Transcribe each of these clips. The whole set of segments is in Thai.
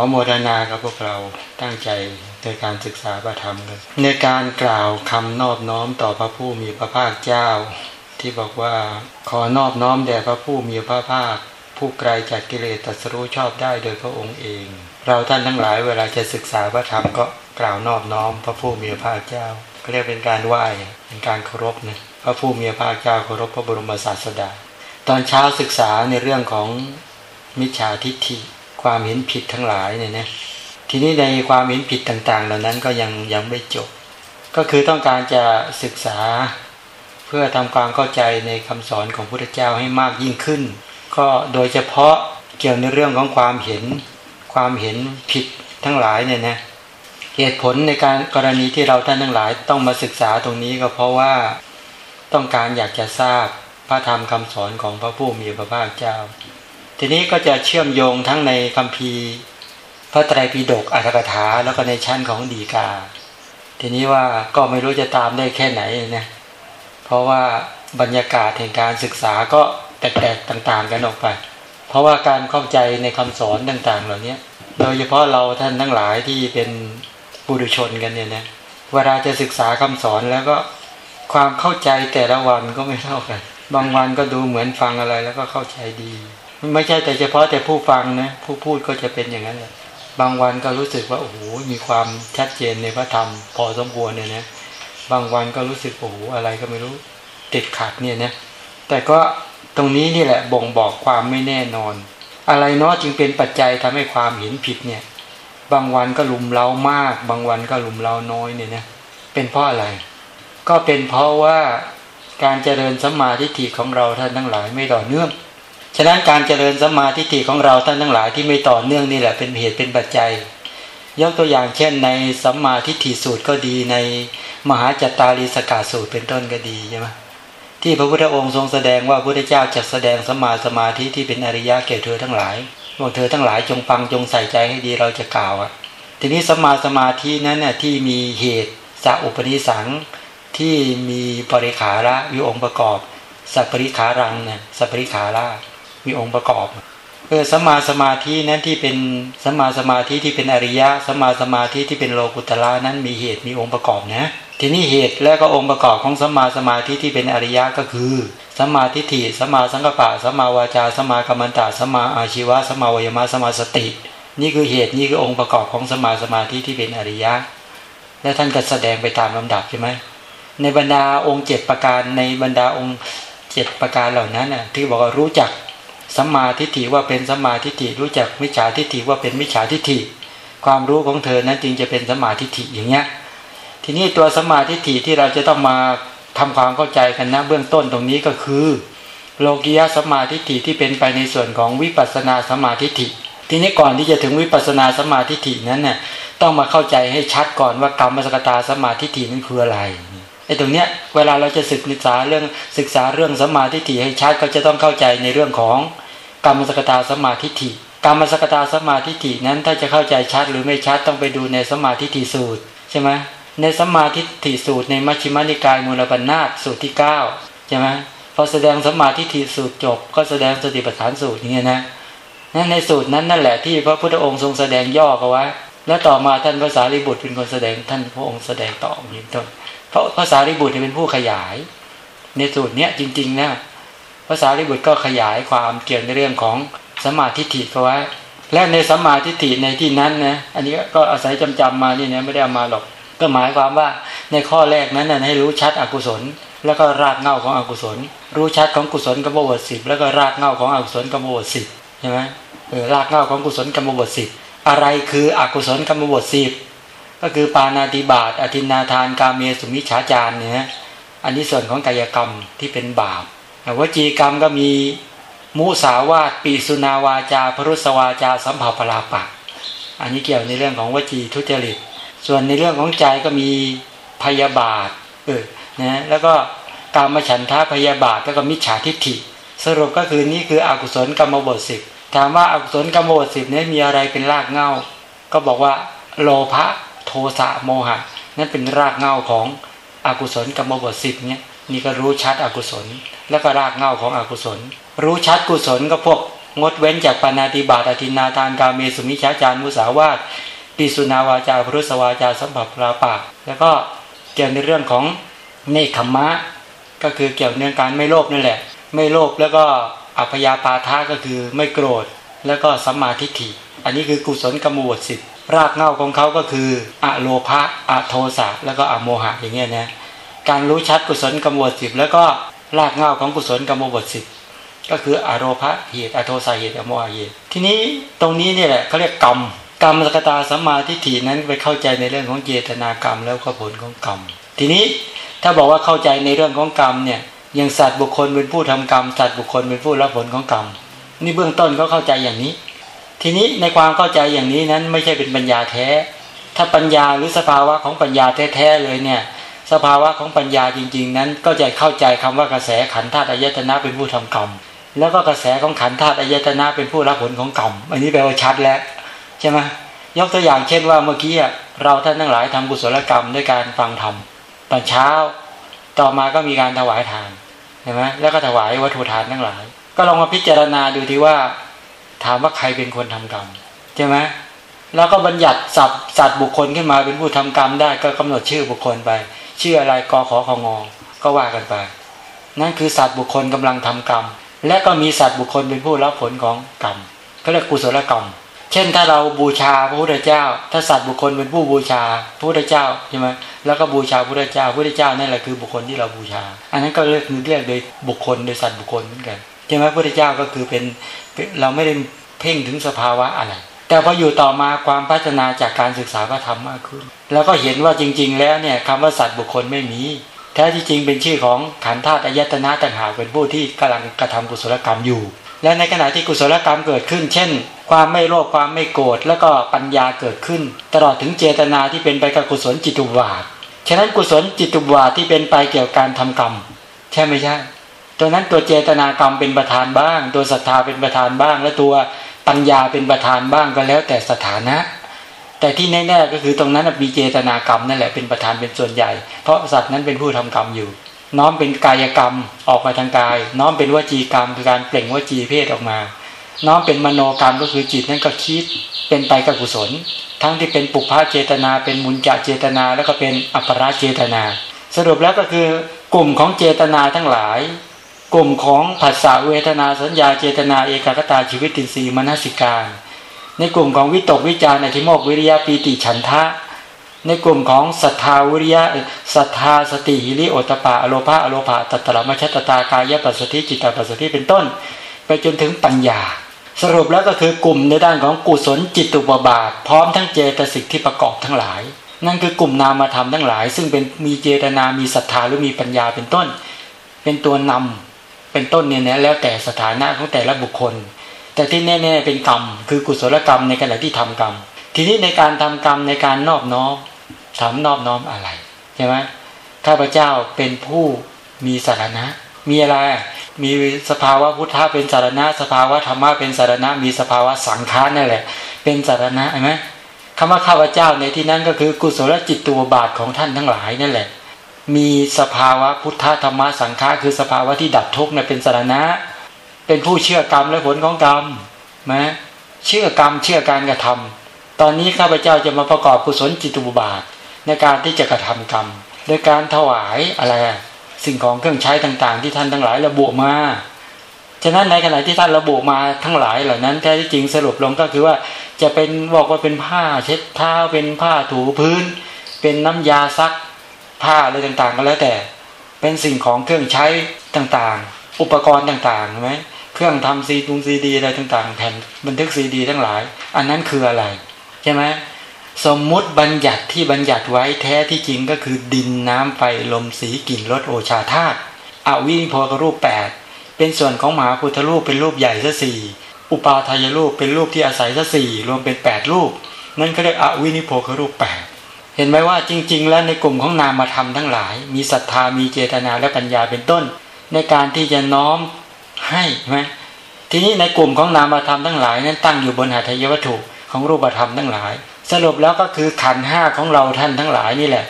อโมทนากับพวกเราตั้งใจในการศึกษาพระธรรมกันในการกล่าวคำนอบน้อมต่อพระผู้มีพระภาคเจ้า ที่บอกว่าขอนอบน้อมแด่พระผู้มีพระภาค ผู้ไกลจากกิเลสตัสรู้ชอบได้โดยพระองค์เอง เราท่านทั้งหลายเวลาจะศึกษาพระธรรมก็กล่าวนอบน้อม พระผู้มีพระภาคเจ้าก็เรียกเป็นการไหว้เป็นการเคารพนะพระผู้มีพระภาคเจ้าเคารพพระบรมศาสดา ตอนเช้าศึกษาในเรื่องของมิจฉาทิฏฐิ ความเห็นผิดทั้งหลายเนี่ยนะทีนี้ในความเห็นผิดต่าง ๆ เหล่านั้นก็ยังยังไม่จบ ก็คือต้องการจะศึกษาเพื่อทำความเข้าใจในคำสอนของพุทธเจ้าให้มากยิ่งขึ้น ก็โดยเฉพาะเกี่ยวในเรื่องของความเห็นความเห็นผิดทั้งหลายเนี่ยนะเหตุผลในการกรณีที่เราท่านทั้งหลายต้องมาศึกษาตรงนี้ก็เพราะว่าต้องการอยากจะทราบพระธรรมคำสอนของพระผู้มีพระภาคเจ้า ทีนี้ก็จะเชื่อมโยงทั้งในคัมภีร์ พระไตรปิฎกอัตถกถาแล้วก็ในชั้นของดีกา ทีนี้ว่าก็ไม่รู้จะตามได้แค่ไหนนะเพราะว่าบรรยากาศแห่งการศึกษาก็แตกๆต่างๆกันออกไป เพราะว่าการเข้าใจในคำสอนต่างๆ เหล่านี้โดยเฉพาะเราท่านทั้งหลายที่เป็นบุรุชนกันเนี่ยนะเวลาจะศึกษาคำสอนแล้วก็ความเข้าใจแต่ละวันก็ไม่เท่ากัน บางวันก็ดูเหมือนฟังอะไรแล้วก็เข้าใจดี ไม่ใช่แต่เฉพาะแต่ผู้ฟังนะผู้พูดก็จะเป็นอย่างนั้นแหละบางวันก็รู้สึกว่าโอ้โหมีความชัดเจนในพระธรรม พอสมควรเนี่ยนะบางวันก็รู้สึกโอ้โหอะไรก็ไม่รู้ติดขัดเนี่ยนะแต่ก็ตรงนี้นี่แหละบ่งบอกความไม่แน่นอน อะไรเนาะจึงเป็นปัจจัยทำให้ความเห็นผิดเนี่ย บางวันก็ลุมเล้ามาก บางวันก็ลุมเล้าน้อยเนี่ยนะเป็นเพราะอะไร ก็เป็นเพราะว่าการเจริญสัมมาทิฏฐิของเราท่านทั้งหลายไม่ต่อเนื่อง ฉะนั้นการเจริญสมาธิฏฐิของเราท่านทั้งหลายที่ไม่ต่อเนื่องนี่แหละเป็นเหตุเป็นปัจจัย ยกตัวอย่างเช่นในสัมมาทิฏฐิสูตรก็ดีในมหาจัตตารีสกาสูตรเป็นต้นก็ดีใช่ไหมที่พระพุทธองค์ทรงแสดงว่าพระพุทธเจ้าจะแสดงสมาสมาธิที่เป็นอริยะแก่เธอทั้งหลายบอกเธอทั้งหลายจงฟังจงใส่ใจให้ดีเราจะกล่าวอะ ทีนี้สมาสมาธินั้นน่ยที่มีเหตุสัอุปนิสังที่มีปริขาระวิองค์ประกอบสัพปริขารังเนี่ยสัพปริขาระ มีองค์ประกอบเออสมาสมาธินั้นที่เป็นสมาสมาธิที่เป็นอริยะสมาสมาธิที่เป็นโลกุตละนั้นมีเหตุมีองค์ประกอบนะ ทีนี้เหตุและก็องค์ประกอบของสมาสมาธิที่เป็นอริยะก็คือสมาทิฏฐิสมาสังกปะสมาวาจาสมากรรมตะสมาอาชีวะสมาวยมะสมาสติ นี่คือเหตุนี่คือองค์ประกอบของสมาสมาธิที่เป็นอริยะ และท่านก็แสดงไปตามลำดับใช่ไหมในบรรดาองค์เจ็ดประการในบรรดาองค์เจ็ดประการเหล่านั้นน่ะที่บอกว่ารู้จัก สัมมาทิฏฐิว่าเป็นสัมมาทิฏฐิรู้จักมิจฉาทิฏฐิว่าเป็นมิจฉาทิฏฐิ ความรู้ของเธอนั้นจึงจะเป็นสัมมาทิฏฐิอย่างเงี้ยทีนี้ตัวสัมมาทิฏฐิที่เราจะต้องมาทำความเข้าใจกันนะเบื้องต้นตรงนี้ก็คือ โลกิยะสัมมาทิฏฐิที่เป็นไปในส่วนของวิปัสสนาสัมมาทิฏฐิ ทีนี้ก่อนที่จะถึงวิปัสสนาสัมมาทิฏฐินั้นน่ยต้องมาเข้าใจให้ชัดก่อนว่ากรรมสกตาสัมมาทิฏฐินั้นคืออะไร ไอ้ตรงเนี้ยเวลาเราจะศึกษาเรื่องศึกษาเรื่องสมาธิถี่ให้ชัดก็จะต้องเข้าใจในเรื่องของกรรมสกตาสมาธิถี่กรรมสกตาสมาธิถี่นั้นถ้าจะเข้าใจชัดหรือไม่ชัดต้องไปดูในสมาธิถี่สูตรใช่ไหมในสมาธิถี่สูตรในมัชฌิมานิกายมูลปัญนาตสูตรที่9ใช่ไหมพอแสดงสมาธิถี่สูตรจบ ก็แสดงสติปัฏฐานสูตรนี้นะนั่นในสูตรนั้นนั่นแหละที่พระพุทธองค์ทรงแสดงย่อเอาไว้แล้วต่อมาท่านภาษาลิบุตรเป็นคนแสดงท่านพระองค์แสดงต่ออย่างต้น เพราะภาษาริบุตรเป็นผู้ขยาย ในสูตรเนี้ยจริง ๆ นะภาษาริบุตรก็ขยายความเกี่ยวในเรื่องของสมาธิฐิเขาไว้ และในสมาธิฐิในที่นั้นนะอันนี้ก็อาศัยจำจำมานี่นะไม่ได้เอามาหรอก ก็หมายความว่าในข้อแรกนั้นนะให้รู้ชัดอกุศล แล้วก็รากเงาของอกุศล รู้ชัดของกุศลกรรมบทสิบแล้วก็รากเงาของอกุศลกรรมบทสิบใช่ไหมเออรากเงาของกุศลกรรมบทสิบอะไรคืออกุศลกรรมบทสิบ ก็คือปานาติบาตอธินาทานกาเมสุมิฉาจารเนี่ยอันนี้ส่วนของกายกรรมที่เป็นบาปวจีกรรมก็มีมุสาวาตปีสุนาวาจาพรุสวาจา สัมภาปลาปะอันนี้เกี่ยวในเรื่องของวจีทุจริต ส่วนในเรื่องของใจก็มีพยาบาทเออนะแล้วก็การมฉันทาพยาบาทแล้วก็มิจฉาทิฏฐิ สรุปก็คือนี่คืออกุศลกรรมบทสิบถามว่าอากุศลกรรมบทสิบนี้มีอะไรเป็นรากเง้าก็บอกว่าโลภะ โทสะโมหะ นั่นเป็นรากเง้าของอกุศลกรรมบทสิบเนี่ยนี่ก็รู้ชัดอกุศล แล้วก็รากเง้าของอกุศล รู้ชัดกุศลก็พวกงดเว้นจากปานาติบาตอธินาทานกาเมสุมิชาจารมุสาวาตปิสุนาวาจาพรุสวาจาสัมผัสปราปะแล้วก็เกี่ยวในเรื่องของเนคขมะ ก็คือเกี่ยวเนื่องการไม่โลภนั่นแหละ ไม่โลภแล้วก็อัพยาปาทาก็คือไม่โกรธ แล้วก็สัมมาทิฏฐิ อันนี้คือกุศลกรรมบทสิบ รากเง้าของเขาก็คืออะโลภะอะโทสะแล้วก็อะโมหะอย่างเงี้ยนะการรู้ชัดกุศลกรรมบทสิบแล้วก็รากเง้าของกุศลกรรมบทสิบก็คืออโรภะเหตุอโทสะเหตุอโมหะเหตุทีนี้ตรงนี้เนี่ยแหละเขาเรียกกรรมกรรมสกตาสัมมาทิฏฐินั้นไปเข้าใจในเรื่องของเจตนากรรมแล้วก็ผลของกรรม ทีนี้ถ้าบอกว่าเข้าใจในเรื่องของกรรมเนี่ยยังสัตว์บุคคลเป็นผู้ทำกรรมสัตว์บุคคลเป็นผู้รับผลของกรรม นี่เบื้องต้นเขาเข้าใจอย่างนี้ ทีนี้ในความเข้าใจอย่างนี้นั้นไม่ใช่เป็นปัญญาแท้ ถ้าปัญญาหรือสภาวะของปัญญาแท้ๆเลยเนี่ย สภาวะของปัญญาจริง ๆ นั้นก็จะเข้าใจคำว่ากระแสขันธาตุอายตนะเป็นผู้ทำกรรม แล้วก็กระแสของขันธาตุอายตนะเป็นผู้รับผลของกรรม อันนี้แปลว่าชัดแล้วใช่ไหมยกตัวอย่างเช่นว่าเมื่อกี้เราท่านทั้งหลายทำกุศลกรรมด้วยการฟังธรรมตอนเช้า ต่อมาก็มีการถวายทานเห็นไหมแล้วก็ถวายวัตถุทานทั้งหลาย ก็ลองมาพิจารณาดูทีว่า ถามว่าใครเป็นคนทำกรรมใช่ไหมแล้วก็บัญญัติสัตว์สัตว์บุคคลขึ้นมาเป็นผู้ทำกรรมได้ก็กำหนดชื่อบุคคลไป ชื่ออะไรกอขอของงก็ว่ากันไป นั่นคือสัตว์บุคคลกำลังทำกรรม และก็มีสัตว์บุคคลเป็นผู้รับผลของกรรมเขาเรียกกุศลกรรม เช่นถ้าเราบูชาพระพุทธเจ้า ถ้าสัตว์บุคคลเป็นผู้บูชาพระพุทธเจ้าใช่ไหมแล้วก็บูชาพระพุทธเจ้าพระพุทธเจ้านั่นแหละคือบุคคลที่เราบูชา อันนั้นก็เรียกเรียกโดยบุคคลโดยสัตว์บุคคลเหมือนกันใช่ไหมพระพุทธเจ้าก็คือเป็น เราไม่ได้เพ่งถึงสภาวะอะไร แต่พออยู่ต่อมาความพัฒนาจากการศึกษาพระธรรมมากขึ้น แล้วก็เห็นว่าจริง ๆ แล้วเนี่ยคำว่าสัตว์บุคคลไม่มี แท้ที่จริงเป็นชื่อของขันธ์ธาตุอายตนะต่างหากเป็นผู้ที่กำลังกระทำกุศลกรรมอยู่ และในขณะที่กุศลกรรมเกิดขึ้น เช่น ความไม่โลภความไม่โกรธแล้วก็ปัญญาเกิดขึ้น ตลอดถึงเจตนาที่เป็นไปกับกุศลจิตุวาทฉะนั้นกุศลจิตุวาทที่เป็นไปเกี่ยวกับการทำกรรม ใช่ไม่ใช่ ตัวนั้นตัวเจตนากรรมเป็นประธานบ้าง ตัวศรัทธาเป็นประธานบ้าง และตัวปัญญาเป็นประธานบ้างก็แล้วแต่สถานะ แต่ที่แน่ๆก็คือตรงนั้นมีเจตนากรรมนั่นแหละเป็นประธานเป็นส่วนใหญ่ เพราะสัตว์นั้นเป็นผู้ทำกรรมอยู่ น้อมเป็นกายกรรมออกมาทางกาย น้อมเป็นวจีกรรมคือการเปล่งวจีเพศออกมา น้อมเป็นมโนกรรมก็คือจิตนั้นก็คิดเป็นไปกับกุศล ทั้งที่เป็นปุพพะเจตนา เป็นมุญจะเจตนา แล้วก็เป็นอัปปราเจตนา สรุปแล้วก็คือกลุ่มของเจตนาทั้งหลาย กลุ่มของผัสสะเวทนาสัญญาเจตนาเอกคตาชีวิตินทรีย์มนสิการ ในกลุ่มของวิตกวิจารอธิโมกวิริยะปีติฉันทะ ในกลุ่มของศรัทธาวิริยะศรัทธาสติหิริโอตปะอโลภะอโลภะตัตตะมชตตากายปัสสติจิตตปัสสติเป็นต้น ไปจนถึงปัญญา สรุปแล้วก็คือกลุ่มในด้านของกุศลจิตตุปบาท พร้อมทั้งเจตสิกที่ประกอบทั้งหลาย นั่นคือกลุ่มนามธรรมทั้งหลาย ซึ่งเป็นมีเจตนามีศรัทธาหรือมีปัญญาเป็นต้น เป็นตัวนำ เป็นต้นเนี่ยนะแล้วแต่สถานะของแต่ละบุคคล แต่ที่แน่ ๆ เป็นกรรม คือกุศลกรรมในขณะที่ทำกรรม ทีนี้ในการทำกรรมในการนอบน้อมถามนอบน้อมอะไรใช่ไหมข้าพเจ้าเป็นผู้มีสารณะ มีอะไร มีสภาวะพุทธะเป็นสารณะ สภาวะธรรมะเป็นสารณะ มีสภาวะสังขารนั่นแหละ เป็นสารณะใช่ไหมคำว่าข้าพเจ้าในที่นั้นก็คือกุศลจิตตัวบาทของท่านทั้งหลายนั่นแหละ มีสภาวะพุทธธรรมสังฆาคือสภาวะที่ดับทุกข์เนี่ยเป็นสารณะ เป็นผู้เชื่อกรรมและผลของกรรมนะเชื่อกรรมเชื่อการกระทำตอนนี้ข้าพเจ้าจะมาประกอบกุศลจิตุบาท ในการที่จะกระทำกรรมโดยการถวายอะไรสิ่งของเครื่องใช้ต่างๆ ที่ท่านทั้งหลายระบุมาฉะนั้นในขณะที่ท่านระบุมาทั้งหลายเหล่านั้นแท้ที่จริงสรุปลงก็คือว่าจะเป็นบอกว่าเป็นผ้าเช็ดเท้าเป็นผ้าถูพื้น เป็นน้ำยาซัก ผ้าอะไรต่างๆ ก็แล้วแต่ เป็นสิ่งของเครื่องใช้ต่างๆ อุปกรณ์ต่างๆใช่ไหมเครื่องทำซีดุงซีดีอะไรต่างๆ แผ่นบันทึกซีดีทั้งหลาย อันนั้นคืออะไรใช่ไหมสมมุติบัญญัติที่บัญญัติไว้แท้ที่จริงก็คือดินน้ำไฟลมสีกลิ่นรสโอชาธาตุอวินิโพกรูปแปดเป็นส่วนของมหาพุทธรูปเป็นรูปใหญ่ซะสี่อุปาทายรูปเป็นรูปที่อาศัยซะสี่รวมเป็นแปดรูป นั่นเขาเรียกอวินิโพกรูปแปด เห็นไหมว่าจริง ๆ แล้วในกลุ่มของนามธรรมทั้งหลาย มีศรัทธามีเจตนาและปัญญาเป็นต้น ในการที่จะน้อมให้ใช่ไหมทีนี้ในกลุ่มของนามธรรมทั้งหลายนั้นตั้งอยู่บนหาทายวัตถุของรูปธรรมทั้งหลาย สรุปแล้วก็คือขันห้าของเราท่านทั้งหลายนี่แหละ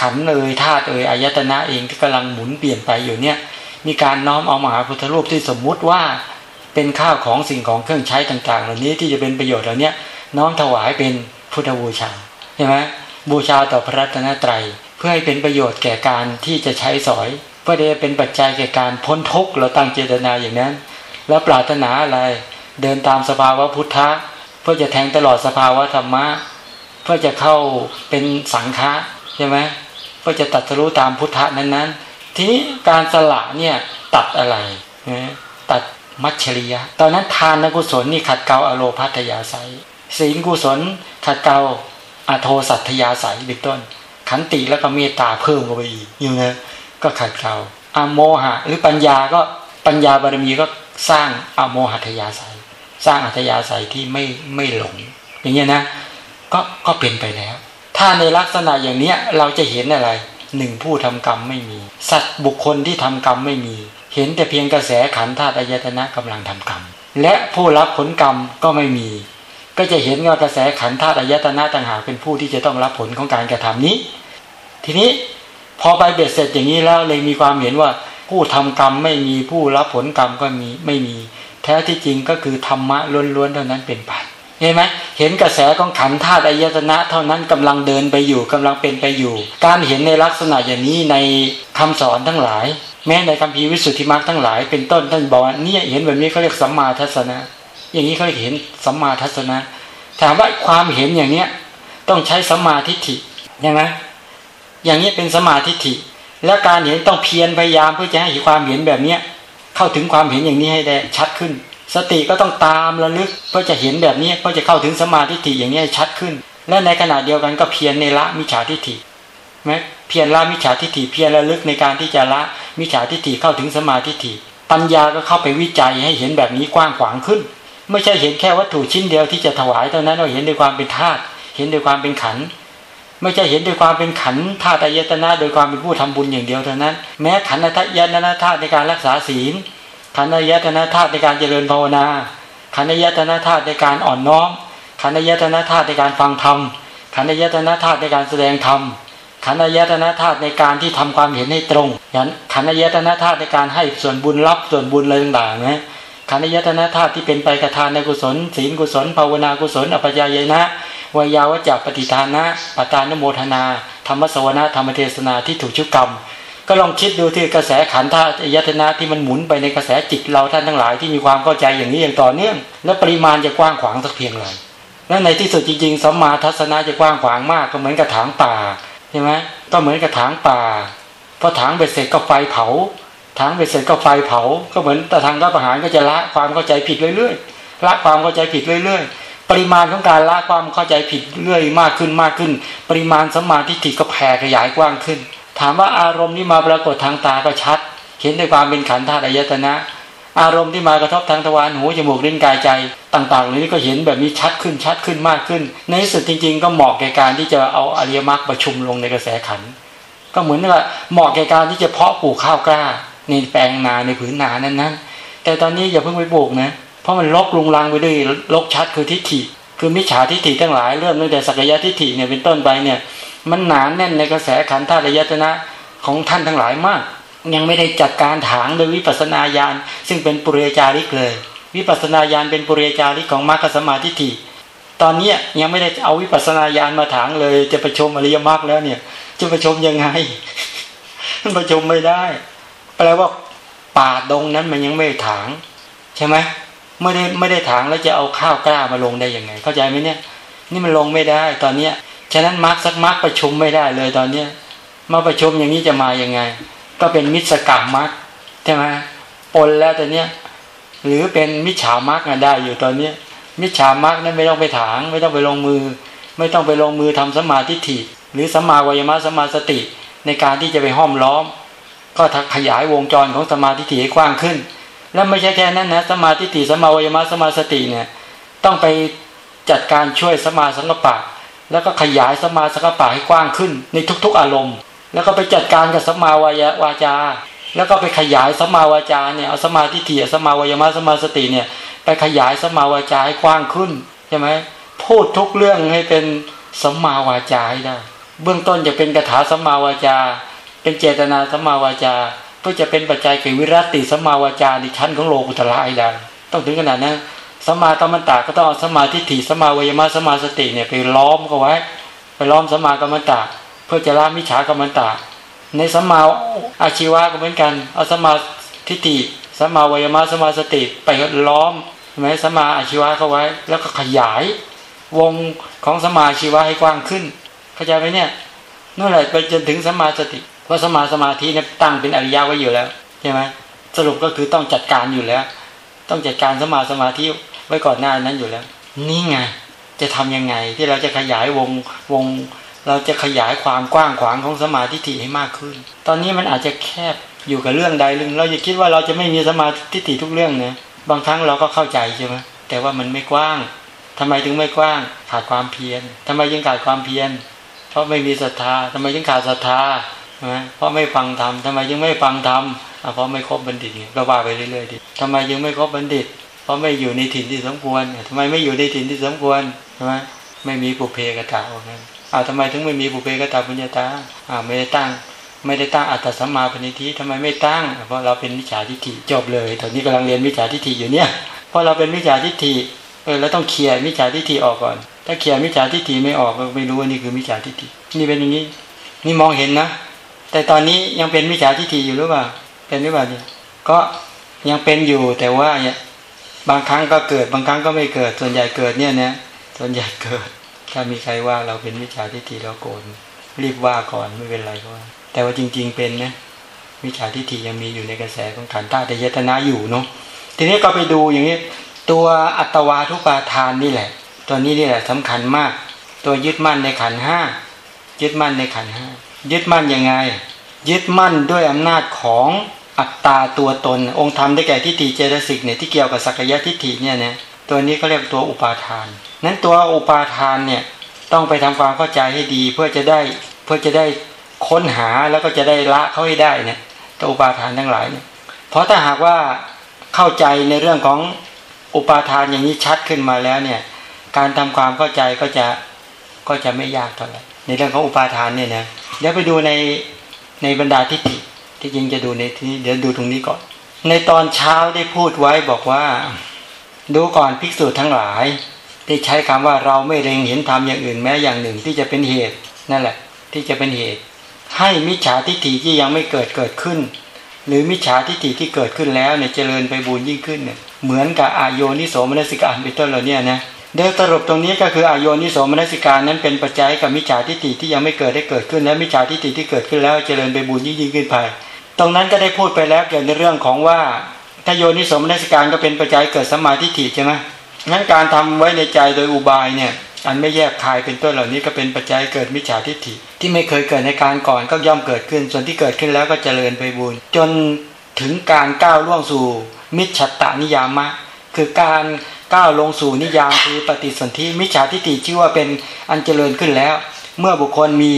ขันเอ่ยธาตุเอ่ยอายตนะเองที่กำลังหมุนเปลี่ยนไปอยู่เนี่ยมีการน้อมเอามหาพุทธรูปที่สมมุติว่าเป็นข้าวของสิ่งของเครื่องใช้ต่างๆ เหล่านี้ที่จะเป็นประโยชน์เหล่านี้น้อมถวายเป็นพุทธบูชาใช่ไหม บูชาต่อพระรัตนตรัย เพื่อให้เป็นประโยชน์แก่การที่จะใช้สอย เพื่อจะเป็นปัจจัยแก่การพ้นทุกข์เราตั้งเจตนาอย่างนั้น แล้วปรารถนาอะไรเดินตามสภาวะพุทธะเพื่อจะแทงตลอดสภาวะธรรมะ เพื่อจะเข้าเป็นสังฆะใช่ไหมเพื่อจะตัดสู้ตามพุทธะนั้นๆ ทีนี้การสละเนี่ยตัดอะไรตัดมัชชริยะ ตอนนั้นทานกุศลนี่ขัดเกลาอโลพัทยาศัยศีลกุศลขัดเกลา อโทสัตยาศัยเป็นต้น ขันติแล้วก็เมตตาเพิ่มเข้าไปอีกอยู่นะก็ขัดเกลาอโมหะ หรือปัญญาก็ปัญญาบารมีก็สร้างอโมหัตยาศัยสร้างอัตยาศัยที่ไม่ไม่หลง อย่างเงี้ยนะก็ก็เป็นไปแล้ว ถ้าในลักษณะอย่างเนี้ยเราจะเห็นอะไรหนึ่งผู้ทำกรรมไม่มี สัตว์บุคคลที่ทำกรรมไม่มี เห็นแต่เพียงกระแสขันธาตุอายตนะกำลังทำกรรม และผู้รับผลกรรมก็ไม่มี ก็จะเห็นว่ากระแสขันธาตุอายตนะต่างหากเป็นผู้ที่จะต้องรับผลของการกระทำนี้ ทีนี้พอไปเบ็ดเสร็จอย่างนี้แล้วเลยมีความเห็นว่าผู้ทำกรรมไม่มีผู้รับผลกรรมก็มีไม่มี แท้ที่จริงก็คือธรรมะล้วนๆเท่านั้นเป็นไปเห็นไหมเห็นกระแสของขันธาตุอายตนะ เท่านั้นกำลังเดินไปอยู่กำลังเป็นไปอยู่ การเห็นในลักษณะอย่างนี้ในคำสอนทั้งหลาย แม้ในคำพีวิสุทธิมรรคทั้งหลาย เป็นต้นท่านบอกว่านี่เห็นแบบนี้เขาเรียกสัมมาทัศนะ อย่างนี้เขาเรียกเห็นสัมมาทัศนะ ถามว่าความเห็นอย่างเนี้ยต้องใช้สัมมาทิฏฐิใช่ไหมอย่างนี้เป็นสัมมาทิฏฐิ และการเห็นต้องเพียรพยายามเพื่อจะให้ความเห็นแบบเนี้ยเข้าถึงความเห็นอย่างนี้ให้ได้ชัดขึ้น สติก็ต้องตามระลึกเพื่อจะเห็นแบบนี้เพื่อจะเข้าถึงสมาธิิอย่างนี้ชัดขึ้น และในขณะเดียวกันก็เพียรในละมิจฉาทิฏฐิไหมเพียรละมิจฉาทิฏฐิเพียรระลึกในการที่จะละมิจฉาทิฏฐิเข้าถึงสมาธิิปัญญาก็เข้าไปวิจัยให้เห็นแบบนี้กว้างขวางขึ้น ไม่ใช่เห็นแค่วัตถุชิ้นเดียวที่จะถวายเท่านั้นเราเห็นด้วยความเป็นธาตุเห็นด้วยความเป็นขัน ไม่ใช่เห็นด้วยความเป็นขันธาตุยตนะโดยความเป็นผู้ทำบุญอย่างเดียวเท่านั้น แม้ขันธยตนะธาตุในการรักษาศีล ขันธยตนาธาตุในการเจริญภาวนา ขันธยตนาธาตุในการอ่อนน้อมขันธยตนาธาตุในการฟังธรรมขันธยตนาธาตุในการแสดงธรรมขันธยตนาธาตุในการที่ทำความเห็นให้ตรงย่างขันธยตนาธาตุในการให้ส่วนบุญรับส่วนบุญอะไรต่างๆนะ ขันยตนาธาตุที่เป็นไปกระทานในกุศล ศีลกุศล ภาวนากุศลอภิญญนะวายาวจักปฏิทานะปตานโมทนา ธรรมสวนาธรรมเทศนาที่ถูกชุกกรรม ก็ลองคิดดูที่กระแสขันธาตุยตนะที่มันหมุนไปในกระแสจิตเราท่านทั้งหลายที่มีความเข้าใจอย่างนี้อย่างต่อเนื่อง แล้วปริมาณจะกว้างขวางสักเพียงไรและในที่สุดจริงๆสัมมาทัศนะจะกว้างขวางมากก็เหมือนกระถางป่าใช่ไหมก็เหมือนกระถางป่าพอถางเบ็ดเสร็จก็ไฟเผา ถางเบ็ดเสร็จก็ไฟเผา ก็เหมือนแต่ทางรับประหารก็จะละความเข้าใจผิดเรื่อยๆละความเข้าใจผิดเรื่อย ๆ ปริมาณของการละความเข้าใจผิดเรื่อยมากขึ้นมากขึ้น ปริมาณสมาธิิก็แผ่ขยายกว้างขึ้น ถามว่าอารมณ์ที่มาปรากฏทางตาก็ชัด เห็นด้วยความเป็นขันธ์ธาตุอายตนะ อารมณ์ที่มากระทบทางทวารหูจมูกลิ้นกายใจต่างๆเหล่านี้ก็เห็นแบบนี้ชัดขึ้นชัดขึ้นมากขึ้น ในที่สุดจริง ๆ ก็เหมาะแก่การที่จะเอาอริยมรรคประชุมลงในกระแสขันก็เหมือนว่าเหมาะแก่การที่จะเพาะปลูกข้าวกล้า ในแปลงนาในผืนนานั้นนั้นแต่ตอนนี้อย่าเพิ่งไปปลูกนะ เพราะมันลกลุงลังไปด้วยลกชัดคือทิฏฐิ คือมิจฉาทิฏฐิทั้งหลายเริ่มตั้งแต่สักยะทิฏฐิเนี่ยเป็นต้นไปเนี่ยมันหนานแน่นในกระแสขันธ์ธาตุยตนะของท่านทั้งหลายมาก ยังไม่ได้จัดการถางโดยวิปัสนาญาณซึ่งเป็นปุเรจาริกเลย วิปัสนาญาณเป็นปุเรจาริกของมรรคสมาธิฏฐิตอนนี้ยังไม่ได้เอาวิปัสนาญาณมาถางเลย จะประชมอริยมรรคแล้วเนี่ย จะประชมยังไงประชมไม่ได้ แปลว่าป่าดงนั้นมันยังไม่ถาง ใช่ไหมไม่ได้ไม่ได้ถางแล้วจะเอาข้าวกล้ามาลงได้ยังไง เข้าใจไหมเนี่ย นี่มันลงไม่ได้ตอนเนี้ยฉะนั้นมรรคสักมรรคประชุมไม่ได้เลยตอนเนี้ยมาประชุมอย่างนี้จะมาอย่างไง ก็เป็นมิสกรรมมักใช่ไหมปนแล้วตอนเนี้ยหรือเป็นมิจฉามักได้อยู่ตอนเนี้ยมิจฉามักนั้นไม่ต้องไปถาง ไม่ต้องไปลงมือ ไม่ต้องไปลงมือทำสมาธิฐิหรือสมาวายมะสมาสติ ในการที่จะไปห้อมล้อม ก็ขยายวงจรของสมาธิให้กว้างขึ้น แล้วไม่ใช่แค่นั้นนะสมาธิิสมาวายมะสมาสติเนี่ยต้องไปจัดการช่วยสมาสังกปะ แล้วก็ขยายสมาสังกปะให้กว้างขึ้นในทุกๆอารมณ์ แล้วก็ไปจัดการกับสมาวายวาจา แล้วก็ไปขยายสมาวาจาเนี่ยเอาสมาธิถียสมาวายมะสมาสติเนี่ยไปขยายสมาวาจาให้กว้างขึ้นใช่ไหมพูดทุกเรื่องให้เป็นสมาวาจาให้ได้เบื้องต้นจะเป็นกถาสมาวาจา เป็นเจตนาสัมมาวาจาเพื่อจะเป็นปัจจัยเกิดวิรัติสัมมาวาจาในชั้นของโลกุตละให้ได้ต้องถึงขนาดนั้นสมากัมมันตะก็ต้องเอาสัมมาธิถิสัมมาวิมารสมมาสติเนี่ยไปล้อมเขาไว้ ไปล้อมสัมมากัมมันตะเพื่อจะละมิจฉากัมมันตะในสัมมาอาชีวะก็เหมือนกัน เอาสัมมาทิฏฐิสัมมาวิมารสมมาสติไปล้อมไหมสัมมาอาชีวะเข้าไว้ แล้วก็ขยายวงของสัมมาชีวะให้กว้างขึ้น เข้าใจไหมเนี่ยนั่นแหละไปจนถึงสัมมาสติ เพราะสมาสมาธิเนี่ยตั้งเป็นอริยะไว้อยู่แล้วใช่ไหมสรุปก็คือต้องจัดการอยู่แล้ว ต้องจัดการสมาสมาธิไว้ก่อนหน้านั้นอยู่แล้ว นี่ไงจะทํำยังไงที่เราจะขยายวงวง เราจะขยายความกว้างขวางของสมาธิิให้มากขึ้น ตอนนี้มันอาจจะแคบอยู่กับเรื่องใดเรื่องเราจะคิดว่าเราจะไม่มีสมาธิิทุกเรื่องนะบางครั้งเราก็เข้าใจใช่ไหมแต่ว่ามันไม่กว้างทำไมถึงไม่กว้างขาดความเพียรทำไมยังขาดความเพียรเพราะไม่มีศรัทธาทำไมยังขาดศรัทธา เพราะไม่ฟังธรรมทำไมยังไม่ฟังธรรมเพราะไม่ครบบัณฑิตก็ว่าไปเรื่อยๆดิทำไมยังไม่ครบบัณฑิต เพราะไม่อยู่ในถิ่นที่สมควรทำไมไม่อยู่ในถิ่นที่สมควรใช่ไหมไม่มีปุเพกตาว่างั้นอ้าทำไมถึงไม่มีปุเพกตาปุญญาตาอ้าไม่ได้ตั้ง ไม่ได้ตั้งอัตตสัมมาปณิทิทำไมไม่ตั้ง เพราะเราเป็นมิจฉาทิฏฐิจบเลยตอนนี้กำลังเรียนมิจฉาทิฏฐิอยู่เนี่ยเพราะเราเป็นมิจฉาทิฏฐิเออแล้วต้องเคลียร์มิจฉาทิฏฐิออกก่อน ถ้าเคลียร์มิจฉาทิฏฐิไม่ออกก็ไม่รู้ว่านี่คือมิจฉาทิฏฐินี่เป็นอย่างนี้ นี่มองเห็นนะ แต่ตอนนี้ยังเป็นมิจฉาทิฏฐิอยู่หรือเปล่าเป็นหรือเปล่าเนี่ยก็ยังเป็นอยู่แต่ว่าเนี่ยบางครั้งก็เกิดบางครั้งก็ไม่เกิด ส่วนใหญ่เกิดเนี่ยนะส่วนใหญ่เกิด ถ้ามีใครว่าเราเป็นมิจฉาทิฏฐิเราโกรธรีบว่าก่อนไม่เป็นไรก็ว่าแต่ว่าจริง ๆ เป็นนะมิจฉาทิฏฐิยังมีอยู่ในกระแสของขันธ์ตาต่ยตนาอยู่เนาะทีนี้ก็ไปดูอย่างนี้ ตัวอัตวาทุปาทานนี่แหละ ตัวนี้นี่แหละสำคัญมาก ตัวยึดมั่นในขันห้ายึดมั่นในขันห้า ยึดมั่นยังไง ยึดมั่นด้วยอำนาจของอัตตาตัวตน องค์ธรรมได้แก่ทิฏฐิเจตสิกเนี่ยที่เกี่ยวกับสักยะทิฏฐิเนี่ยนะตัวนี้เขาเรียกตัวอุปาทาน นั้นตัวอุปาทานเนี่ยต้องไปทำความเข้าใจให้ดีเพื่อจะได้เพื่อจะได้ค้นหาแล้วก็จะได้ละเขาให้ได้เนี่ยตัวอุปาทานทั้งหลายเนี่ยเพราะถ้าหากว่าเข้าใจในเรื่องของอุปาทานอย่างนี้ชัดขึ้นมาแล้วเนี่ยการทำความเข้าใจก็จะก็จะไม่ยากเท่าไหร่ในเรื่องของอุปาทานเนี่ยนะ เดี๋ยวไปดูในในบรรดาทิฏฐิที่จริงจะดูในที่นี้เดี๋ยวดูตรงนี้ก่อน ในตอนเช้าได้พูดไว้บอกว่า ดูก่อนภิกษุทั้งหลายที่ใช้คำว่าเราไม่เร็งเห็นธรรมอย่างอื่นแม้อย่างหนึ่งที่จะเป็นเหตุนั่นแหละ ที่จะเป็นเหตุ ให้มิจฉาทิฏฐิที่ยังไม่เกิดเกิดขึ้น หรือมิจฉาทิฏฐิที่เกิดขึ้นแล้วเนี่ยเจริญไปบูญยิ่งขึ้นเนี่ยเหมือนกับอโยนิโสมนสิการเป็นต้นเหล่านี้นะ โดยสรุปตรงนี้ก็คืออโยนิโสมนสิการนั้นเป็นปัจจัยกับมิจฉาทิฏฐิที่ยังไม่เกิดได้เกิดขึ้น และมิจฉาทิฏฐิที่เกิดขึ้นแล้วเจริญไปบูญยิ่งยิ่งขึ้นไปตรงนั้นก็ได้พูดไปแล้วเกี่ยวในเรื่องของว่าถ้าโยนิสมนัสการก็เป็นปัจจัยเกิดสมาธิถิใช่ไหมงั้นการทำไว้ในใจโดยอุบายเนี่ยอันไม่แยกคายเป็นต้นเหล่านี้ก็เป็นปัจจัยเกิดมิจฉาทิฏฐิ ที่ไม่เคยเกิดในการก่อนก็ย่อมเกิดขึ้น ส่วนที่เกิดขึ้นแล้วก็เจริญไปบุญจนถึงการก้าวล่วงสู่มิจฉตานิยามะ คือการ ก้าวลงสู่นิยามคือปฏิสนธิมิจฉาทิฏฐิชื่อว่าเป็นอันเจริญขึ้นแล้ว เมื่อบุคคลมี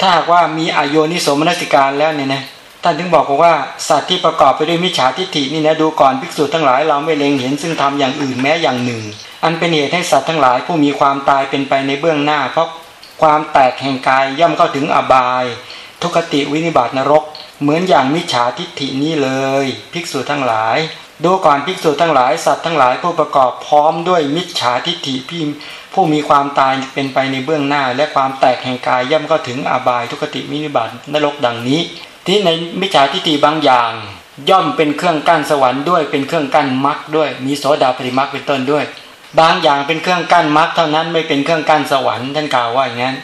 ถ้าหากว่ามีอโยนิสมนสิการแล้วเนี่ยนะท่านถึงบอกว่าสัตว์ที่ประกอบไปด้วยมิจฉาทิฏฐินี่นะดูก่อนภิกษุทั้งหลายเราไม่เล็งเห็นซึ่งทำอย่างอื่นแม้อย่างหนึ่ง อันเป็นเหตุให้สัตว์ทั้งหลาย ผู้มีความตายเป็นไปในเบื้องหน้า เพราะความแตกแห่งกายย่อมเข้าถึงอบาย ทุกติวินิบาตนรก เหมือนอย่างมิจฉาทิฏฐินี้เลย ภิกษุทั้งหลาย ดูก่อนภิกษุทั้งหลายสัตว์ทั้งหลายผู้ประกอบพร้อมด้วยมิจฉาทิฏฐิพี่ผู้มีความตายเป็นไปในเบื้องหน้า และความแตกแห่งกายย่อมเข้าถึงอบายทุกติวินิบาตนรกดังนี้ ที่ในมิจฉาทิฏฐิบางอย่าง ย่อมเป็นเครื่องกั้นสวรรค์ด้วยเป็นเครื่องกั้นมรรคด้วย มีโสดาปริมรรคเป็นต้นด้วย บางอย่างเป็นเครื่องกั้นมรรคเท่านั้นไม่เป็นเครื่องกั้นสวรรค์ท่านกล่าวว่าอย่างนั้น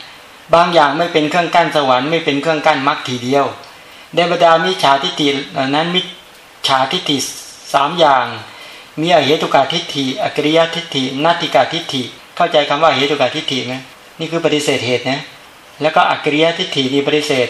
บางอย่างไม่เป็นเครื่องกั้นสวรรค์ไม่เป็นเครื่องกั้นมรรคทีเดียวในบรรดามิจฉาทิฏฐิเหล่านั้นมิจฉาทิฏฐิ สามอย่าง มีอเหตุกาทิฏฐิอกริยทิฏฐินัตติกาทิฏฐิ เข้าใจคำว่าเหตุกาทิฏฐิไหมนี่คือปฏิเสธเหตุนะแล้วก็อกริยทิฏฐินี่ปฏิเสธ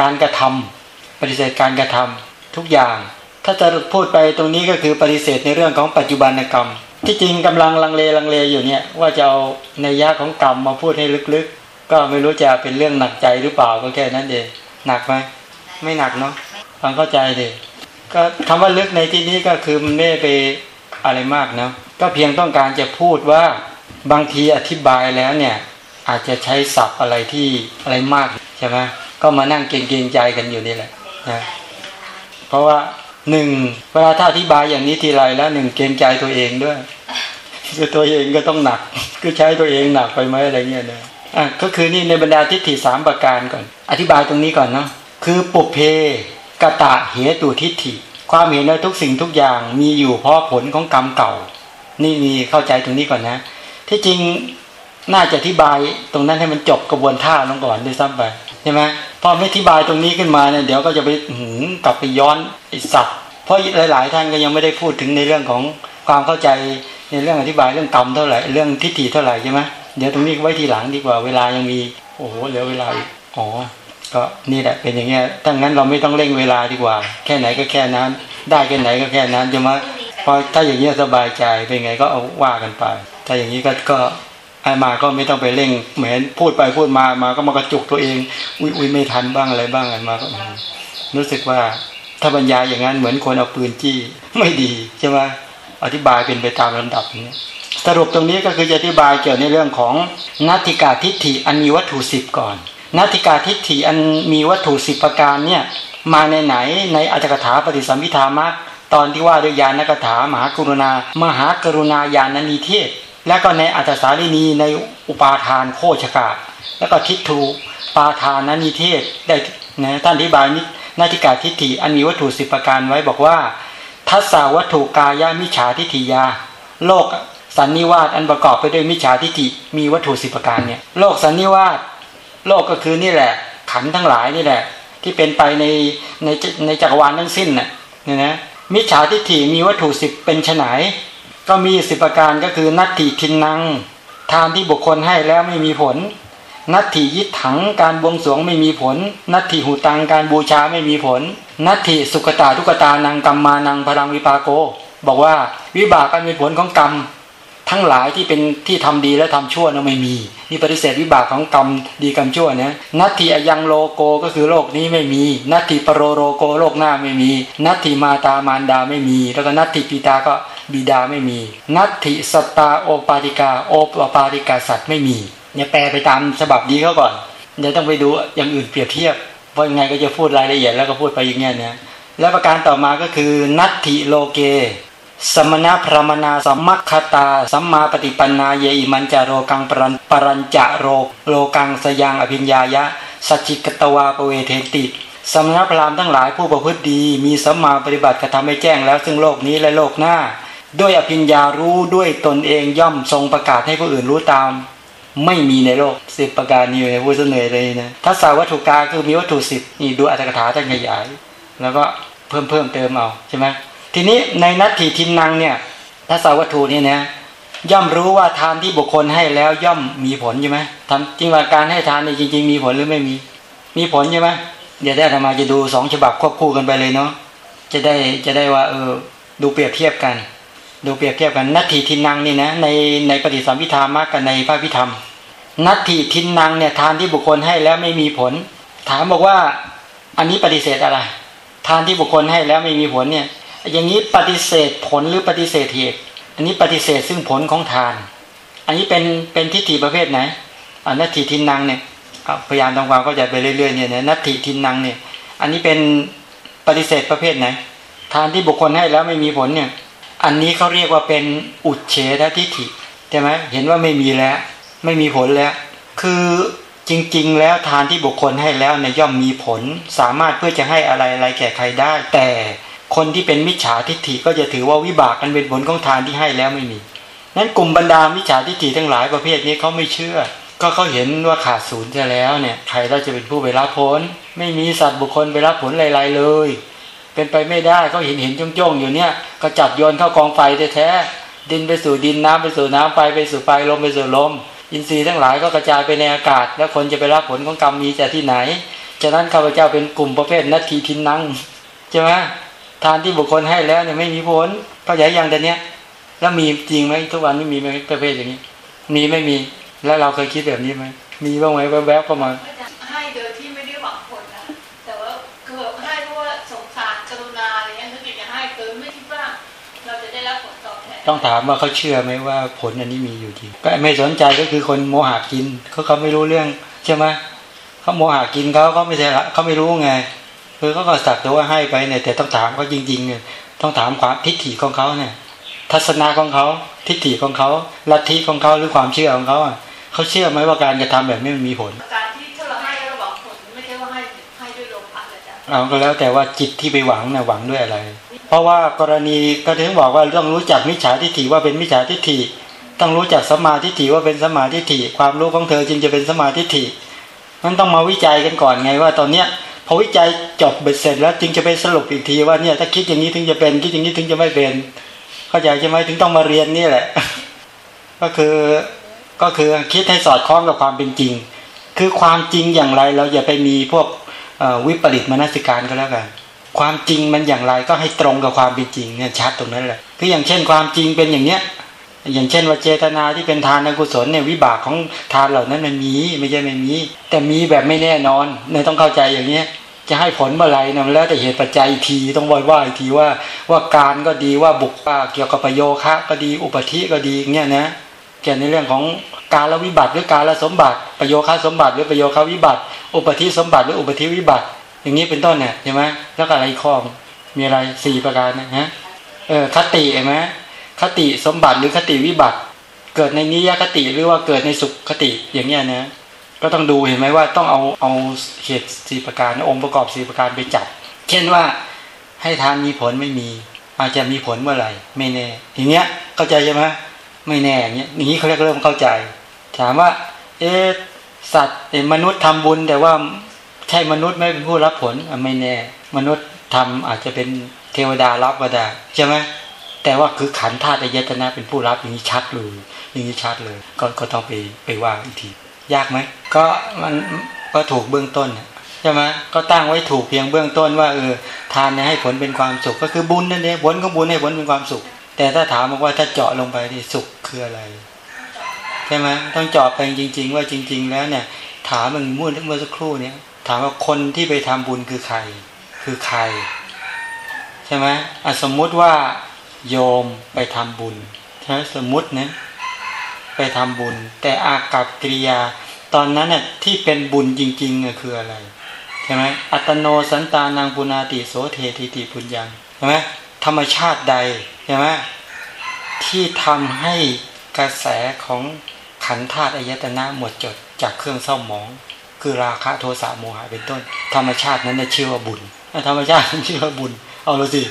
การกระทำปฏิเสธการกระทำทุกอย่าง ถ้าจะพูดไปตรงนี้ก็คือปฏิเสธในเรื่องของปัจจุบันกรรม ที่จริงกำลังลังเลลังเลอยู่เนี่ยว่าจะเอาในยะของกรรมมาพูดให้ลึกๆ ก็ไม่รู้จะเป็นเรื่องหนักใจหรือเปล่าก็แค่นั้นเองหนักไหมไม่หนักเนาะฟังเข้าใจเดิ ก็คำว่าลึกในที่นี้ก็คือมันไม่ไปอะไรมากเนาะก็เพียงต้องการจะพูดว่าบางทีอธิบายแล้วเนี่ย อาจจะใช้ศัพท์อะไรที่อะไรมากใช่ไหมก็มานั่งเกรงใจกันอยู่นี่แหละนะเพราะว่าหนึ่งเวลาถ้าอธิบายอย่างนี้ทีไรแล้วหนึ่งเกรงใจตัวเองด้วยคือตัวเองก็ต้องหนักคือใช้ตัวเองหนักไปไหมอะไรเงี้ยนะอะก็คือนี่ในบรรดาทิฏฐิสามประการก่อน อธิบายตรงนี้ก่อนเนาะคือปุเพ กตะเหตุทิฏฐิ ความเห็นในทุกสิ่งทุกอย่างมีอยู่เพราะผลของกรรมเก่า นี่มีเข้าใจตรงนี้ก่อนนะ ที่จริงน่าจะอธิบายตรงนั้นให้มันจบกระบวนท่าลงก่อนด้วยซ้ำไปใช่ไหมพอไม่อธิบายตรงนี้ขึ้นมาเนี่ยเดี๋ยวก็จะไปหืกลับไปย้อนไอสัตว์เพราะหลาย ๆ ท่านก็ยังไม่ได้พูดถึงในเรื่องของความเข้าใจในเรื่องอธิบายเรื่องกรรมเท่าไหร่เรื่องทิฏฐิเท่าไหร่ใช่ไหมเดี๋ยวตรงนี้ไว้ทีหลังดีกว่าเวลายังมีโอ้โหเหลือเวลาอีกอ๋อ ก็นี่แหละเป็นอย่างเงี้ยถ้างั้นเราไม่ต้องเร่งเวลาดีกว่า แค่ไหนก็แค่นั้น ได้แค่ไหนก็แค่นั้นใช่ไหมพอถ้าอย่างเงี้ยสบายใจเป็นไงก็เอาว่ากันไป ถ้าอย่างนี้ก็ก็ไอ้มาก็ไม่ต้องไปเร่ง เหมือนพูดไปพูดมามาก็มากระจุกตัวเอง อุ้ยอุ้ยไม่ทันบ้างอะไรบ้างอะไรมาก็รู้สึกว่าถ้าบรรยายอย่างนั้นเหมือนคนเอาปืนจี้ไม่ดีใช่ไหมอธิบายเป็นไปตามลำดับนี้สรุปตรงนี้ก็คือจะอธิบายเกี่ยวในเรื่องของนัตติกาทิฏฐิอันมีวัตถุสิบก่อน นัตติกาทิฏฐิอันมีวัตถุสิบประการเนี่ยมาในไหนในอัจฉริถาปฏิสัมพิธามักตอนที่ว่าด้วยญาณกถามหากรุณา มหากรุณาญาณนิเทศ และก็ในอัตสารินีในอุปาทานโคชกาแล้วก็ทิฏฐุปาทานนิเทศได้นะท่านอธิบายนินาติกาทิฏฐิอันมีวัตถุสิบประการไว้บอกว่า ทัศาวัตถุกายามิฉาทิฏฐิยา โลกสันนิวาสอันประกอบไปด้วยมิจฉาทิฏฐิมีวัตถุสิบประการเนี่ยโลกสันนิวาส โลกก็คือนี่แหละ ขันทั้งหลายนี่แหละ ที่เป็นไปในในในจักรวาลทั้งสิ้นน่ะเนี่ยนะมิจฉาทิฏฐิมีวัตถุสิบเป็นไฉนก็มีสิบประการก็คือนัตถิทินนัง ทานที่บุคคลให้แล้วไม่มีผล นัตถิยิถังการบวงสรวงไม่มีผล นัตถิหูตังการบูชาไม่มีผล นัตถิสุกตาทุกตานังกรรมานังพลังวิปาโก บอกว่าวิบากการมีผลของกรรม ทั้งหลายที่เป็นที่ทำดีและทำชั่วนะไม่มี นี่ปฏิเสธวิบากของกรรมดีกรรมชั่วนะนัตถิอยังโลโกก็คือโลกนี้ไม่มี นัตถิปโรโรโกโลกหน้าไม่มี นัตถิมาตามารดาไม่มี แล้วก็นัตถิปิตาก็บิดาไม่มี นัตถิสตาโอปาติกาโอปปาติกาสัตว์ไม่มีเนี่ยแปลไปตามฉบับดีเขาก่อนเดี๋ยวต้องไปดูอย่างอื่นเปรียบเทียบเพราะยังไงก็จะพูดรายละเอียดแล้วก็พูดไปอย่างเงี้ยนะแล้วประการต่อมาก็คือนัตถิโลเก สมณพรมนาสมัคคตา สัมมาปฏิปันนาเยอิมันจโรกังปรันปรัญจะโรโลกังสยังอภิญญายะสัจจิกตวาปเวเทติสมณพราหมณ์ทั้งหลายผู้ประพฤติดี มีสัมมาปฏิบัติกระทำให้แจ้งแล้ว ซึ่งโลกนี้และโลกหน้า ด้วยอภิญญารู้ด้วยตนเองย่อมทรงประกาศให้ผู้อื่นรู้ตาม ไม่มีในโลกสิบประการนี้ในผู้เสนอเลยนะทัศวัตถุกาคือมีวัตถุสิบนี่ดูอัตถกถาท่านขยาย แล้วก็เพิ่มเพิ่มเติมเอาใช่ไหม ทีนี้ในนัตถิทินนังเนี่ยทัศวัตถุนี่นะย่อมรู้ว่าทานที่บุคคลให้แล้วย่อมมีผลใช่ไหมทำจริงว่าการให้ทานเนี่ยจริง ๆ มีผลหรือไม่มี มีผลใช่ไหมเดี๋ยวได้ธรรมาจะดูสองฉบับควบคู่กันไปเลยเนาะจะได้จะได้ว่าเออดูเปรียบเทียบกัน ดูเปรียบเทียบกันนัตถิทินนังนี่นะในในปฏิสัมพิธามากกันในพระพิธรรม นัตถิทินนังเนี่ยทานที่บุคคลให้แล้วไม่มีผล ถามบอกว่าอันนี้ปฏิเสธอะไร ทานที่บุคคลให้แล้วไม่มีผลเนี่ย อย่างนี้ปฏิเสธผลหรือปฏิเสธเหตุ อันนี้ปฏิเสธซึ่งผลของทาน อันนี้เป็นเป็นทิฏฐิประเภทไหนอันนัตถิทินนังเนี่ยพยายามทำความเข้าใจไปเรื่อยๆเนี่ยนัตถิทินนังเนี่ย อันนี้เป็นปฏิเสธประเภทไหน ทานที่บุคคลให้แล้วไม่มีผลเนี่ย อันนี้เขาเรียกว่าเป็นอุดเฉททิฏฐิใช่ไหมเห็นว่าไม่มีแล้ว ไม่มีผลแล้ว คือจริง ๆ แล้วทานที่บุคคลให้แล้วในย่อมมีผล สามารถเพื่อจะให้อะไรอะไรแก่ใครได้ แต่ คนที่เป็นมิจฉาทิฏฐิก็จะถือว่าวิบากกันเป็นผลของทานที่ให้แล้วไม่มีนั้นกลุ่มบรรดามิจฉาทิฏฐิทั้งหลายประเภทนี้เขาไม่เชื่อ ก็เขาเห็นว่าขาดศูนย์จะแล้วเนี่ยใครเราจะเป็นผู้ไปรับผล ไม่มีสัตว์บุคคลไปรับผลอะไรเลย เป็นไปไม่ได้เขาเห็นเห็นจ้องๆอยู่เนี่ย ก็จับโยนเข้ากองไฟแท้ๆดินไปสู่ดินน้ำไปสู่น้ำไฟไปสู่ไฟลมไปสู่ลม อินทรีย์ทั้งหลายก็กระจายไปในอากาศ แล้วคนจะไปรับผลของกรรมมีจากที่ไหนฉะนั้นข้าพเจ้าเป็นกลุ่มประเภทนัตทีทินนังใช่ไหม ทานที่บุคคลให้แล้วเนี่ยไม่มีผลเข้าใจอย่างแต่เนี้ย แล้วมีจริงไหมทุกวันนี้มีไหมประเภทอย่างนี้ มีไม่มีแล้วเราเคยคิดแบบนี้ไหมมีบ้างไหมแวบๆก็มาให้โดยที่ไม่ได้หวังผลนะแต่ว่าคือให้เพราะว่าสงสารกรุณาอะไรเงี้ยนึกอยากจะให้เกินไม่คิดว่าเราจะได้รับผลตอบแทนต้องถามว่าเขาเชื่อไหมว่าผลอันนี้มีอยู่จริงก็ไม่สนใจก็คือคนโมหะกินเขาเขาไม่รู้เรื่องใช่ไหมเขาโมหะกินเขาเขาไม่ใช่ละเขาไม่รู้ไง คือเขาก็สักแต่ว่าให้ไปเนี่ยแต่ต้องถามเขาจริงๆเนี่ยต้องถามความทิฏฐิของเขาเนี่ย ทัศนะของเขาทิฏฐิของเขาลัทธิของเขาหรือความเชื่อของเขาอะเขาเชื่อไหมว่าการกระทำแบบนี้มันมีผลการที่ถ้าเราให้แล้วเราหวังผลไม่ใช่ว่าให้ให้ด้วยโลภะเลยจ้ะเอาก็แล้วแต่ว่าจิตที่ไปหวังเนี่ยหวังด้วยอะไร เพราะว่ากรณีก็ถึงบอกว่าต้องรู้จักมิจฉาทิฏฐิว่าเป็นมิจฉาทิฏฐิต้องรู้จักสมมาทิฏฐิว่าเป็นสมมาทิฏฐิความรู้ของเธอจึงจะเป็นสมมาทิฏฐิมันต้องมาวิจัยกันก่อนไงว่าตอนเนี้ย พอวิจัยจบเบ็ดเสร็จแล้วจึงจะไปสรุปอีกทีว่าเนี่ยถ้าคิดอย่างนี้ถึงจะเป็นคิดอย่างนี้ถึงจะไม่เป็น เข้าใจใช่ไหมถึงต้องมาเรียนนี่แหละ ก็คือก็คือคิดให้สอดคล้องกับความเป็นจริง คือความจริงอย่างไรเราอย่าไปมีพวกวิปริตมนสิการก็แล้วกันความจริงมันอย่างไรก็ให้ตรงกับความเป็นจริงเนี่ยชัดตรงนั้นแหละคืออย่างเช่นความจริงเป็นอย่างเนี้ย อย่างเช่นว่าเจตนาที่เป็นทานกุศลเนี่ยวิบากของทานเหล่านั้นมันมีไม่ใช่ไม่มี แต่มีแบบไม่แน่นอนเนี่ยต้องเข้าใจอย่างเนี้ยจะให้ผลเมื่อไหร่นะมันแล้วแต่เหตุปัจจัยทีต้องว่าว่าอีกทีว่าว่าการก็ดีว่าบุกว่าเกี่ยวกับประโยคะก็ดีอุปธิก็ดีอย่างเงี้ยนะเกี่ยวในเรื่องของการละวิบัติหรือการละสมบัติ ประโยคะสมบัติหรือประโยคะวิบัติ อุปธิสมบัติหรืออุปธิวิบัติ อย่างนี้เป็นต้นเนี่ยใช่ไหมแล้วก็อะไรข้อมีอะไรสี่ประการนะฮะเออคติเห็นไหม คติสมบัติหรือคติวิบัติ เกิดในนิยคติหรือว่าเกิดในสุขคติอย่างเงี้ยนะก็ต้องดูเห็นไหมว่าต้องเอาเอาเหตุสี่ประการองค์ประกอบสี่ประการไปจับ เช่นว่าให้ทานมีผลไม่มี อาจจะมีผลเมื่อไหร่ ไม่แน่อย่างเงี้ยเข้าใจใช่ไหมไม่แน่อย่างเงี้ยอย่างนี้เขาเรียกเริ่มเข้าใจ ถามว่า เอ๊สัตว์มนุษย์ทำบุญ แต่ว่าใช่มนุษย์ไม่เป็นผู้รับผลไม่แน่ มนุษย์ทำอาจจะเป็นเทวดารับก็ได้ใช่ไหม แต่ว่าคือขันธาตุอายตนะเป็นผู้รับอย่างนี้ชัดเลยอย่างนี้ชัดเลย ก็ก็ต้องไปไปว่าอีกที ยากไหมก็มันก็ถูกเบื้องต้นใช่ไหมก็ตั้งไว้ถูกเพียงเบื้องต้นว่าเออทานเนี่ยให้ผลเป็นความสุขก็คือบุญนั่นเองผลของบุญให้ผลเป็นความสุข แต่ถ้าถามบอกว่าถ้าเจาะลงไปที่สุขคืออะไรใช่ไหมต้องเจาะไปจริง ๆ ว่าจริง ๆ แล้วเนี่ย ถามมันมุ่นเมื่อสักครู่เนี่ย ถามว่าคนที่ไปทำบุญคือใคร คือใครใช่ไหมอะสมมุติว่า โยมไปทำบุญใช่ไหมสมมุตินะไปทำบุญ แต่อากับกิริยา ตอนนั้นน่ะที่เป็นบุญจริงๆคืออะไรใช่ไหมอัตโนสันตานังปุนาติโสเทติติปุญญังใช่ไหมธรรมชาติใดใช่ไหมที่ทำให้กระแสของขันธ์ธาตุอายตนะหมดจดจากเครื่องเศร้าหมอง คือราคะโทสะโมหะเป็นต้น ธรรมชาตินั้นน่ะชื่อว่าบุญธรรมชาตินั้นชื่อว่าบุญ เอาละสิ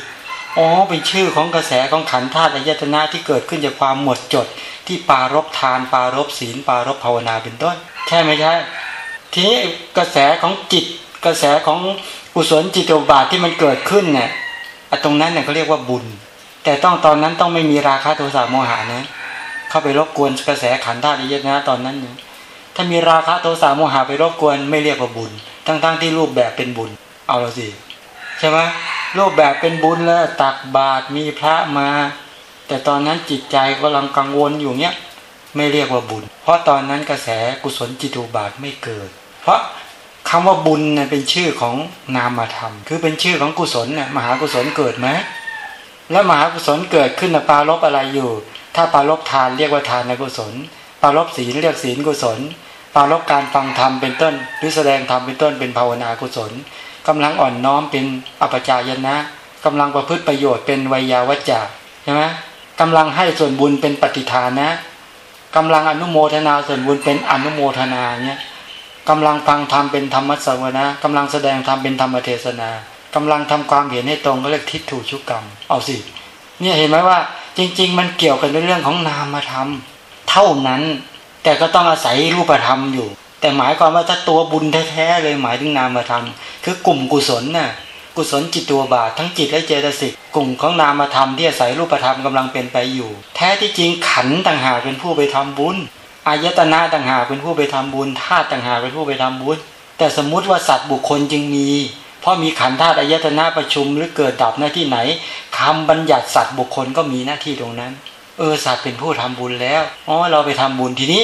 อ๋อเป็นชื่อของกระแสของขันธาตุอายตนะที่เกิดขึ้นจากความหมดจด ที่ปารบทาน ปารบศีล ปารบภาวนาเป็นต้น ใช่ไหมใช่ทีนี้กระแสของจิต กระแสของกุศลจิตอุบาทที่มันเกิดขึ้นเนี่ยตรงนั้นเนี่ยเขาเรียกว่าบุญ แต่ต้องตอนนั้นต้องไม่มีราคะโทสะโมหะนะเข้าไปรบกวนกระแสขันธาตุอายตนะตอนนั้นเนี่ยถ้ามีราคะโทสะโมหะไปรบกวนไม่เรียกว่าบุญ ทั้งๆที่รูปแบบเป็นบุญ เอาละสิ ใช่ไหมรูปแบบเป็นบุญแล้วตักบาตรมีพระมา แต่ตอนนั้นจิตใจกำลังกังวลอยู่เนี้ยไม่เรียกว่าบุญ เพราะตอนนั้นกระแสกุศลจิตุบาทไม่เกิด เพราะคำว่าบุญเนี่ยเป็นชื่อของนามธรรม คือเป็นชื่อของกุศลเนี่ยมหากุศลเกิดไหมแล้วมหากุศลเกิดขึ้นนะปารบอะไรอยู่ ถ้าปารบทานเรียกว่าทานในกุศลปารบศีลเรียกศีลกุศลปารบการฟังธรรมเป็นต้นหรือแสดงธรรมเป็นต้นเป็นภาวนากุศล กำลังอ่อนน้อมเป็นอปจายนะกำลังประพฤติประโยชน์เป็นวิยาวัจจะใช่ไหมกำลังให้ส่วนบุญเป็นปฏิทานนะกำลังอนุโมทนาส่วนบุญเป็นอนุโมทนาเนี่ยกำลังฟังธรรมเป็นธรรมสวนะกำลังแสดงธรรมเป็นธรรมเทศนากำลังทำความเห็นให้ตรงก็เรียกทิฏฐุชุกกรรม เอาสิ เนี่ยเห็นไหมว่า จริง ๆ มันเกี่ยวกันในเรื่องของนามธรรมเท่านั้น แต่ก็ต้องอาศัยรูปธรรมอยู่ แต่หมายความว่าถ้าตัวบุญแท้ๆเลยหมายถึงนามธรรมคือกลุ่มกุศลน่ะกุศลจิตตัวบาททั้งจิตและเจตสิกกลุ่มของนามธรรมที่อาศัยรูปธรรมกำลังเป็นไปอยู่ แท้ที่จริงขันต่างหากเป็นผู้ไปทำบุญอายตนะต่างหากเป็นผู้ไปทำบุญธาตุต่างหากเป็นผู้ไปทำบุญ แต่สมมุติว่าสัตว์บุคคลจึงมี เพราะมีขันธ์ธาตุอายตนะประชุมหรือเกิดดับหน้าที่ไหนคำบัญญัติสัตว์บุคคลก็มีหน้าที่ตรงนั้น เออสัตว์เป็นผู้ทำบุญแล้วอ๋อเราไปทำบุญทีนี้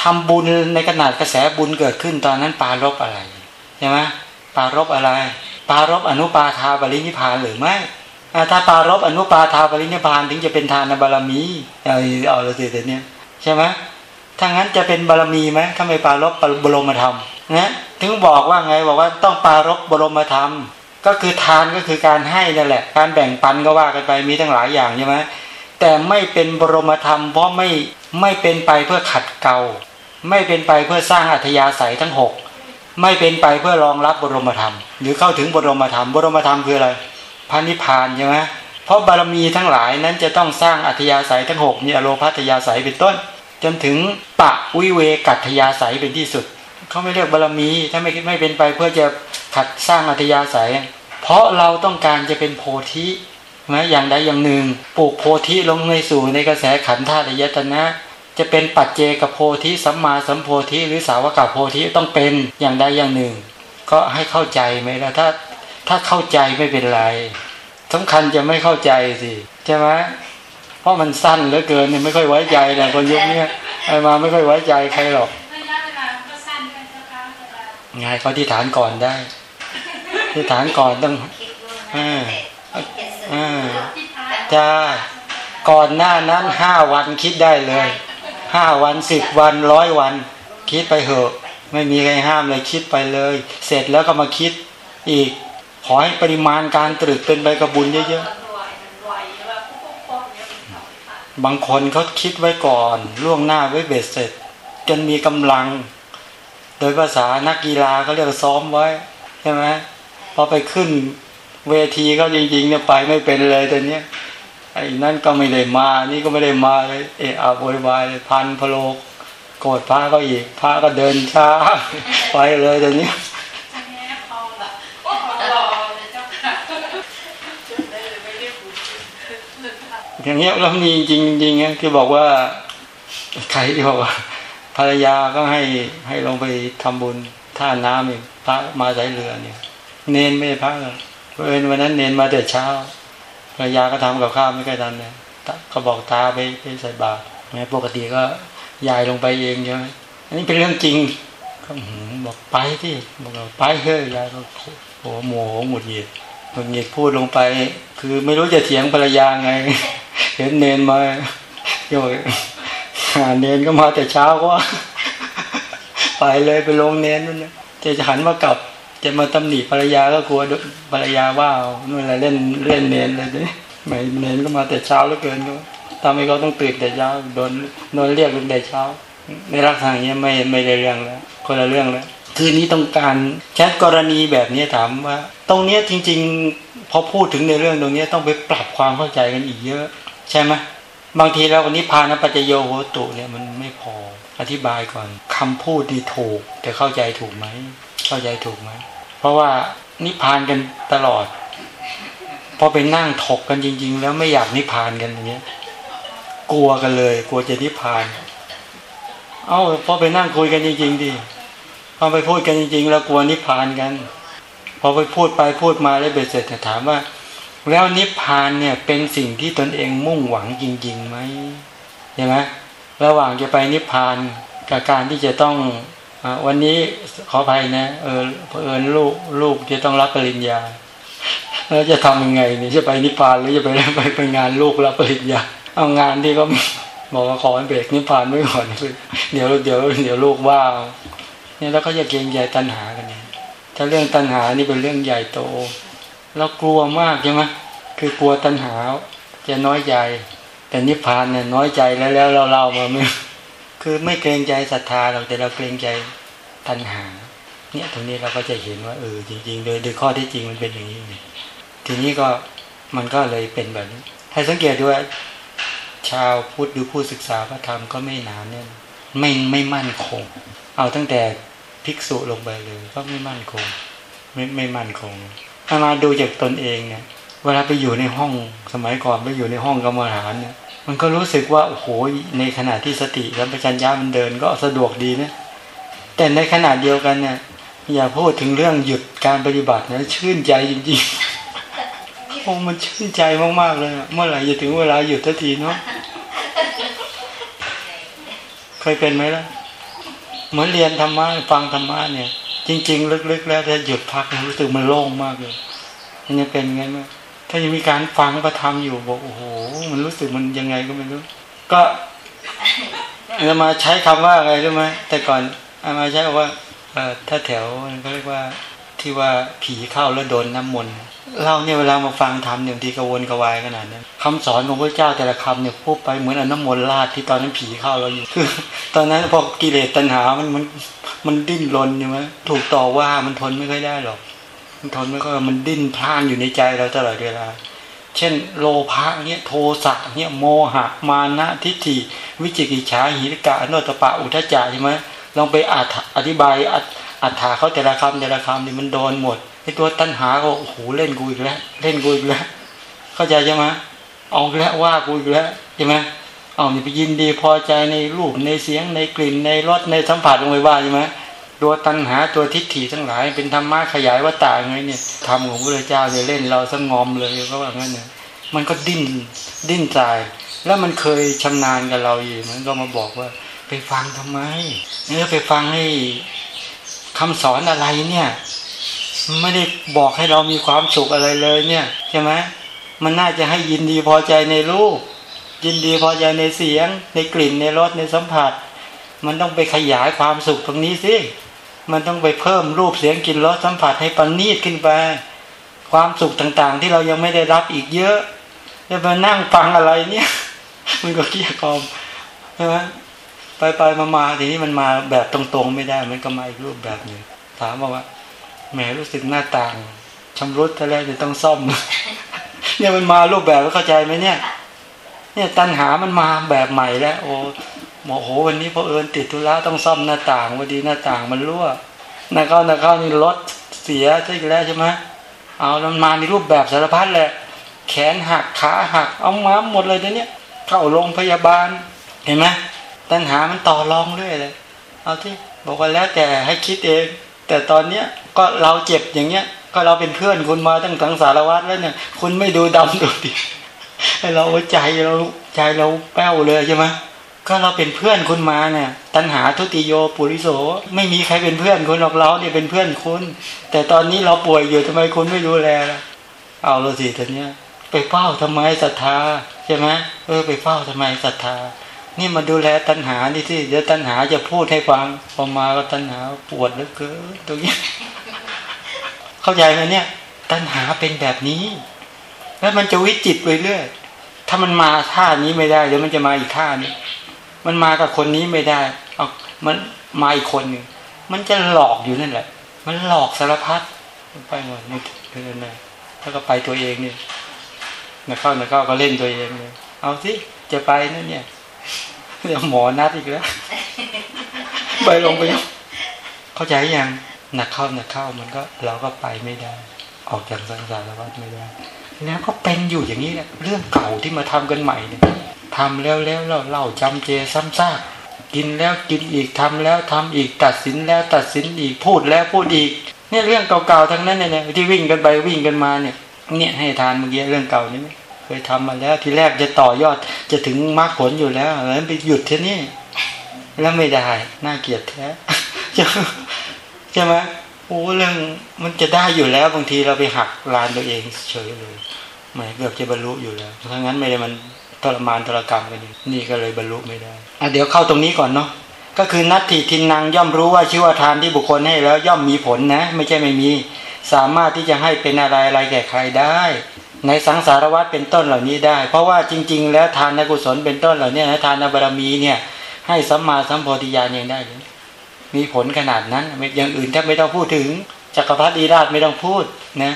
ทำบุญในขนาดกระแสบุญเกิดขึ้นตอนนั้นปารบอะไรใช่ไหมปารบอะไร ปารบอนุปาทาปรินิพานหรือไม่ถ้าปารบอนุปาทาปรินิพานถึงจะเป็นทานบารมีเอาเอาละสิแต่เนี้ยใช่ไหมถ้างั้นจะเป็นบารมีไหมถ้าไม่ปารบบรมธรรมนะถึงบอกว่าไงบอกว่าต้องปารบบรมธรรม ก็คือทานก็คือการให้นั่นแหละ การแบ่งปันก็ว่ากันไปมีทั้งหลายอย่างใช่ไหมแต่ไม่เป็นบรมธรรมเพราะไม่ ไม่เป็นไปเพื่อขัดเกลาไม่เป็นไปเพื่อสร้างอัธยาศัยทั้งหกไม่เป็นไปเพื่อรองรับบรมธรรม หรือเข้าถึงบรมธรรม บรมธรรมคืออะไรพระนิพพานใช่ไหมเพราะบารมีทั้งหลายนั้นจะต้องสร้างอัธยาศัยทั้งหกมีอโลพัตยาศัยเป็นต้น จนถึงปะวิเวกัตยาศัยเป็นที่สุดเขาไม่เรียกบารมีถ้าไม่ไม่เป็นไปเพื่อจะขัดสร้างอัธยาศัย เพราะเราต้องการจะเป็นโพธินะอย่างใดอย่างหนึ่งปลูกโพธิลงในสู่ในกระแสขันธ์ธาตุยตนะ จะเป็นปัจเจกโพธิสัมมาสัมโพธิหรือสาวกโพธิต้องเป็นอย่างใดอย่างหนึ่ง ก็ให้เข้าใจไหมล่ะถ้าถ้าเข้าใจไม่เป็นไรสำคัญจะไม่เข้าใจสิใช่ไหมเพราะมันสั้นเหลือเกินเนี่ยไม่ค่อยไว้ใจนะคนยุคนี้ไอ้มาไม่ค่อยไว้ใจใครหรอกระยะเวลาก็สั้นด้วยเจ้าค่ะเวลาไงเขาที่ฐานก่อนได้ ที่ฐานก่อนต้องคิดดูนะอ่าเจ็ดสิบอ่าที่ท้ายจ้าก่อนหน้านั้นห้าวันคิดได้เลย ห้าวันสิบวันร้อยวัน คิดไปเหอะ ไม่มีใครห้ามเลยคิดไปเลย เสร็จแล้วก็มาคิดอีกขอให้ปริมาณการตรึกเป็นใบกระบุญเยอะๆบางคนเขาคิดไว้ก่อน ล่วงหน้าไว้เบ็ดเสร็จ จนมีกำลัง โดยภาษานักกีฬาเขาเรียกว่าซ้อมไว้ใช่ไหมพอไปขึ้นเวทีก็จริงๆเนี่ยไปไม่เป็นเลยตอนนี้ย ไอ้นั่นก็ไม่ได้มา นี่ก็ไม่ได้มาเลย เอะอะโวยวายเลยพันพโลกโกรธพระก็อีกพระก็เดินช้าไปเลยตอนนี้จะแง่พอละพอรอเลยเจ้าค่ะจุดได้เลยไม่เรียกอย่างเงี้ยแล้วมีจริงจริงๆนะที่บอกว่า ใครที่บอกว่า ภรรยาก็ให้ให้ลงไปทำบุญท่าน้ำอีกพระมาสายเรือเนี่ย เนนไม่ได้พักเลยเพราะเอิญวันนั้นเนนมาแต่เช้า ภรรยาก็ทำกับข้าวไม่ค่อยทันเลยตาก็บอกตาไปไปใส่บาตรแม้ปกติก็ยายลงไปเองใช่ไหมอันนี้เป็นเรื่องจริงก็หือบอกไปที่บอกว่าไปเฮ้ยยายก็โอ้โหโมโหหงุดหงิดหงุดหงิดพูดลงไป คือไม่รู้จะเถียงภรรยาไง เห็นเนนมาโยกหาเนนก็มาแต่เช้าก็ไปเลยไปลงเนนนั่นนะจะหันมากลับ จะมาตำหนิภรรยาก็กลัวภรรยาว่าเอานู่นอะไรเล่นเล่นเนนเลยดิไม่เนนก็มาแต่เช้าเหลือเกินก็ทำให้เขาต้องตื่นแต่เช้าโดนโดนเรียกตั้งแต่เช้า ในลักษณะอย่างนี้ยไม่ไม่ได้เรื่องแล้ว คนละเรื่องแล้วคือนี้ต้องการแค่กรณีแบบนี้ถามว่า ตรงเนี้ยจริง ๆ พอพูดถึงในเรื่องตรงเนี้ยต้องไปปรับความเข้าใจกันอีกเยอะ ใช่ไหมบางทีเราวันนี้พานปัจจโยโหตุเนี่ยมันไม่พออธิบายก่อนคำพูดดีถูก แต่เข้าใจถูกไหม เข้าใจถูกไหม ราะว่านิพพานกันตลอด พอไปนั่งถกกันจริง ๆ แล้วไม่อยากนิพพานกันอย่างเงี้ย กลัวกันเลย กลัวจะนิพพาน เอ้าพอไปนั่งคุยกันจริง ๆดิพอไปพูดกันจริง ๆ แล้วกลัวนิพพานกัน พอไปพูดไปพูดมาแล้วเบ็ดเสร็จแต่ถามว่า แล้วนิพพานเนี่ยเป็นสิ่งที่ตนเองมุ่งหวังจริงๆไหมใช่ไหมระหว่างจะไปนิพพานกับการที่จะต้อง วันนี้ขออภัยนะ เออเผอิญลูกลูกจะต้องรับปริญญาแล้วจะทำยังไงเนี่ยจะไปนิพพานหรือจะไปไปไปงานลูกรับปริญญาเอางานที่ก็บอกว่าขอให้เบรกนิพพานไว้ก่อนเดี๋ยวเดี๋ยวเดี๋ยวลูกว่าเอาเนี่ยแล้วเขาจะเกรงใจตัณหากันเนี่ยถ้าเรื่องตัณหานี่เป็นเรื่องใหญ่โตเรากลัวมากใช่ไหมคือกลัวตัณหา จะน้อยใจ แต่นิพพานเนี่ยน้อยใจแล้วแล้วเราเล่ามาไม่ คือไม่เกรงใจศรัทธาเราแต่เราเกรงใจตัณหา เนี่ยตรงนี้เราก็จะเห็นว่าเออจริง ๆ โดยโดยข้อที่จริงมันเป็นอย่างนี้นทีนี้ก็มันก็เลยเป็นแบบนี้ให้สังเกตดูว่าชาวพุทธหรือผู้ศึกษาพระธรรมก็ไม่หนาแน่นไม่ไม่มั่นคง เอาตั้งแต่ภิกษุลงไปเลยก็ไม่มั่นคง ไม่ไม่มั่นคงเอามาดูจากตนเองเนี่ยเวลาไปอยู่ในห้องสมัยก่อนไปอยู่ในห้องกรรมฐานเนี่ย มันก็รู้สึกว่าโอ้โหในขณะที่สติและปัญญามันเดินก็สะดวกดีนะแต่ในขณะเดียวกันเนี่ยอย่าพูดถึงเรื่องหยุดการปฏิบัตินะชื่นใจจริงๆโอ้มันชื่นใจมากๆเลยอะเมื่อไหร่จะถึงเวลาหยุดทันทีเนาะเคยเป็นไหมล่ะเหมือนเรียนธรรมะฟังธรรมะเนี่ย จริง ๆ ลึกๆ แล้วถ้าหยุดพักรู้สึกมันโล่งมากเลยมันจะเป็นไงไหม ถ้ายังมีการฟังประธรรมอยู่บอกโอ้โห มันรู้สึกมันยังไงก็ไม่รู้ ก็อามาใช้คำว่าอะไรรู้ไหมแต่ก่อนอามาใช้คำว่าเออถ้าแถวเขาเรียกว่าที่ว่าผีเข้าแล้วโดนน้ำมนต์เราเนี่ยเวลามาฟังธรรมเนี่ยบางทีกวนกวายขนาดนี้คำสอนของพระเจ้าแต่ละคำเนี่ยพูดไปเหมือนอน้ำมนต์ราดที่ตอนนั้นผีเข้าเราอยู่คือตอนนั้นพอกิเลสตัณหามันมันมันดิ้นรนใช่ไหมถูกต่อว่ามันทนไม่ค่อยได้หรอก มันทนไม่ค่อยมันดิ้นพล่านอยู่ในใจเราตลอดเวลา เช่น โลภะเนี่ยโทสะเนี่ยโมหะ มานะทิฏฐิวิจิกิจฉาหิริกะอนุตตปะอุทจจะใช่ไหมลองไปอธิบายอัฏฐาเขาแต่ละคำแต่ละคำนี่มันโดนหมดไอตัวตัณหาก็โอ้โหเล่นกูอีกแล้วเล่นกูอีกแล้วเข้าใจใช่ไหมเอาแล้วว่ากูอีกแล้วใช่ไหมเอานี่ไปยินดีพอใจในรูปในเสียงในกลิ่นในรสในสัมผัสลงไปว่าใช่ไหม ตัวตัณหาตัวทิฏฐิทั้งหลาย เป็นธรรมะขยายว่าตาไงเนี่ยธรรมของพระเจ้าเนี่ยเล่นเราสงอมเลยเขาว่างั้นเนี่ยมันก็ดิ้นดิ้นใจแล้วมันเคยชำนาญกับเราอยู่มันก็มาบอกว่า ไปฟังทำไมเนี่ยไปฟังให้คำสอนอะไรเนี่ยไม่ได้บอกให้เรามีความสุขอะไรเลยเนี่ยใช่ไหมมันน่าจะให้ยินดีพอใจในรูปยินดีพอใจในเสียง ในกลิ่นในรสในสัมผัส มันต้องไปขยายความสุขตรงนี้สิ มันต้องไปเพิ่มรูปเสียงกลิ่นรสสัมผัสให้ปันนีดขึ้นไป ความสุขต่างๆ ที่เรายังไม่ได้รับอีกเยอะจะมานั่งฟังอะไรเนี่ย มันก็เกี้ยกอมใช่ไหมไปไปมามาทีนี้มันมาแบบตรงๆไม่ได้ มันก็มาอีกรูปแบบหนึ่งถามว่าแหมรู้สึกหน้าต่างชำรุดแต่แล้วจะต้องซ่อม เนี่ยมันมารูปแบบเข้าใจไหมเนี่ย เนี่ยตัณหามันมาแบบใหม่แล้ว โอ้ โมโหวันนี้พอเอิญติดธุระต้องซ่อมหน้าต่างวันดีหน้าต่างมันรั่วนาเข้านาเข้านี่รถเสียใช่แล้วใช่ไหมเอาแล้วมาในรูปแบบสารพัดแหละ แขนหักขาหักเอาม้าหมดเลยเดี๋ยวนี้เข้าโรงพยาบาลเห็นไหมตัณหามันต่อรองเรื่อยเลย เอาที่บอกว่าแล้วแต่ให้คิดเอง แต่ตอนเนี้ยก็เราเจ็บอย่างเงี้ย ก็เราเป็นเพื่อนคุณมาตั้งสังสารวัตรแล้วเนี่ย คุณไม่ดูดำดูดีให้เราใจเราใจเราแป้วเลยใช่ไหม ก็เราเป็นเพื่อนคุณมาเนี่ย ตัณหาทุติโยปุริโส ไม่มีใครเป็นเพื่อนคุณหรอกเราเนี่ยเป็นเพื่อนคุณ แต่ตอนนี้เราป่วยอยู่ทำไมคุณไม่ดูแลล่ะเอาละสิตอนเนี้ย ไปเฝ้าทำไมศรัทธาใช่ไหมเออไปเฝ้าทำไมศรัทธา นี่มาดูแลตัณหานี่สิเดี๋ยวตัณหาจะพูดให้ฟังพอมาก็ตัณหาปวดเหลือเกินตรงนี้ เข้าใจไหมเนี่ย ตัณหาเป็นแบบนี้ แล้วมันจะวิจิตไปเรื่อยถ้ามันมาท่านี้ไม่ได้เดี๋ยวมันจะมาอีกท่านี้ มันมากับคนนี้ไม่ได้เอามันมาอีกคนหนึ่งมันจะหลอกอยู่นั่นแหละ มันหลอกสารพัดไปหมดนี่เดินเลยถ้าก็ไปตัวเองเนี่ยนักเข้านักเข้าก็เล่นตัวเองเลยเอาสิจะไปนั่นเนี่ยเดี๋ยวหมอนัดอีกแล้วไปลงไปเข้าใจยังหนักเข้าหนักเข้ามันก็เราก็ไปไม่ได้ ออกจากสังสารวัฏไม่ได้ แล้วก็เป็นอยู่อย่างนี้แหละเรื่องเก่าที่มาทำกันใหม่เนี่ยทำแล้วแล้วเราเล่าจำเจซ้ำซากกินแล้วกินอีกทำแล้วทำอีกตัดสินแล้วตัดสินอีกพูดแล้วพูดอีกเนี่ยเรื่องเก่าๆทั้งนั้นเนี่ยที่วิ่งกันไปวิ่งกันมาเนี่ย เนี่ยให้ทานเมื่อกี้เรื่องเก่านี่เคยทำมาแล้วทีแรกจะต่อยอดจะถึงมรรคผลอยู่แล้วแล้วไปหยุดที่นี่แล้วไม่ได้น่าเกลียดแท้ใช่ไหม โอ้เรื่องมันจะได้อยู่แล้วบางทีเราไปหักลานตัวเองเฉยเลยหมายเกือบจะบรรลุอยู่แล้วเพรางั้นไม่ได้มันทรมานทรกรรมกันนี่ก็เลยบรรลุไม่ได้อะเดี๋ยวเข้าตรงนี้ก่อนเนาะก็คือนัตถิทินนางย่อมรู้ว่าชื่อว่าทานที่บุคคลให้แล้วย่อมมีผลนะ ไม่ใช่ไม่มี สามารถที่จะให้เป็นอะไรอะไรแก่ใครได้ ในสังสารวัฏเป็นต้นเหล่านี้ได้ เพราะว่าจริง ๆ แล้วทานกุศลเป็นต้นเหล่านี้นะทานบารมีเนี่ยให้สัมมาสัมโพธิญาณเองได้เลย มีผลขนาดนั้นอย่างอื่นแทบไม่ต้องพูดถึงจักรพรรดิราชไม่ต้องพูดนะ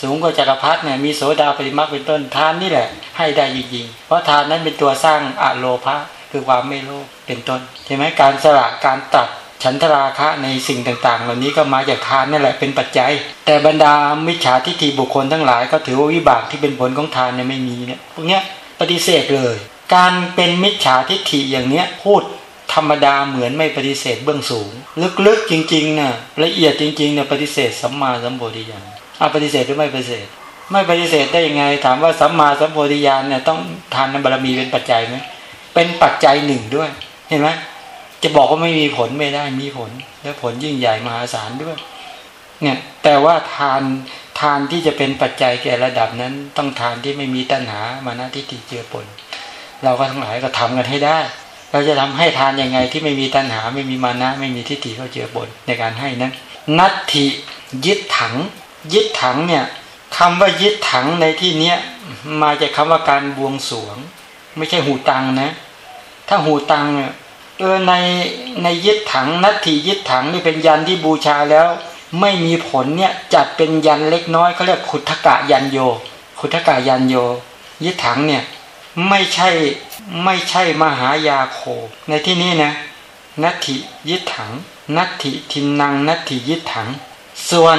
สูงกว่าจักรพรรดิเนี่ยมีโสดาปฏิมาเป็นต้นทานนี่แหละ ให้ได้จริงๆเพราะทานนั้นเป็นตัวสร้างอะโลภะคือความไม่โลภเป็นต้นใช่ไหมการสละการตัดฉันทราคะในสิ่งต่างๆ เหล่านี้ก็มาจากทานนั่นแหละเป็นปัจจัย แต่บรรดามิจฉาทิฏฐิบุคคลทั้งหลายก็ถือว่าวิบากที่เป็นผลของทานเนี่ยไม่มีเนี่ยพวกเนี้ยปฏิเสธเลย การเป็นมิจฉาทิฏฐิอย่างเนี้ยพูด ธรรมดาเหมือนไม่ปฏิเสธเบื้องสูง ลึกๆจริงๆนะ่ะละเอียดจริงๆเนี่ยปฏิเสธสัมมาสัมโพธิญาณอาปฏิเสธหรือไม่ปฏิเสธ ไม่ปฏิเสธได้ยังไง ถามว่าสัมมาสัมโพธิญาณเนี่ยต้องทานบารมีเป็นปัจจัยไหมเป็นปัจจัยหนึ่งด้วย เห็นไหมจะบอกว่าไม่มีผลไม่ได้มีผล และผลยิ่งใหญ่มหาศาลด้วยเนี่ยแต่ว่าทานทานที่จะเป็นปัจจัยแก่ระดับนั้น ต้องทานที่ไม่มีตัณหามานะทิฏฐิเจือปนเราก็ทั้งหลายก็ทำกันให้ได้ เราจะทำให้ทานยังไงที่ไม่มีตัณหาไม่มีมานะ ไม่มีทิฏฐิเข้าเจือปนในการให้นั้น นัตถิยึดถัง ยึดถังเนี่ยคำว่ายึดถังในที่เนี้ยมาจากคาว่าการบวงสวง ไม่ใช่หูตังนะ ถ้าหูตังเนี่ยเออในในยึดถังนัตถิยึดถังนี่เป็นยันที่บูชาแล้ว ไม่มีผลเนี่ยจัดเป็นยันเล็กน้อยเขาเรียกขุทกะยันโย ขุทกะยันโย ยึดถังเนี่ยไม่ใช่ ไม่ใช่มหายาโค ในที่นี้นะนัตถิยึดถัง นัตถิทินังนัตถิยึดถัง ส่วน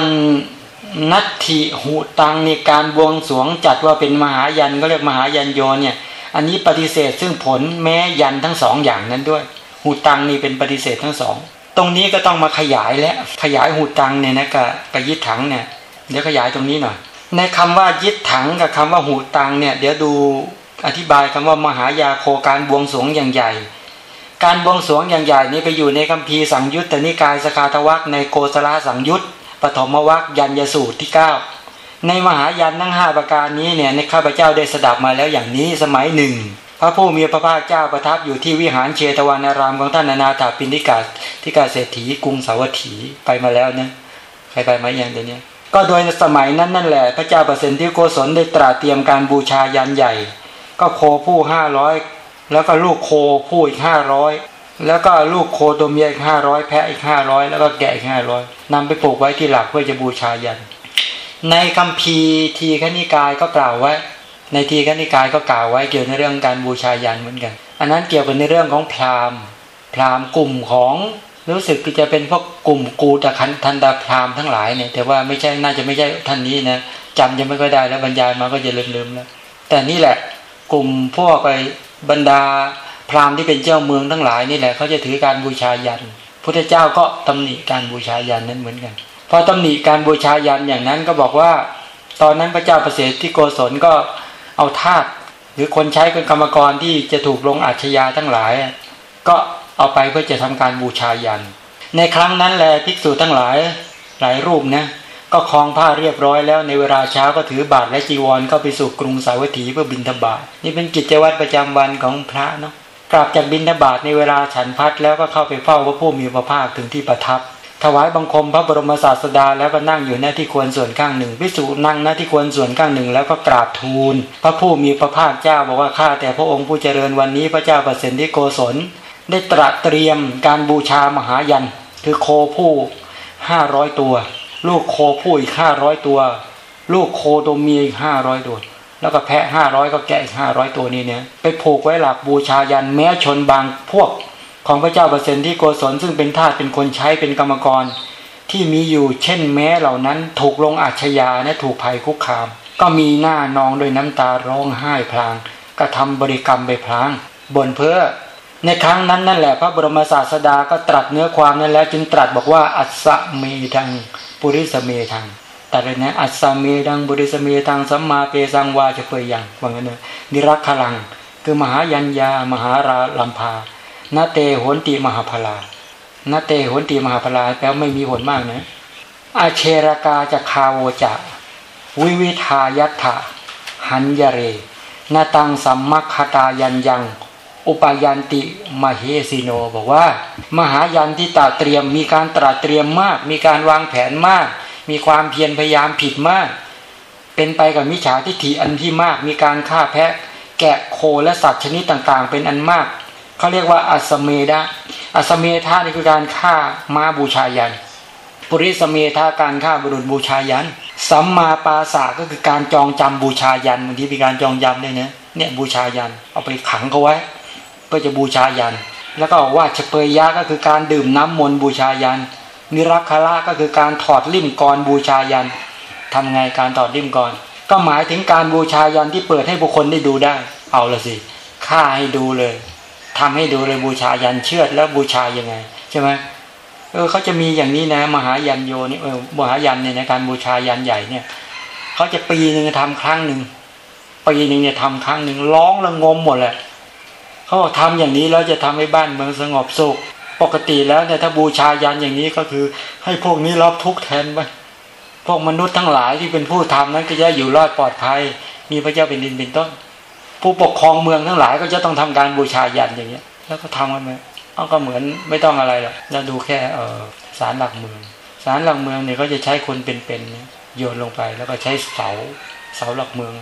นัตถิหูตังในการบวงสวงจัดว่าเป็นมหายันก็เรียกมหายันโยเนี่ยอันนี้ปฏิเสธซึ่งผลแม้ยันทั้งสองอย่างนั้นด้วย หูตังนี่เป็นปฏิเสธทั้งสอง ตรงนี้ก็ต้องมาขยายและขยายหูตังเนี่ยนะกับกับยึดถังเนี่ยเดี๋ยวขยายตรงนี้หน่อยในคำว่ายึดถังกับคำว่าหูตังเนี่ยเดี๋ยวดู อธิบายคำว่ามหายาโคการบวงสวงอย่างใหญ่ การบวงสวงอย่างใหญ่นี้ไปอยู่ในคัมภีร์สังยุตตนิกายสกาทวักในโกศลาสังยุตปฐมวัคยันยสูตรที่ 9 ในมหายันทั้งห้าประการนี้เนี่ยในข้าพเจ้าได้สดับมาแล้วอย่างนี้สมัยหนึ่งพระผู้มีพระภาคเจ้าประทับอยู่ที่วิหารเชตวันารามของท่านนานาถาปินิกาทิกาเศรษฐีกรุงสาวัตถีไปมาแล้วนะใครไปไหมยังเดี๋ยวนี้ก็โดยสมัยนั้นนั่นแหละพระเจ้าประสิทธิโกศลได้ตราเตรียมการบูชายันใหญ่ ก็โคผู้ห้าร้อยแล้วก็ลูกโคผู้อีกห้าร้อยแล้วก็ลูกโคตัวเมียอีกห้าร้อยแพะอีกห้าร้อยแล้วก็แกะอีกห้าร้อยนำไปปลูกไว้ที่หลักเพื่อจะบูชายัน ในคำพีทีขณิกายก็กล่าวไว้ ในทีขณิกายก็กล่าวไว้เกี่ยวในเรื่องการบูชายันเหมือนกัน อันนั้นเกี่ยวกับในเรื่องของพราหมณ์ พราหมณ์กลุ่มของรู้สึกจะเป็นพวกกลุ่มกูตะคันทันดาพราหมณ์ทั้งหลายเนี่ยแต่ว่าไม่ใช่น่าจะไม่ใช่ท่านนี้นะจำยังไม่ก็ได้แล้วบรรยายมาก็จะลืมๆแล้วแต่นี่แหละ กลุ่มพวกไปบรรดาพราหมณ์ที่เป็นเจ้าเมืองทั้งหลายนี่แหละเขาจะถือการบูชายันพุทธเจ้าก็ตำหนิการบูชายันนั้นเหมือนกันพอตำหนิการบูชายันอย่างนั้นก็บอกว่า ตอนนั้นพระเจ้าประเสริฐที่โกศลก็เอาทาสหรือคนใช้เป็นกรรมกรที่จะถูกลงอาชญาทั้งหลาย ก็เอาไปเพื่อจะทำการบูชายัน ในครั้งนั้นแหละภิกษุทั้งหลายหลายรูปนะ ก็คลองผ้าเรียบร้อยแล้วในเวลาเช้าก็ถือบาตรและจีวรก็ไปสู่กรุงสาวัตถีเพื่อบิณฑบาตนี่เป็นกิจวัตรประจำวันของพระเนาะกลับจากบิณฑบาตในเวลาฉันพัดแล้วก็เข้าไปเฝ้าพระผู้มีพระภาคถึงที่ประทับ ถวายบังคมพระบรมศาสดาแล้วก็นั่งอยู่หน้าที่ควรส่วนข้างหนึ่งพิสูจนั่งหน้าที่ควรส่วนข้างหนึ่งแล้วก็กราบทูล พระผู้มีพระภาคเจ้าบอกว่าข้าแต่พระองค์ผู้เจริญวันนี้พระเจ้าประสิทธิโกศล ได้ตระเตรียมการบูชามหายันคือโคผู้ห้าร้อยตัว ลูกโคผู้อีกห้าร้อยตัว ลูกโคตัวเมียอีกห้าร้อยตัวแล้วก็แพะห้าร้อยก็แกะอีกห้าร้อยตัวนี้เนี่ยไปผูกไว้หลักบูชายันแม้ชนบางพวก ของพระเจ้าเปอร์เซนที่โกศลซึ่งเป็นทาสเป็นคนใช้เป็นกรรมกร ที่มีอยู่เช่นแม้เหล่านั้นถูกลงอาชญานะถูกภัยคุกคาม ก็มีหน้านองโดยน้ำตาร้องไห้พลางก็ทำบริกรรมไปพลางบนเพื่อในครั้งนั้นนั่นแหละพระบรมศาสดาก็ตรัสเนื้อความนั้นแล้วจึงตรัสบอกว่าอัศเมทัง ปุริสเมทังแต่เลยนะอัศเมดังบุริสเมทังสัมมาเปสังวาจะเปยยังว่างั้นเนนิรักขลัง คือมหายัญญามหาราลัมพานาเตโหนติมหาพลานาเตโหนติมหาพลาแปลไม่มีผลมากนะอาเชรากาจะคาโวจะวิวิทายัตถะหันยเรนาตังสัมมัคคตายันยัง อุปยันติมเหสิโนบอกว่า มหายันที่ตาเตรียม มีการตราเตรียมมาก มีการวางแผนมาก มีความเพียรพยายามผิดมาก เป็นไปกับมิจฉาทิฏฐิอันที่มาก มีการฆ่าแพะ แกะโคและสัตว์ชนิดต่างๆ เป็นอันมากเขาเรียกว่าอัสเมดะอัสเมธานี่คือการฆ่าม้าบูชายันปุริสเมธาการฆ่าบุรุษบูชายันสัมมาปาสาก็คือการจองจำบูชายันบางทีมีการจองจำด้วยนะเนี่ยบูชายันเอาไปขังเขาไว้เพื่อจะบูชายัน แล้วก็ว่าเฉเปยยะก็คือการดื่มน้ำมนต์บูชายัน นิรักคละก็คือการถอดลิ่มกรบูชายันทำไงการถอดลิ่มกร ก็หมายถึงการบูชายันที่เปิดให้บุคคลได้ดูได้ เอาละสิฆ่าให้ดูเลยทำให้ดูเลยบูชายันเชื่อแล้วบูชายังไงใช่ไหมเออเขาจะมีอย่างนี้นะ มหายันโยนี่เออมหายันเนี่ยในการบูชายันใหญ่เนี่ยเขาจะปีหนึ่งทำครั้งหนึ่งปีหนึ่งเนี่ยทำครั้งหนึ่งร้องระงมหมดแหละ เขาบอกทำอย่างนี้แล้วจะทำให้บ้านเมืองสงบสุข ปกติแล้วเนี่ยถ้าบูชายันอย่างนี้ก็คือ ให้พวกนี้รับทุกแทนไปพวกมนุษย์ทั้งหลายที่เป็นผู้ทำนั้นก็จะอยู่รอดปลอดภัย มีพระเจ้าเป็นดินเป็นต้น ผู้ปกครองเมืองทั้งหลายก็จะต้องทำการบูชายันอย่างเงี้ย แล้วก็ทำกันไหมเอาก็เหมือนไม่ต้องอะไรหรอกเราดูแค่เออสารหลักเมืองศาลหลักเมืองเนี่ยเขาจะใช้คนเป็นๆโยนลงไป แล้วก็ใช้เสาเสาหลักเมือง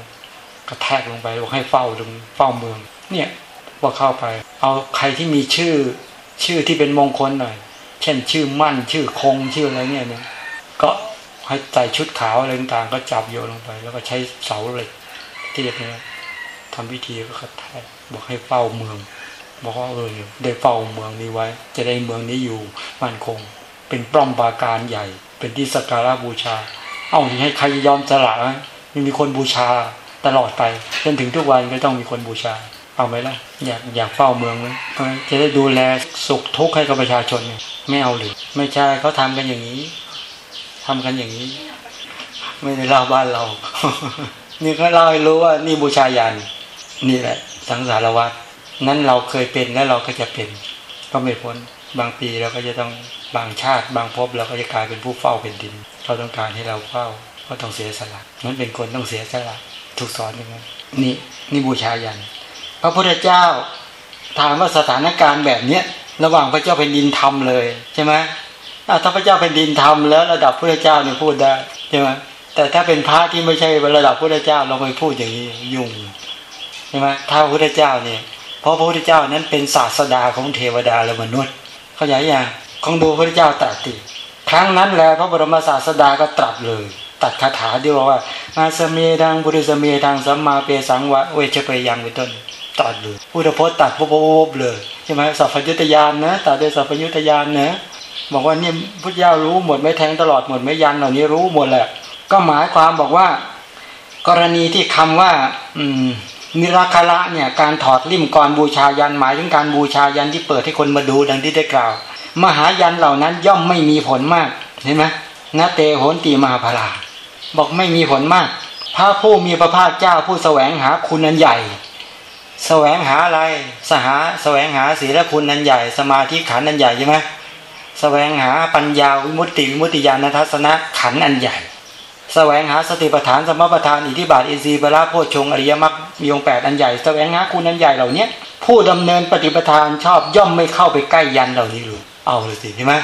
กระแทกลงไปบอกให้เฝ้าตรงเฝ้าเมือง เนี่ย ว่าเข้าไป เอาใครที่มีชื่อชื่อที่เป็นมงคลหน่อย เช่นชื่อมั่นชื่อคงชื่ออะไรเนี่ยเนี่ยก็ให้ใส่ชุดขาวอะไรต่างๆก็จับโยนลงไป แล้วก็ใช้เสาเหล็กที่เนี่ยทำพิธีก็กระแทกบอกให้เฝ้าเมืองบอกว่าเออได้เฝ้าเมืองนี้ไว้ จะได้เมืองนี้อยู่มั่นคง เป็นปล้อมปราการใหญ่ เป็นที่สักการะบูชา เอาให้ใครยอมสละไม่มีคนบูชาตลอดไปจนถึงทุกวันก็ต้องมีคนบูชา เอาไหมล่ะอยากอยากเฝ้าเมืองไหมจะได้ดูแลสุขทุกข์ให้กับประชาชนไม่เอาหรือไม่ใช่เขาทำกันอย่างนี้ทำกันอย่างนี้ ไม่ได้เล่าบ้านเรา นี่เขาเล่าให้รู้ว่านี่บูชายันนี่แหละ สังสารวัตรนั้นเราเคยเป็นแล้วเราก็จะเป็น ก็ไม่พ้นบางปีเราก็จะต้องบางชาติ บางภพเราก็จะกลายเป็นผู้เฝ้าเป็นดินเขาต้องการให้เราเฝ้าก็ต้องเสียสละนั้นเป็นคนต้องเสียสละถูกสอนอย่างนั้นนี่นี่บูชายัน พระพุทธเจ้าถามว่าสถานการณ์แบบเนี้ยระหว่างพระเจ้าแผ่นดินทำเลยใช่ไหมถ้าพระเจ้าแผ่นดินทำแล้วระดับพระเจ้าเนี่ยพูดได้ใช่ไหมแต่ถ้าเป็นพระที่ไม่ใช่ระดับพระเจ้าเราไปพูดอย่างนี้ยุ่งใช่ไหมถ้าพระพุทธเจ้าเนี่ยเพราะพระพุทธเจ้านั้นเป็นศาสดาของเทวดาและมนุษย์ เข้าใจยังของดูพระพุทธเจ้าตรัสติครั้งนั้นแล้วพระบรมศาสดาก็ตรัสเลย ตัดคาถาที่บอกว่ามาสเมดังบุริสเมดังสัมมาเปสังวะเวชเปยังเป็นต้น ตัดเลยพุทธพจน์ตัดปุ๊บปุ๊บเลยใช่ไหมสัพพยุตยานนะตัดด้วยสัพพยุตยานนะบอกว่าเนี่ยพุทธเจ้ารู้หมดไม่แทงตลอดหมดไม่ยันเหล่านี้รู้หมดแหละ ก็หมายความบอกว่า กรณีที่คำว่า อืมนิราคาระเนี่ยการถอดลิ่มก่อนบูชายันหมายถึงการบูชายันที่เปิดให้คนมาดูดังที่ได้กล่าว มหายันเหล่านั้นย่อมไม่มีผลมากเห็นไหมนาเตโหนตีมหาพลาบอกไม่มีผลมากพระผู้มีพระภาคเจ้าผู้แสวงหาคุณนันใหญ่ แสวงหาอะไรสหาแสวงหาศีลคุณนันใหญ่ สมาธิขันนันใหญ่ใช่ไหมแสวงหาปัญญาวิมุตติวิมุตติญาณทัศนะขันอันใหญ่ แสวงหาสติปัฏฐานสมปัฏฐานอิทิบาทอินทรีย์บาราโพชงอริยมรรคมีองค์แปดอันใหญ่ แสวงหาคุณอันใหญ่เหล่านี้ผู้ดำเนินปฏิปทานชอบย่อมไม่เข้าไปใกล้ยันเหล่านี้เลยเอาเลยสิใช่ไหม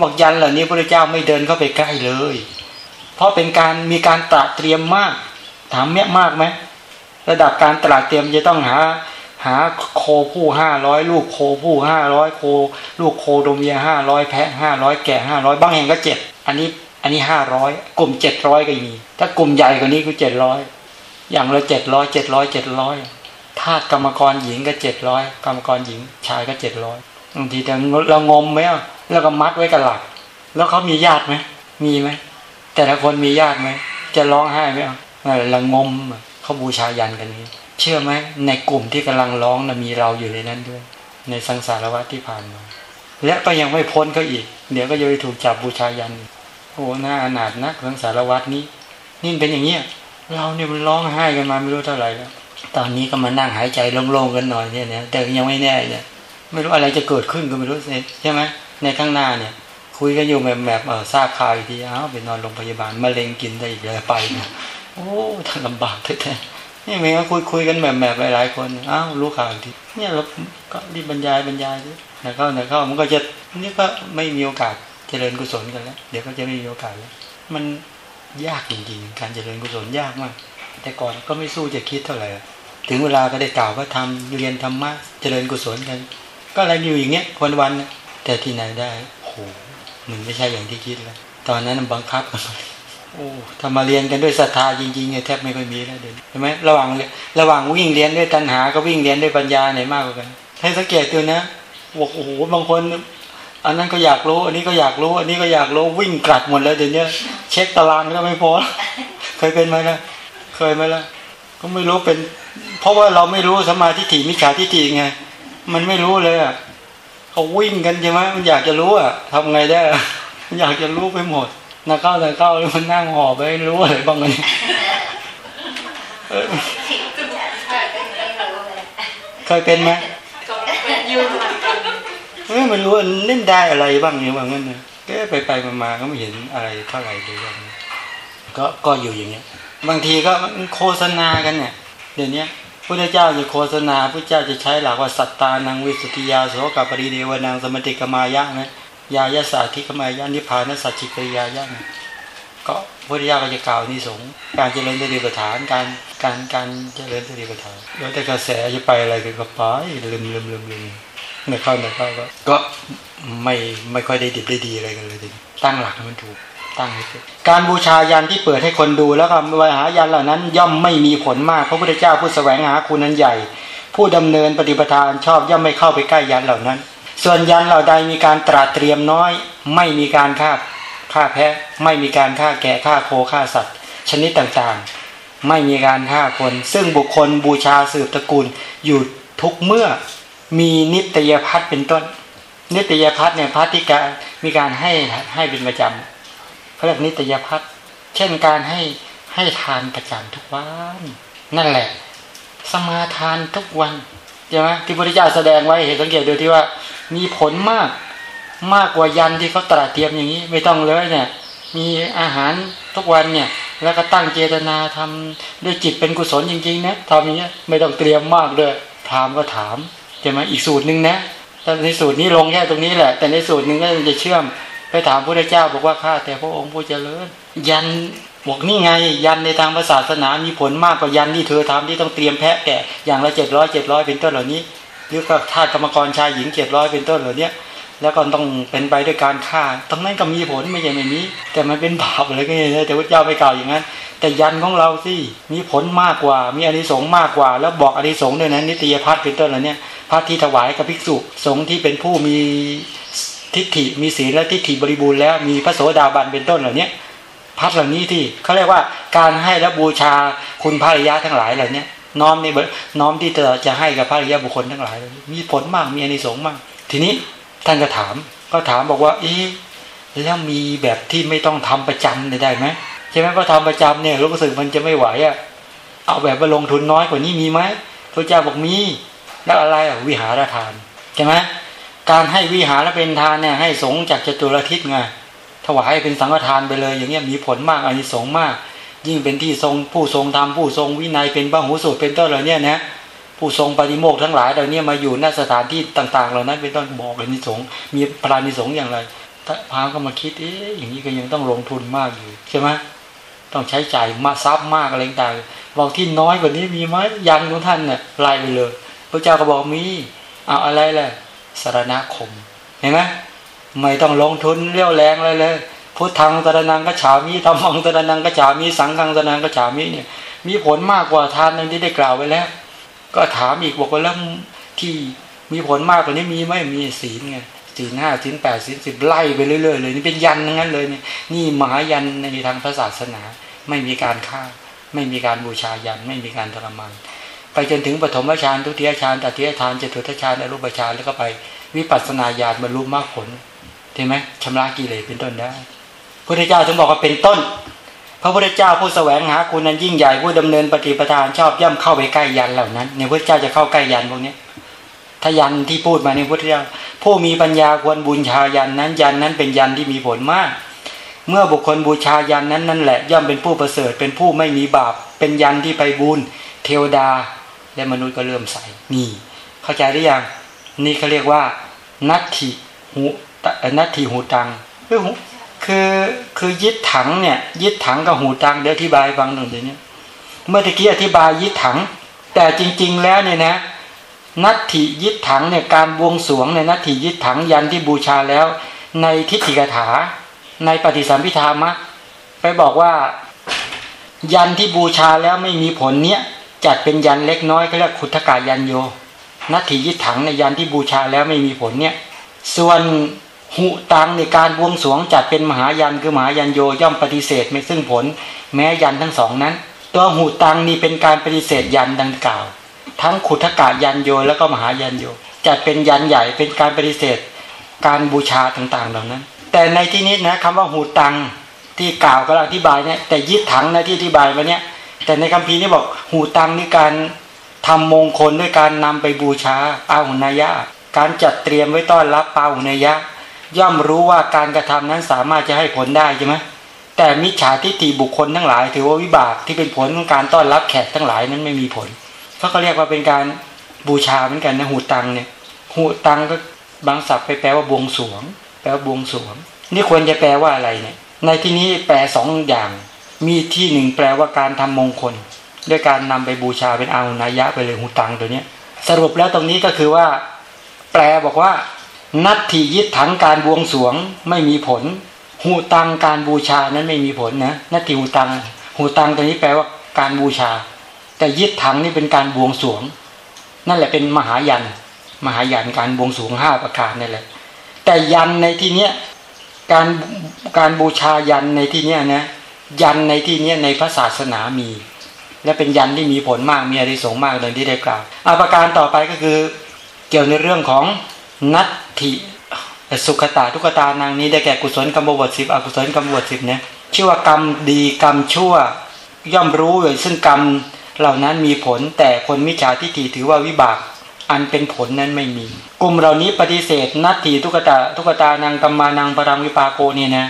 บอกยันเหล่านี้พระเจ้าไม่เดินเข้าไปใกล้เลย เพราะเป็นการมีการตระเตรียมมากถามแม่มากไหม ระดับการตระเตรียมจะต้องหาหาโคผู้ห้าร้อยลูกโคผู้ห้าร้อยโค ลูกโคโดเมียห้าร้อยแพะห้าร้อยแกะห้าร้อยบางแห่งก็เจ็ดอันนี้อันนี้ห้าร้อยกลุ่มเจ็ดร้อยก็มีถ้ากลุ่มใหญ่กว่านี้ก็เจ็ดร้อยอย่างละเจ็ดร้อยเจ็ดร้อยเจ็ดร้อยทาสกรรมกรหญิงก็เจ็ดร้อยกรรมกรหญิงชายก็เจ็ดร้อยบางทีแต่เรางมไหมแล้วก็มัดไว้กับหลัก แล้วเขามีญาติไหมมีไหมแต่ละคนมีญาติไหมจะร้องไห้ไหมอะละงม เขาบูชายันกันนี้ เชื่อไหมในกลุ่มที่กำลังร้องนะมีเราอยู่ในนั้นด้วย ในสังสารวัฏที่ผ่านมาและก็ยังไม่พ้นก็อีก เดี๋ยวก็จะไปถูกจับบูชายันโอ้หน้าอนาถนักสังสารวัฏนี้ นี่เป็นอย่างเงี้ยเราเนี่ยมันร้องไห้กันมาไม่รู้เท่าไหร่แล้วตอนนี้ก็มานั่งหายใจโล่งๆกันหน่อยเนี่ยนะแต่ยังไม่แน่เนี่ยไม่รู้อะไรจะเกิดขึ้นก็ไม่รู้ใช่ไหมในข้างหน้าเนี่ย คุยกันอยู่แบบแบบเออทราบข่าวอีกทีอ้าวไปนอนโรงพยาบาลมะเร็งกินได้อีกเลยไปเนี่ย โอ้ท่านลำบากแท้ๆนี่เมย์คุยคุยกันแบบแบบหลายๆคนอ้าวรู้ข่าวอีกทีเนี่ยเราก็รีบบรรยายบรรยายดินะเข้านะเข้ามันก็จะนี่ก็ไม่มีโอกาสเจริญกุศลกันแล้วเดี๋ยวก็จะไม่มีโอกาสแล้วมันยากจริงๆ การเจริญกุศลยากมาก แต่ก่อนก็ไม่สู้จะคิดเท่าไหร่ถึงเวลาก็ได้กล่าวว่าทำเรียนธรรมะเจริญกุศลกัน ก็อะไรอยู่อย่างเงี้ยวันๆแต่ที่ไหนได้โหมันไม่ใช่อย่างที่คิดแล้วตอนนั้นบังคับกัน โอ้ถ้ามาเรียนกันด้วยศรัทธาจริงๆเนี่ยแทบไม่ค่อยมีแล้วเดี๋ยวใช่ไหมระหว่างระหว่างวิ่งเรียนด้วยตัณหาก็วิ่งเรียนด้วยปัญญาไหนมากกว่ากันให้สังเกตตัวนะบอกโอ้โหบางคน อันนั้นก็อยากรู้ อันนี้ก็อยากรู้ อันนี้ก็อยากรู้วิ่งกลัดหมดเลยเดี๋ยวนี้เช็คตารางก็ไม่พอเคยเป็นไหมล่ะเคยไหมล่ะก็ไม่รู้เป็น เพราะว่าเราไม่รู้สมาธิถิมิจฉาทิฏฐิไงมันไม่รู้เลยอะเขาวิ่งกันใช่ไหมมันอยากจะรู้อะทำไงได้ อยากจะรู้ไปหมด นักเข้านักเข้ามันนั่งห่อไปรู้อะไรบ้างกันเคยเป็นไหมยืนเอ้ไม่รู้เล่นได้อะไรบ้างเนี่ยว่างั้นนะก็ไปไปมาก็ไม่เห็นอะไรเท่าไหร่เลยก็ก็อยู่อย่างเงี้ย บางทีก็โฆษณากันเนี่ย เดี๋ยวนี้พระเจ้าจะโฆษณาพระเจ้าจะใช้หลักว่าสัตตานังวิสุทธิยาโสกับปริเดวนังสมติกมายะนะ ยายาสาธิกมายานิพานสัจจิกริยาย่าก็พุทธิยาก็จะกล่าวนิสงการเจริญสติปัฏฐานการการการเจริญสติปัฏฐานแล้วแต่กระแสจะไปอะไรก็ไปลืมลืมลืมลืมเนี่ยเข้าเนี่ยเข้าก็ก็ไม่ไม่ค่อยได้ดิบได้ดีอะไรกันเลยทีตั้งหลักมันถูกตั้งให้ถูกการบูชายันที่เปิดให้คนดูแล้วก็วหายันเหล่านั้น ย่อมไม่มีผลมากพระพุทธเจ้าผู้แสวงหาคุณนั้นใหญ่ ผู้ดำเนินปฏิปทานชอบย่อมไม่เข้าไปใกล้ยันเหล่านั้น ส่วนยันเหล่าใดมีการตราเตรียมน้อย ไม่มีการฆ่าฆ่าแพะไม่มีการฆ่าแกะฆ่าโคฆ่าสัตว์ ชนิดต่างๆ ไม่มีการฆ่าคน ซึ่งบุคคลบูชาสืบตระกูลอยู่ทุกเมื่อมีนิตยพัฒน์เป็นต้น นิตยพัฒน์เนี่ยพัฒที่การมีการให้ให้เป็นประจำเขาเรียกนิตยพัฒน์เช่นการให้ให้ทานประจำทุกวัน นั่นแหละ สมาทานทุกวัน ใช่ไหมที่พระพุทธเจ้าแสดงไว้เห็นสังเกตดูที่ว่า มีผลมากมากกว่ายันที่เขาตรัสเตรียมอย่างนี้ไม่ต้องเลยเนี่ย มีอาหารทุกวันเนี่ย แล้วก็ตั้งเจตนาทำด้วยจิตเป็นกุศลจริงๆนะทำอย่างเงี้ยไม่ต้องเตรียมมากเลยพรามก็ถามใช่ไหมอีกสูตรหนึ่งนะแต่ในสูตรนี้ลงแค่ตรงนี้แหละ แต่ในสูตรหนึ่งก็จะเชื่อมไปถามพระพุทธเจ้าบอกว่าข้าแต่พระองค์ผู้เจริญยัน บอกนี่ไง ยันในทางศาสนามีผลมากกว่ายันที่เธอทำที่ต้องเตรียมแพะแกะอย่างละเจ็ดร้อยเจ็ดร้อยเป็นต้นเหล่านี้หรือก็ทาสกรรมกรชายหญิงเจ็ดร้อยเป็นต้นเหล่านี้แล้วก็ต้องเป็นไปด้วยการฆ่าตรงนั้นก็มีผลไม่ใช่ไม่มีแต่มันเป็นบาปอะไรก็ย่างนี้แต่พระเจ้าไม่กล่าวอย่างนั้น แต่ยันของเราสิมีผลมากกว่า มีอานิสงส์มากกว่า แล้วบอกอานิสงส์ด้วยนะนิตยพัฒน์เป็นต้นเหล่านี้พระที่ถวายกับภิกษุสงฆ์ที่เป็นผู้มีทิฏฐิมีศีลและทิฏฐิบริบูรณ์แล้วมีพระโสดาบันเป็นต้นเหล่านี้ พัดเหล่านี้ที่เขาเรียกว่าการให้และบูชาคุณพระริยะทั้งหลายเหล่านี้น้อมในน้อมที่จะจะให้กับพระริยะบุคคลทั้งหลาย มีผลมากมีอานิสงส์มาก ทีนี้ท่านก็ถามก็ถามบอกว่าเอ๊ะแล้วมีแบบที่ไม่ต้องทำประจำได้ไหมใช่ไหมก็ทำประจำเนี่ยรู้สึกมันจะไม่ไหวอะ่ะเอาแบบว่าลงทุนน้อยกว่านี้มีไหมพระเจ้าบอกมีแล้วอะไรอะวิหารทานใช่ไหมการให้วิหารเป็นทานเนี่ยให้สงจากจตุรทิศไง ถวายเป็นสังฆทานไปเลย อย่างเงี้ยมีผลมากอานิสงส์มาก ยิ่งเป็นที่ทรงผู้ทรงธรรมผู้ทรงวินัยเป็นบ้าหูสูตรเป็นต้นเหล่านี้นะผู้ทรงปฏิโมกทั้งหลายเหล่านี้มาอยู่ณสถานที่ต่างๆเหล่านั้น เป็นต้นบอกอานิสงส์มีพรานิสงส์อย่างไรพามก็มาคิดเอ๊ะอย่างนี้ก็ยังต้องลงทุนมากอยู่ใช่ไหมต้องใช้จ่ายมาซับมากอะไรต่างบอกที่น้อยกว่านี้มีไหมยังของท่านเนี่ยไล่ไปเลยพระเจ้าก็บอกมีเอาอะไรแหละสารณคมเห็นไหม ไม่ต้องลงทุนเลี้ยวแรงอะไรเลยพุทธังตระนังก็ฉามีธรรมังตระนังก็ฉามีสังฆังตระนังก็ฉามีเนี่ยมีผลมากกว่าทานนั้นที่ได้กล่าวไว้แล้ว ก็ถามอีกบอกว่าแล้วที่มีผลมากกว่านี้มีไหมมีศีลไงศีลห้าศีลแปดศีลสิบไล่ไปเรื่อยๆเลยนี่เป็นยันงนั้นเลยนี่นี่มหายันในทางพระศาสนา ไม่มีการฆ่า ไม่มีการบูชายัน ไม่มีการทรมานไปจนถึงปฐมฌานทุติยฌานตติยฌานจตุตฌานอรูปฌานแล้วก็ไป วิปัสสนาญาณบรรลุมรรคผล ใช่ไหมชำระกิเลสเป็นต้นได้พระเจ้าถึงบอกว่าเป็นต้น พระพุทธเจ้าผู้แสวงหาคุณนั้นยิ่งใหญ่ผู้ดำเนินปฏิปทานชอบย่ำเข้าไปใกล้ยันเหล่านั้นเนี่ยพระเจ้าจะเข้าใกล้ยันพวกนี้ถ้ายันที่พูดมาในพุทธเจ้า ผู้มีปัญญาควรบูชายันนั้นยันนั้นเป็นยันที่มีผลมาก เมื่อบุคคลบูชายันนั้นนั่นแหละย่อมเป็นผู้ประเสริฐเป็นผู้ไม่มีบาป เป็นยันที่ไปบุญเทวดา และมนุษย์ก็เริ่มใส่นี่ เข้าใจหรือยังนี่เขาเรียกว่านัตถิหู นัตถิหูตังคือคือคือยึดถังเนี่ยยึดถังกับหูตังเดี๋ยวอธิบายฟังหนึ่งเดี๋ยวนี้เมื่อกี้อธิบายยึดถัง แต่จริง ๆ แล้วเนี่ยนะนัตถิยึดถังเนี่ยการบวงสวงในนัตถิยึดถังยันที่บูชาแล้ว ในทิฏฐิกถา ในปฏิสัมพิธามะไปบอกว่ายันที่บูชาแล้วไม่มีผลเนี้ยจัดเป็นยันเล็กน้อยเขาเรียกขุทกายันโยนัตถิยิถังในยันที่บูชาแล้วไม่มีผลเนี่ยส่วน หุตังในการบวงสวงจัดเป็นมหายันคือมหายันโยย่อมปฏิเสธไม่ซึ่งผล แม้ยันทั้งสองนั้น ตัวหุตังนี่เป็นการปฏิเสธยันดังกล่าว ทั้งขุทกายันโยแล้วก็มหายันโยจัดเป็นยันใหญ่เป็นการปฏิเสธ การบูชาต่างๆเหล่านั้น แต่ในที่นี้นะคำว่าหูตังที่กล่าวก็อธิบายเนี่ยแต่ยึดถังนะที่อธิบายมาเนี่ยแต่ในคัมภีร์นี่บอกหูตังนี่การทำมงคลด้วยการนำไปบูชาอาหุนายะ การจัดเตรียมไว้ต้อนรับปาหุนายะ ย่อมรู้ว่าการกระทำนั้นสามารถจะให้ผลได้ใช่ไหมแต่มิจฉาทิฏฐิบุคคลทั้งหลาย ถือว่าวิบากที่เป็นผลของการต้อนรับแขกทั้งหลายนั้นไม่มีผลเขาก็เรียกว่าเป็นการบูชาเหมือนกันนะหูตังเนี่ยหูตังก็บางศัพท์ไปแปลว่าบวงสวง แปลว่าบวงสรวง นี่ควรจะแปลว่าอะไรเนี่ย ในที่นี้แปลสองอย่าง มีที่หนึ่งแปลว่าการทำมงคล ด้วยการนำไปบูชาเป็นอาหุนายะไปเลยหูตังตัวเนี้ยสรุปแล้วตรงนี้ก็คือว่า แปลบอกว่า นัตถิยิทถังการบวงสวงไม่มีผล หูตังการบูชานั้นไม่มีผลนะนัตถิหูตัง หูตังตัวนี้แปลว่าการบูชา แต่ยิทถังนี่เป็นการบวงสวง นั่นแหละเป็นมหายัน มหายันการบวงสวงห้าประการนั่แหละ แต่ยันในที่เนี้ยการการบูชายันในที่เนี้ยนะยันในที่เนี้ยในพระศาสนามี และเป็นยันที่มีผลมากมีอริสงมากดังที่ได้กล่าวอาประการต่อไปก็คือเกี่ยวในเรื่องของ นัตถิสุขตาทุกตานางนี้ได้แก่กุศลกรรมบทสิบอกุศลกรรมบทสิบเนี่ยชื่อว่ากรรมดีกรรมชั่วย่อมรู้เลยซึ่งกรรมเหล่านั้นมีผลแต่คนมิจฉาทิฏฐิถือว่าวิบาก อันเป็นผลนั้นไม่มี กลุ่มเหล่านี้ปฏิเสธนัตถิทุกตาทุกตานางกรรมานังปรังวิปาโกเนี่ยนะ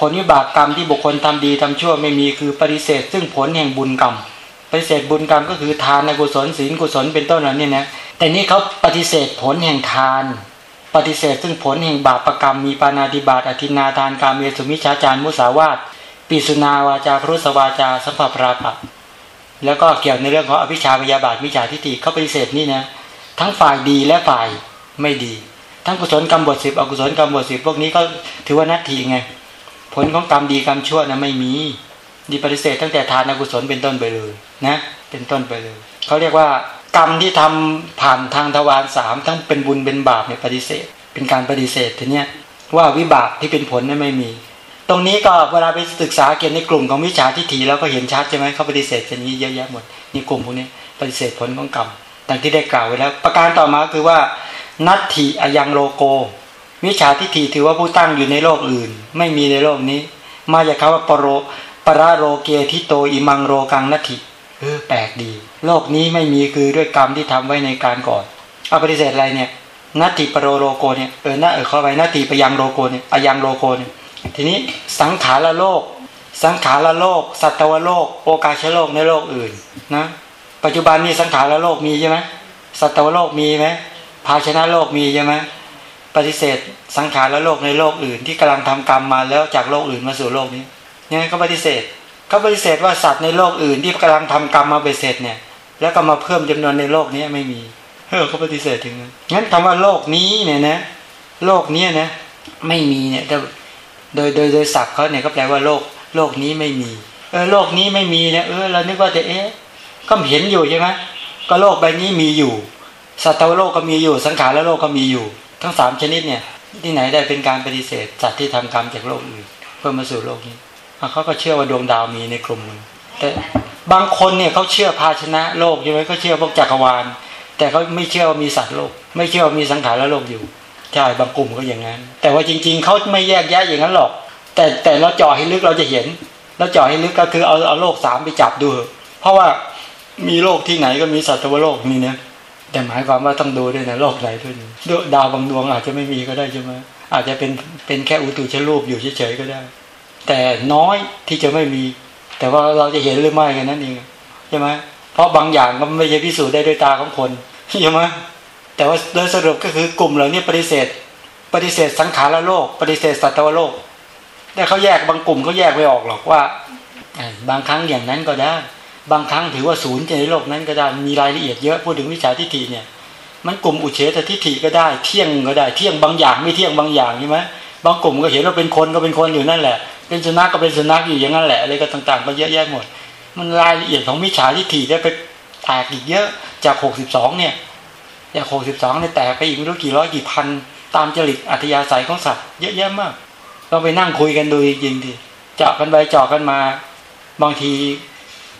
ผลวิบากกรรมที่บุคคลทำดีทำชั่วไม่มีคือปฏิเสธ ซึ่งผลแห่งบุญกรรมปฏิเสธบุญกรรมก็คือทานในกุศลศีลกุศลเป็นต้นเหล่านี้นะ แต่นี่เขาปฏิเสธผลแห่งทาน ปฏิเสธซึ่งผลแห่งบาปรกรรมมีปานาติบาตอธินาทานการเมสุมิชาจารมุสาวาตปิสุนาวาจาพรุสวาจาสัพพปราปะแล้วก็เกี่ยวในเรื่องของอภิชาพยาบาทมิจฉาทิฏฐิเขาปฏิเสธนี่นะทั้งฝ่ายดีและฝ่ายไม่ดี ทั้งกุศลกรรมบทสิบอกุศลกรรมบทสิบพวกนี้ก็ถือว่านัตถีไงผลของกรรมดีกรรมชั่วนะไม่มีดีปฏิเสธตั้งแต่ทานอกุศลเป็นต้นไปเลยนะ เป็นต้นไปเลยเขาเรียกว่า กรรมที่ทำผ่านทางทวารสามทั้งเป็นบุญเป็นบาปเนี่ยปฏิเสธ เป็นการปฏิเสธทีเนี้ยว่าวิบากที่เป็นผลนั้นไม่มี ตรงนี้ก็เวลาไปศึกษาเกี่ยวในกลุ่มของวิชาทิฏฐิแล้วก็เห็นชัดใช่ไหมเขาปฏิเสธกันนี้เยอะแยะหมดนี่กลุ่มพวกนี้ปฏิเสธผลของกรรมดังที่ได้กล่าวไว้แล้ว ประการต่อมาคือว่า นัตถิอยังโลโกวิชาทิฏฐิถือว่าผู้ตั้งอยู่ในโลกอื่น ไม่มีในโลกนี้ มาจากคำว่าปรโรปราโรเกทิโตอิมังโรกังนัตถิ เออแปลกดี โลกนี้ไม่มีคือด้วยกรรมที่ทำไว้ในการก่อนเอาปฏิเสธอะไรเนี่ยนัตติปรโรโกเนี่ยเออน่าเออเข้าไปนัตติปยังโรโกเนี่ยอยังโรโกเนี่ยทีนี้สังขารโลก สังขารโลก สัตวโลก โอกาชโลกในโลกอื่นนะปัจจุบันนี้สังขารโลกมีใช่ไหมสัตวโลกมีไหมภาชนะโลกมีใช่ไหมปฏิเสธสังขารโลกในโลกอื่น ที่กำลังทำกรรมมาแล้วจากโลกอื่นมาสู่โลกนี้ยังไงเขาปฏิเสธ เขาปฏิเสธว่าสัตว์ในโลกอื่นที่กำลังทำกรรมมาเบเสร็จเนี่ย แล้วก็มาเพิ่มจำนวนในโลกนี้ไม่มีเออเขาปฏิเสธถึงงั้นคำว่าโลกนี้เนี่ยนะ โลกนี้นะ ไม่มีเนี่ยโดยโดยโดยศัพท์เขาเนี่ยก็แปลว่าโลก โลกนี้ไม่มีเออโลกนี้ไม่มีเนี่ยเออเรานึกว่าแต่เอ๊ะก็เห็นอยู่ใช่ไหมก็โลกใบนี้มีอยู่ สัตว์โลกก็มีอยู่สังขารโลกก็มีอยู่ ทั้งสามชนิดเนี่ยที่ไหนได้เป็นการปฏิเสธสัตว์ที่ทำกรรมจากโลกอื่นเพื่อมาสู่โลกนี้ เขาก็เชื่อว่าดวงดาวมีในกลุ่มนึงแต่บางคนเนี่ยเขาเชื่อภาชนะโลกใช่ไหมเขาเชื่อพวกจักรวาล แต่เขาไม่เชื่อว่ามีสัตว์โลก ไม่เชื่อว่ามีสังขารและโลกอยู่ใช่บางกลุ่มก็อย่างนั้น แต่ว่าจริง ๆเขาไม่แยกแยะอย่างนั้นหรอก แต่แต่เราเจาะให้ลึกเราจะเห็นเราเจาะให้ลึกก็คือเอาเอาโลกสามไปจับดู เพราะว่ามีโลกที่ไหนก็มีสัตว์โลกนี่เนี่ยแต่หมายความว่าต้องดูด้วยนะโลกไหนด้วยดาวบางดวงอาจจะไม่มีก็ได้ใช่ไหมอาจจะเป็นเป็นแค่อุตุชรูปอยู่เฉยๆก็ได้ แต่น้อยที่จะไม่มี แต่ว่าเราจะเห็นหรือไม่กันนั่นเองใช่ไหมเพราะบางอย่างก็ไม่ใช่พิสูจน์ได้ด้วยตาของคนใช่ไหมแต่ว่าโดยสรุปก็คือกลุ่มเหล่านี้ปฏิเสธ ปฏิเสธสังขารโลก ปฏิเสธสัตวโลกแต่เขาแยกบางกลุ่มเขาแยกไม่ออกหรอกว่า บางครั้งอย่างนั้นก็ได้ บางครั้งถือว่าศูนย์ในโลกนั้นก็ได้มีรายละเอียดเยอะพูดถึงวิชาทิฏฐิเนี่ยมันกลุ่มอุเฉตทิฏฐิก็ได้เที่ยงก็ได้เที่ยงบางอย่างไม่เที่ยงบางอย่างใช่ไหมบางกลุ่มก็เห็นว่าเป็นคนก็เป็นคนอยู่นั่นแหละ เป็นสุนัขก็เป็นสุนัขอยู่อย่างนั้นแหละอะไรก็ต่างๆก็เยอะแยะหมด มันรายละเอียดของวิชาทิฏฐิได้ไปแตกอีกเยอะจากหกสิบสองเนี่ยจากหกสิบสองเนี่ยแตกไปอีกไม่รู้กี่ร้อยกี่พัน ตามจริตอัธยาศัยของสัตว์เยอะแยะมาก เราไปนั่งคุยกันดูจริงๆดิเจาะกันไปเจาะกันมา บางที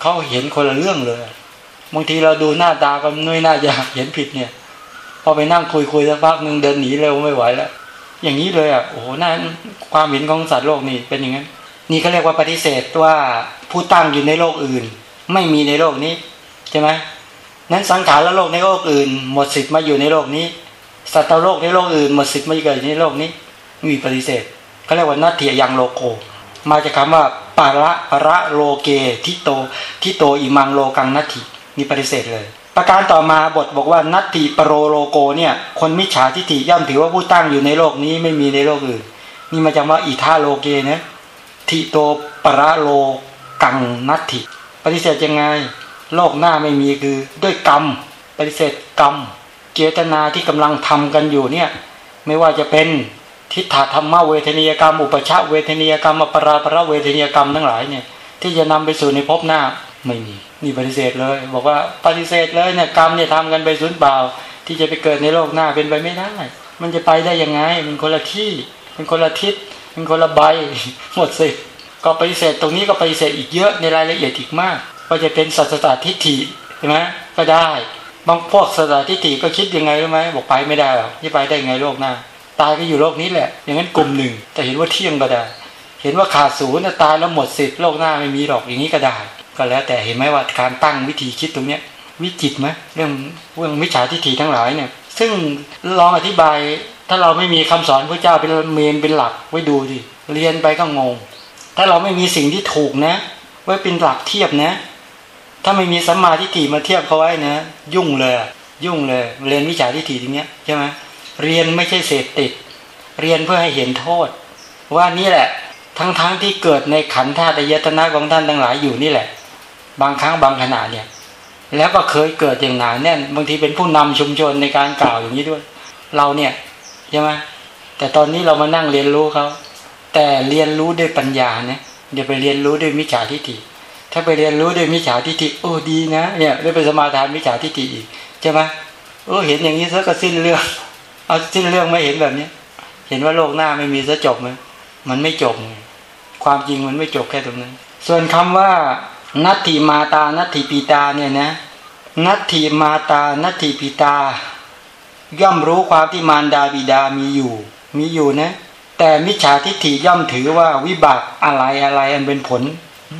เขาเห็นคนละเรื่องเลย บางทีเราดูหน้าตาก็น้อยน่าจะเห็นผิดเนี่ย พอไปนั่งคุยคุยสักพักหนึ่งเดินหนีเร็วไม่ไหวแล้ว อย่างนี้เลยอะโอ้โหน่าความเห็นของสัตว์โลกนี่เป็นอย่างนั้นนี่เขาเรียกว่าปฏิเสธว่าผู้ตั้งอยู่ในโลกอื่น ไม่มีในโลกนี้ใช่ไหมนั้นสังขารและโลกในโลกอื่น หมดสิทธิ์มาอยู่ในโลกนี้ สัตว์โลกในโลกอื่นหมดสิทธิ์มาเกิดในโลกนี้ มีปฏิเสธเขาเรียกว่านัตเถียยังโลโก มาจากคาว่าปาระปาระโลเกทิโตทิโตอิมังโลกังนัตถิมีปฏิเสธเลย ประการต่อมาบทบอกว่านัตติปโรโลโกเนี่ย คนมิจฉาทิฏฐิย่อมถือว่าผู้ตั้งอยู่ในโลกนี้ไม่มีในโลกอื่น นี่มาจากว่าอิทาโลเกนะทิโตปราโลกังนัตถิ ปฏิเสธยังไง โลกหน้าไม่มีคือด้วยกรรม ปฏิเสธกรรม เจตนาที่กำลังทำกันอยู่เนี่ย ไม่ว่าจะเป็นทิฏฐธรรมเวทนียกรรม อุปชาเวทนียกรรมอปราปราเวทนียกรรมทั้งหลายเนี่ย ที่จะนำไปสู่ในภพหน้าไม่มี นี่ปฏิเสธเลย บอกว่าปฏิเสธเลยเนี่ยกรรมเนี่ยทำกันไปสูญเปล่า ที่จะไปเกิดในโลกหน้าเป็นไปไม่ได้ มันจะไปได้ยังไง มันคนละที่เป็นคนละทิศเป็นคนละใบ หมดสิก็ปฏิเสธตรงนี้ก็ปฏิเสธอีกเยอะในรายละเอียดอีกมาก ก็จะเป็นสัจตทิฏฐิใช่ไหมก็ได้ บางพวกสัจตทิฏฐิก็คิดยังไงรู้ไหมบอกไปไม่ได้หรอกที่ไปได้ไงโลกหน้า ตายก็อยู่โลกนี้แหละ อย่างนั้นกลุ่มหนึ่งแต่เห็นว่าเที่ยงก็ได้ เห็นว่าขาดศูนย์ตายแล้วหมดสิทธิ์โลกหน้าไม่มีหรอกอย่างนี้ก็ได้ ก็แล้วแต่เห็นไหมว่าการตั้งวิธีคิดตรงเนี้ยวิจิตไหมเรื่องเรื่องมิจฉาทิฏฐิทั้งหลายเนี่ย ซึ่งลองอธิบายถ้าเราไม่มีคำสอนพระเจ้าเป็นเมนเป็นหลักไว้ดูสิเรียนไปก็งง ถ้าเราไม่มีสิ่งที่ถูกนะ ไว้เป็นหลักเทียบนะ ถ้าไม่มีสัมมาทิฏฐิมาเทียบเขาไว้นะ ยุ่งเลย ยุ่งเลย เรียนวิชาทิฏฐิตรงเนี้ยใช่ไหมเรียนไม่ใช่เสพติด เรียนเพื่อให้เห็นโทษ ว่านี่แหละ ทั้งๆทที่เกิดในขันธ์ธาตุยตนะของท่านทั้งหลายอยู่นี่แหละ บางครั้งบางขณะเนี่ย แล้วก็เคยเกิดอย่างหนาแน่นบางทีเป็นผู้นำชุมชนในการกล่าวอย่างนี้ด้วย เราเนี่ยใช่ไหมแต่ตอนนี้เรามานั่งเรียนรู้เขาแต่เรียนรู้ด้วยปัญญาเนี่ยอย่าไปเรียนรู้ด้วยมิจฉาทิฏฐิถ้าไปเรียนรู้ด้วยมิจฉาทิฏฐิโอ้ดีนะเนี่ยได้ไปสมาทานมิจฉาทิฏฐิอีกใช่ไหมโอ้เห็นอย่างนี้ซะก็สิ้นเรื่อง เอาสิ้นเรื่องไม่เห็นแบบนี้เห็นว่าโลกหน้าไม่มีซะจบไหมมันไม่จบ ความจริงมันไม่จบแค่ตรงนั้น ส่วนคำว่า นัตถิมาตานัตถิปีตาเนี่ยนะนัตถิมาตานัตถิปีตา ย่อมรู้ความที่มารดาบิดามีอยู่ มีอยู่นะ แต่มิจฉาทิฏฐิย่อมถือว่าวิบากอะไรอะไรอันเป็นผล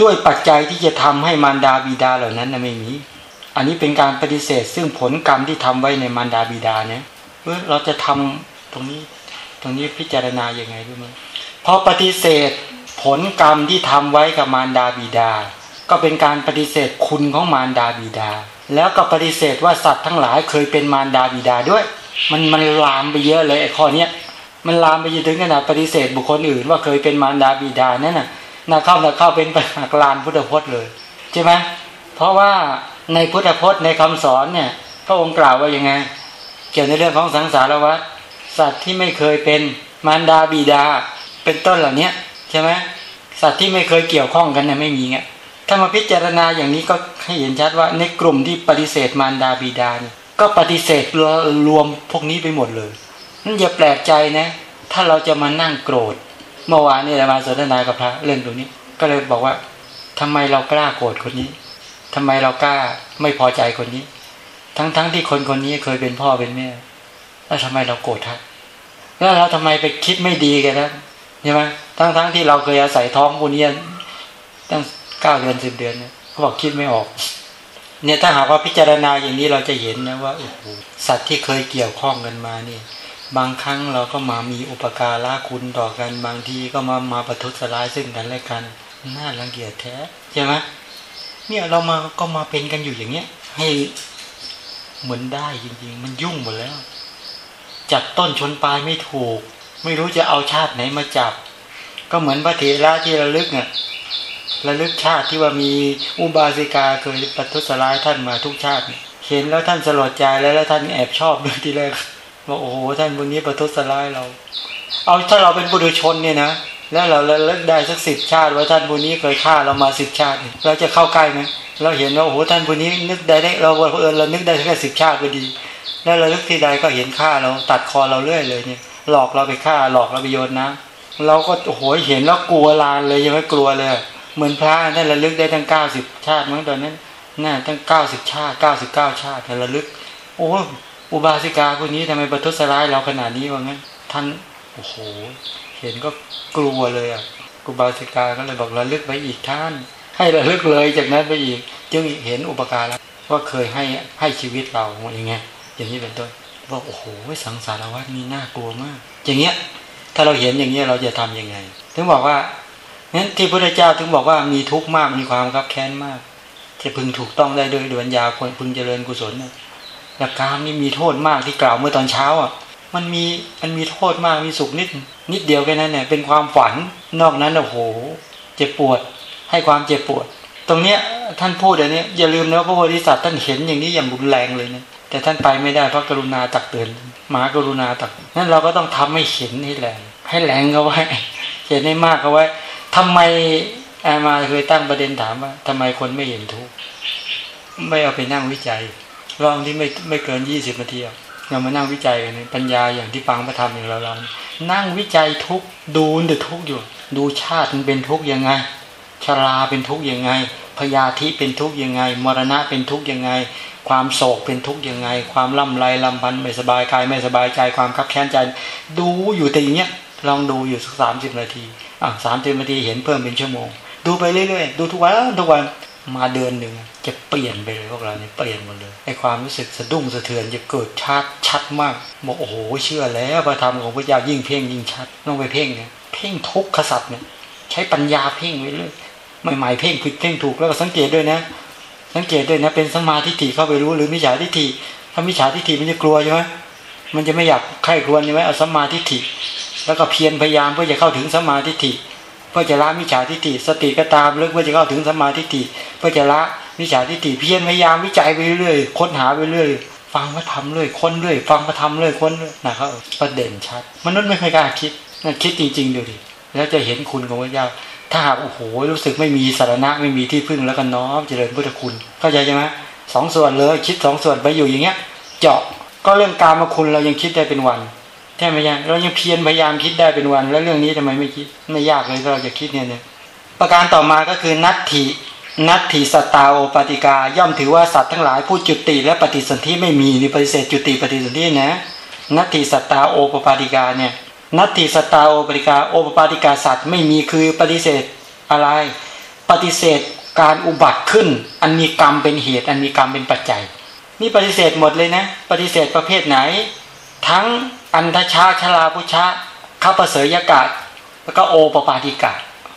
ด้วยปัจจัยที่จะทำให้มารดาบิดาเหล่านั้นนะไม่มีอันนี้เป็นการปฏิเสธ ซึ่งผลกรรมที่ทำไว้ในมารดาบิดาเนี่ยเออเราจะทำตรงนี้ตรงนี้พิจารณาอย่างไงรู้ไหมพอปฏิเสธผลกรรมที่ทำไว้กับมารดาบิดา ก็เป็นการปฏิเสธคุณของมารดาบิดา แล้วก็ปฏิเสธว่าสัตว์ทั้งหลายเคยเป็นมารดาบิดาด้วย มันมันลามไปเยอะเลยไอ้ข้อเนี้ยมันลามไปถึงขนาดปฏิเสธบุคคลอื่น ว่าเคยเป็นมารดาบิดานั่นน่ะน่าเข้าน่าเข้าเป็นปหักลานพุทธพจน์เลยใช่ไหมเพราะว่าในพุทธพจน์ในคำสอนเนี่ยพระองค์กล่าวว่ายังไง เกี่ยวในเรื่องของสังสารวัฏสัตว์ที่ไม่เคยเป็นมารดาบิดา เป็นต้นเหล่านี้ใช่ไหมสัตว์ที่ไม่เคยเกี่ยวข้องกันเนี่ยไม่มีเงี้ย ถ้ามาพิจารณาอย่างนี้ก็ให้เห็นชัดว่าในกลุ่มที่ปฏิเสธมารดาบิดาเนี่ยก็ปฏิเสธรวมพวกนี้ไปหมดเลยนั่นอย่าแปลกใจนะ ถ้าเราจะมานั่งโกรธ เมื่อวานนี่เรามาสนทนากับพระเรื่องตรงนี้ ก็เลยบอกว่าทำไมเรากล้าโกรธคนนี้ทำไมเรากล้าไม่พอใจคนนี้ ทั้งๆทที่คนคนนี้เคยเป็นพ่อเป็นแม่แล้วทำไมเราโกรธท่านแล้วเราทำไมไปคิดไม่ดีกันนะใช่ไหมทั้งๆทที่เราเคยอาศัยท้องบุญเนียตั้ง เก้าเดือนสิบเดือนเนี่ยเขาบอกคิดไม่ออก เนี่ยถ้าหากว่าพิจารณาอย่างนี้เราจะเห็นนะว่าโอ้โหสัตว์ที่เคยเกี่ยวข้องกันมานี่บางครั้งเราก็มามีอุปการะคุณต่อกันบางทีก็มามาประทุษร้ายซึ่งกันและกันน่ารังเกียจแท้ใช่ไหมเนี่ยเรามาก็มาเป็นกันอยู่อย่างเนี้ย ให้เหมือนได้จริงๆ มันยุ่งหมดแล้ว จับต้นชนปลายไม่ถูก ไม่รู้จะเอาชาติไหนมาจับ ก็เหมือนพระเถระที่ระลึกเนี่ย ระลึกชาติที่ว่ามีอุบาสิกาเคยปัทุสร้ายท่านมาทุกชาติ เห็นแล้วท่านสลดใจแล้วแล้วท่านแอบชอบด้วยทีแรกว่าโอ้โหท่านคนนี้ปัทุสร้ายเรา เอาถ้าเราเป็นบุรุชนเนี่ยนะแล้วเราระลึกได้สักสิบชาติ ว่าท่านคนนี้เคยฆ่าเรามาสิบชาติ เราจะเข้าใกล้ไหมเราเห็นว่าโอ้โหท่านคนนี้นึกได้ได้เราเออเรานึกได้แค่สิบชาติก็ดี แล้วเราลึกที่ใดก็เห็นฆ่าเราตัดคอเราเรื่อยเลยเนี่ยหลอกเราไปฆ่าหลอกเราไปโยนนะเราก็โอ้โหเห็นแล้วกลัวลานเลยยังไม่กลัวเลย เหมือนพระท่นระลึกได้ตั้งเก้าสิบชาติมั้งตอนนั้นน่าตั้งเก้าสิบชาติเก้าสิบเก้าชาติท่ระลึก โอ้อุบาสิกาคนนี้ทำไมประทุษร้ายเราขนาดนี้วะงั้นท่านโอ้โห เห็นก็กลัวเลยอะอุบาสิกาก็เลยบอกระลึกไปอีกท่าน ให้ระลึกเลยจากนั้นไปอีก จึงเห็นอุปการะว่าเคยให้ให้ชีวิตเราอย่างเงี้ยอย่างนี้เป็นต้นว่าโอ้โหสังสารวัฏนี่น่ากลัวมาก อย่างเงี้ย ถ้าเราเห็นอย่างเงี้ยเราจะทํำยังไง ถึงบอกว่า นั้นที่พระเจ้าถึงบอกว่ามีทุกข์มากมีความคับแค้นมาก จะพึงถูกต้องได้โดยดวนยาควรพึงเจริญกุศลนะหลักการนี่มีโทษมากที่กล่าวเมื่อตอนเช้าอะ มันมีมันมีโทษมากมีสุขนิด นิดเดียวแค่นั้นเนี่ยเป็นความฝันนอกนั้นโอ้โหเจ็บปวด ให้ความเจ็บปวด ตรงเนี้ยท่านพูดอันนี้อย่าลืมนะพระโพธิสัตว์ท่านเห็นอย่างนี้อย่างรุนแรงเลยนะแต่ท่านไปไม่ได้เพราะกรุณาตักเตือนหมากรุณาตักนั้นเราก็ต้องทำให้เห็นให้แรงให้แรงเขาไว้เห็นให้มากเขาไว้ ทำไมแอมาเคยตั้งประเด็นถามว่าทำไมคนไม่เห็นทุกข์ไม่เอาไปนั่งวิจัยลองที่ไม่ไม่เกินยี่สิบนาทีเรามานั่งวิจัยกันปัญญาอย่างที่ฟังพระธรรมอย่างเราเรานั่งวิจัยทุกดูนแต่ทุกอยู่ ดูชาติมันเป็นทุกยังไง ชราเป็นทุกยังไงพยาธิเป็นทุกยังไง มรณะเป็นทุกยังไง ความโศกเป็นทุกยังไง ความล่ำไรลำพันไม่สบายกายไม่สบายใจความคับแค้นใจ ดูอยู่แต่อย่างเงี้ยลองดูอยู่สักสามสิบนาที อะสามสิบนาทีเห็นเพิ่มเป็นชั่วโมง ดูไปเรื่อยๆ ดูทุกวันทุกวันมาเดือนหนึ่งจะเปลี่ยนไปเลยพวกเราเนี่ยเปลี่ยนหมดเลยไอ้ความรู้สึกสะดุ้งสะเทือนจะเกิดชัดชัดมากบอกโอ้โหเชื่อแล้วพระธรรมของพระเจ้ายิ่งเพ่งยิ่งชัดต้องไปเพ่งเนี่ยเพ่งทุกขสัตว์เนี่ยใช้ปัญญาเพ่งไว้เลยใหม่ๆเพ่งผิดเพ่งถูกแล้วก็สังเกตด้วยนะ สังเกตด้วยนะเป็นสมาธิฏฐิเข้าไปรู้หรือมิจฉาทิฏฐิถ้ามิจฉาทิฏฐิมันจะกลัวใช่ไหมมันจะไม่อยากใครครวญใช่ไหมเอาสมาธิฏฐิ แล้วก็เพียรพยายามเพื่อจะเข้าถึงสมาธิฏฐิเพื่อจะละมิจฉาทิฏฐิสติก็ตามเรื่องเพื่อจะเข้าถึงสมาธิฏฐิเพื่อจะละมิจฉาทิฏฐิเพียรพยายามวิจัยไปเรื่อยค้นหาไปเรื่อยฟังพระธรรมเรื่อยค้นเรื่อยฟังพระธรรมเรื่อยค้นนะครับประเด็นชัด มนุษย์ไม่เคยกล้าคิดนั่นคิดจริงๆดูดิแล้วจะเห็นคุณของพระเจ้าถ้าหากโอ้โหรู้สึกไม่มีสาระไม่มีที่พึ่งแล้วก็น้อมเจริญพุทธคุณเข้าใจใช่ไหมสองส่วนเลยคิดสองส่วนไปอยู่อย่างเงี้ย เจาะก็เรื่องการมาคุณเรายังคิดได้เป็นวัน ใช่ไหมยังเรายังเพียรพยายามคิดได้เป็นวัน แล้วเรื่องนี้ทำไมไม่คิดไม่ยากเลยเราจะคิดเนี่ยเนี่ยประการต่อมาก็คือนัตถินัตถิสัตตาโอปปาติกา ย่อมถือว่าสัตว์ทั้งหลายผู้จุติ และปฏิสนธิไม่มีนี่ปฏิเสธจุติปฏิสนธินะนัตถิสัตตาโอปปาติกาเนี่ยนัตถิสัตตาโอปปาติกาโอปปาติกาสัตว์ไม่มีคือปฏิเสธอะไร ปฏิเสธการอุบัติขึ้น อันมีกรรมเป็นเหตุ อันมีกรรมเป็นปัจจัย นี่ปฏิเสธหมดเลยนะ ปฏิเสธประเภทไหน ทั้ง อันทชาชลาพุชะข้าประเสยยากาศแล้วก็โอปปาติกา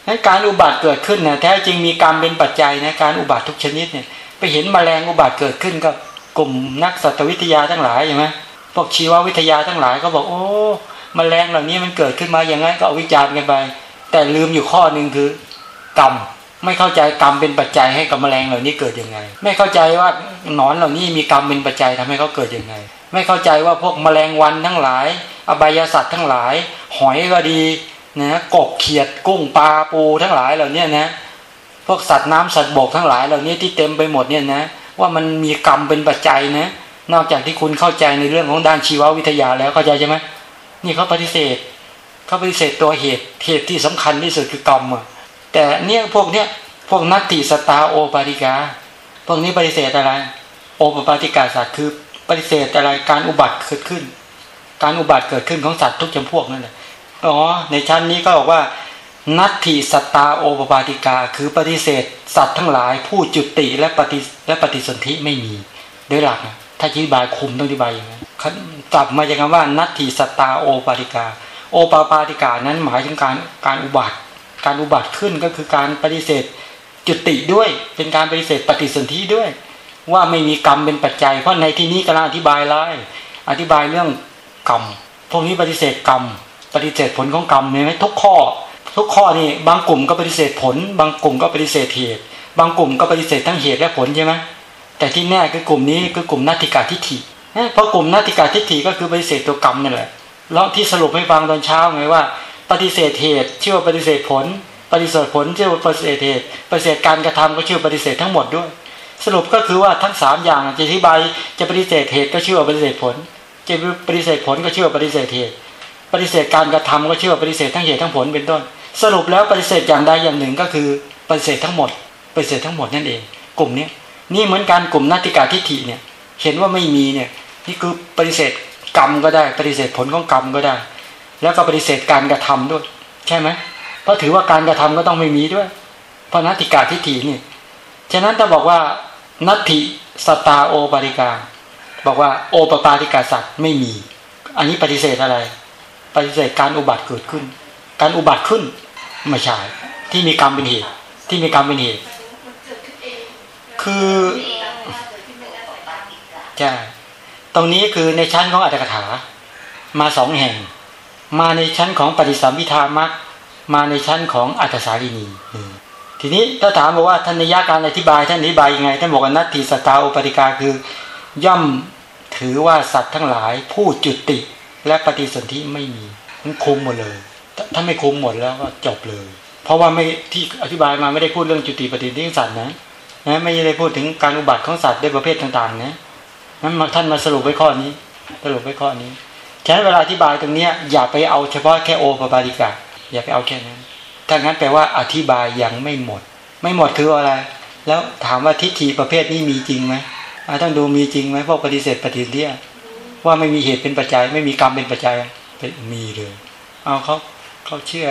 นั้นการอุบัติเกิดขึ้นนะแท้จริงมีกรรมเป็นปัจจัยนะการอุบัติทุกชนิดเนี่ยไปเห็นมแมลงอุบัติเกิดขึ้นกับกลุ่มนักสัตววิทยาทั้งหลายใช่ไหมพวกชีววิทยาทั้งหลายก็บอกโอ้มแมลงเหล่านี้มันเกิดขึ้นมาอย่างนั้นก็เอาวิจารณ์กันไป แต่ลืมอยู่ข้อหนึ่งคือกรรมไม่เข้าใจกรรมเป็นปัจจัยให้กับแมลงเหล่านี้เกิดยังไง ไม่เข้าใจว่านอนเหล่านี้มีกรรมเป็นปัจจัยทำให้เขาเกิดยังไง ไม่เข้าใจว่าพวกแมลงวันทั้งหลาย อบายสัตว์ทั้งหลาย หอยก็ดีนะกบเขียดกุ้งปลาปูทั้งหลายเหล่านี้นะพวกสัตว์น้ำสัตว์บกทั้งหลายเหล่านี้ที่เต็มไปหมดเนี่ยนะว่ามันมีกรรมเป็นปัจจัยนะนอกจากที่คุณเข้าใจในเรื่องของด้านชีววิทยาแล้วเข้าใจใช่ไหมนี่เขาปฏิเสธเขาปฏิเสธตัวเหตุเหตุที่สำคัญที่สุดคือกรรมอะแต่เนี่ยพวกเนี้ยพวกนัตถิสัตตาโอปปาติกา พวกนี้ปฏิเสธอะไร โอปปาติกาสัตว์คือ ปฏิเสธอะไรการอุบัติเกิดขึ้น การอุบัติเกิดขึ้นของสัตว์ทุกจำพวกนั่นแหละอ๋อในชั้นนี้ก็บอกว่า นัตถิสัตตาโอปปาติกา คือปฏิเสธ สัตว์ทั้งหลาย ผู้จุติและปฏิและปฏิสนธิไม่มีโดยหลักนะถ้าอธิบายคลุมต้องอธิบายอย่างนั้นกลับมาจากคำว่า นัตถิสตาโอปาติกา โอปปาติกานั้นหมายถึงการการอุบัติ การอุบัติขึ้นก็คือการปฏิเสธจุติด้วยเป็นการปฏิเสธปฏิสนธิด้วย ว่าไม่มีกรรมเป็นปัจจัย เพราะในที่นี้กำลังอธิบายไล่อธิบายเรื่องกรรม พวกนี้ปฏิเสธกรรม ปฏิเสธผลของกรรมเห็นไหมทุกข้อ ทุกข้อนี่บางกลุ่มก็ปฏิเสธผล บางกลุ่มก็ปฏิเสธเหตุ บางกลุ่มก็ปฏิเสธทั้งเหตุและผลใช่ไหมแต่ที่แน่คือกลุ่มนี้คือกลุ่มนัติกาทิฏฐิเพราะกลุ่มนัติกาทิฏฐิก็คือปฏิเสธตัวกรรมนั่นแหละแล้วที่สรุปให้ฟังตอนเช้าไงว่า ปฏิเสธเหตุชื่อว่าปฏิเสธผล ปฏิเสธผลชื่อว่าปฏิเสธเหตุปฏิเสธการกระทำก็ชื่อปฏิเสธทั้งหมดด้วย สรุปก็คือว่าทั้งสามอย่างจะอธิบายจะปฏิเสธเหตุก็ชื่อว่าปฏิเสธผล จะปฏิเสธผลก็ชื่อว่าปฏิเสธเหตุ ปฏิเสธการกระทำก็ชื่อว่าปฏิเสธทั้งเหตุทั้งผลเป็นต้น สรุปแล้วปฏิเสธอย่างใดอย่างหนึ่งก็คือปฏิเสธทั้งหมดปฏิเสธทั้งหมดนั่นเอง กลุ่มนี้นี่เหมือนการกลุ่มนัตติกาทิฏฐิเนี่ยเห็นว่าไม่มีเนี่ยนี่คือปฏิเสธกรรมก็ได้ ปฏิเสธผลของกรรมก็ได้ แล้วก็ปฏิเสธการกระทำด้วย ใช่ไหมเพราะถือว่าการกระทำก็ต้องไม่มีด้วยเพราะนัตติกาทิฏฐินี่ ฉะนั้นถ้าบอกว่านัตถิสตาโอปาริกา บอกว่าโอปปาติกาสัตว์ไม่มี อันนี้ปฏิเสธอะไร ปฏิเสธการอุบัติเกิดขึ้น การอุบัติขึ้นไม่ใช่ที่มีกรรมเป็นเหตุที่มีกรรมเป็นเหตุคือใช่ตรงนี้คือในชั้นของอัตถกถา มาสองแห่ง มาในชั้นของปฏิสัมพิธามักมาในชั้นของอัตสาลีนี ทีนี้ถ้าถามบอกว่าท่านนิยาการอธิบายท่านอธิบายยังไงท่านบอกว่านัตติสตาอุปติกาคือย่อมถือว่าสัตว์ทั้งหลายผู้จุติและปฏิสนธิไม่มีมันคุมหมดเลย ถ้าไม่คุมหมดแล้วก็จบเลย เพราะว่าไม่ที่อธิบายมาไม่ได้พูดเรื่องจุติปฏิสนธิสัตว์นะนะไม่ได้พูดถึงการอุบัติของสัตว์ด้วยประเภทต่างๆนะนั้นท่านมาสรุปไว้ข้อนี้ สรุปไว้ข้อนี้ฉะนั้นเวลาอธิบายตรงนี้อย่าไปเอาเฉพาะแค่โอปปาติกาอย่าไปเอาแค่นั้น ถ้างั้นแปลว่าอธิบายยังไม่หมด ไม่หมดคืออะไร แล้วถามว่าทิฏฐิประเภทนี้มีจริงไหมต้องดูมีจริงไหมพวกปฏิเสธปฏิเสธว่าไม่มีเหตุเป็นปัจจัย ไม่มีกรรมเป็นปัจจัยเป็นมีเลยเอาเขาเขาเชื่อ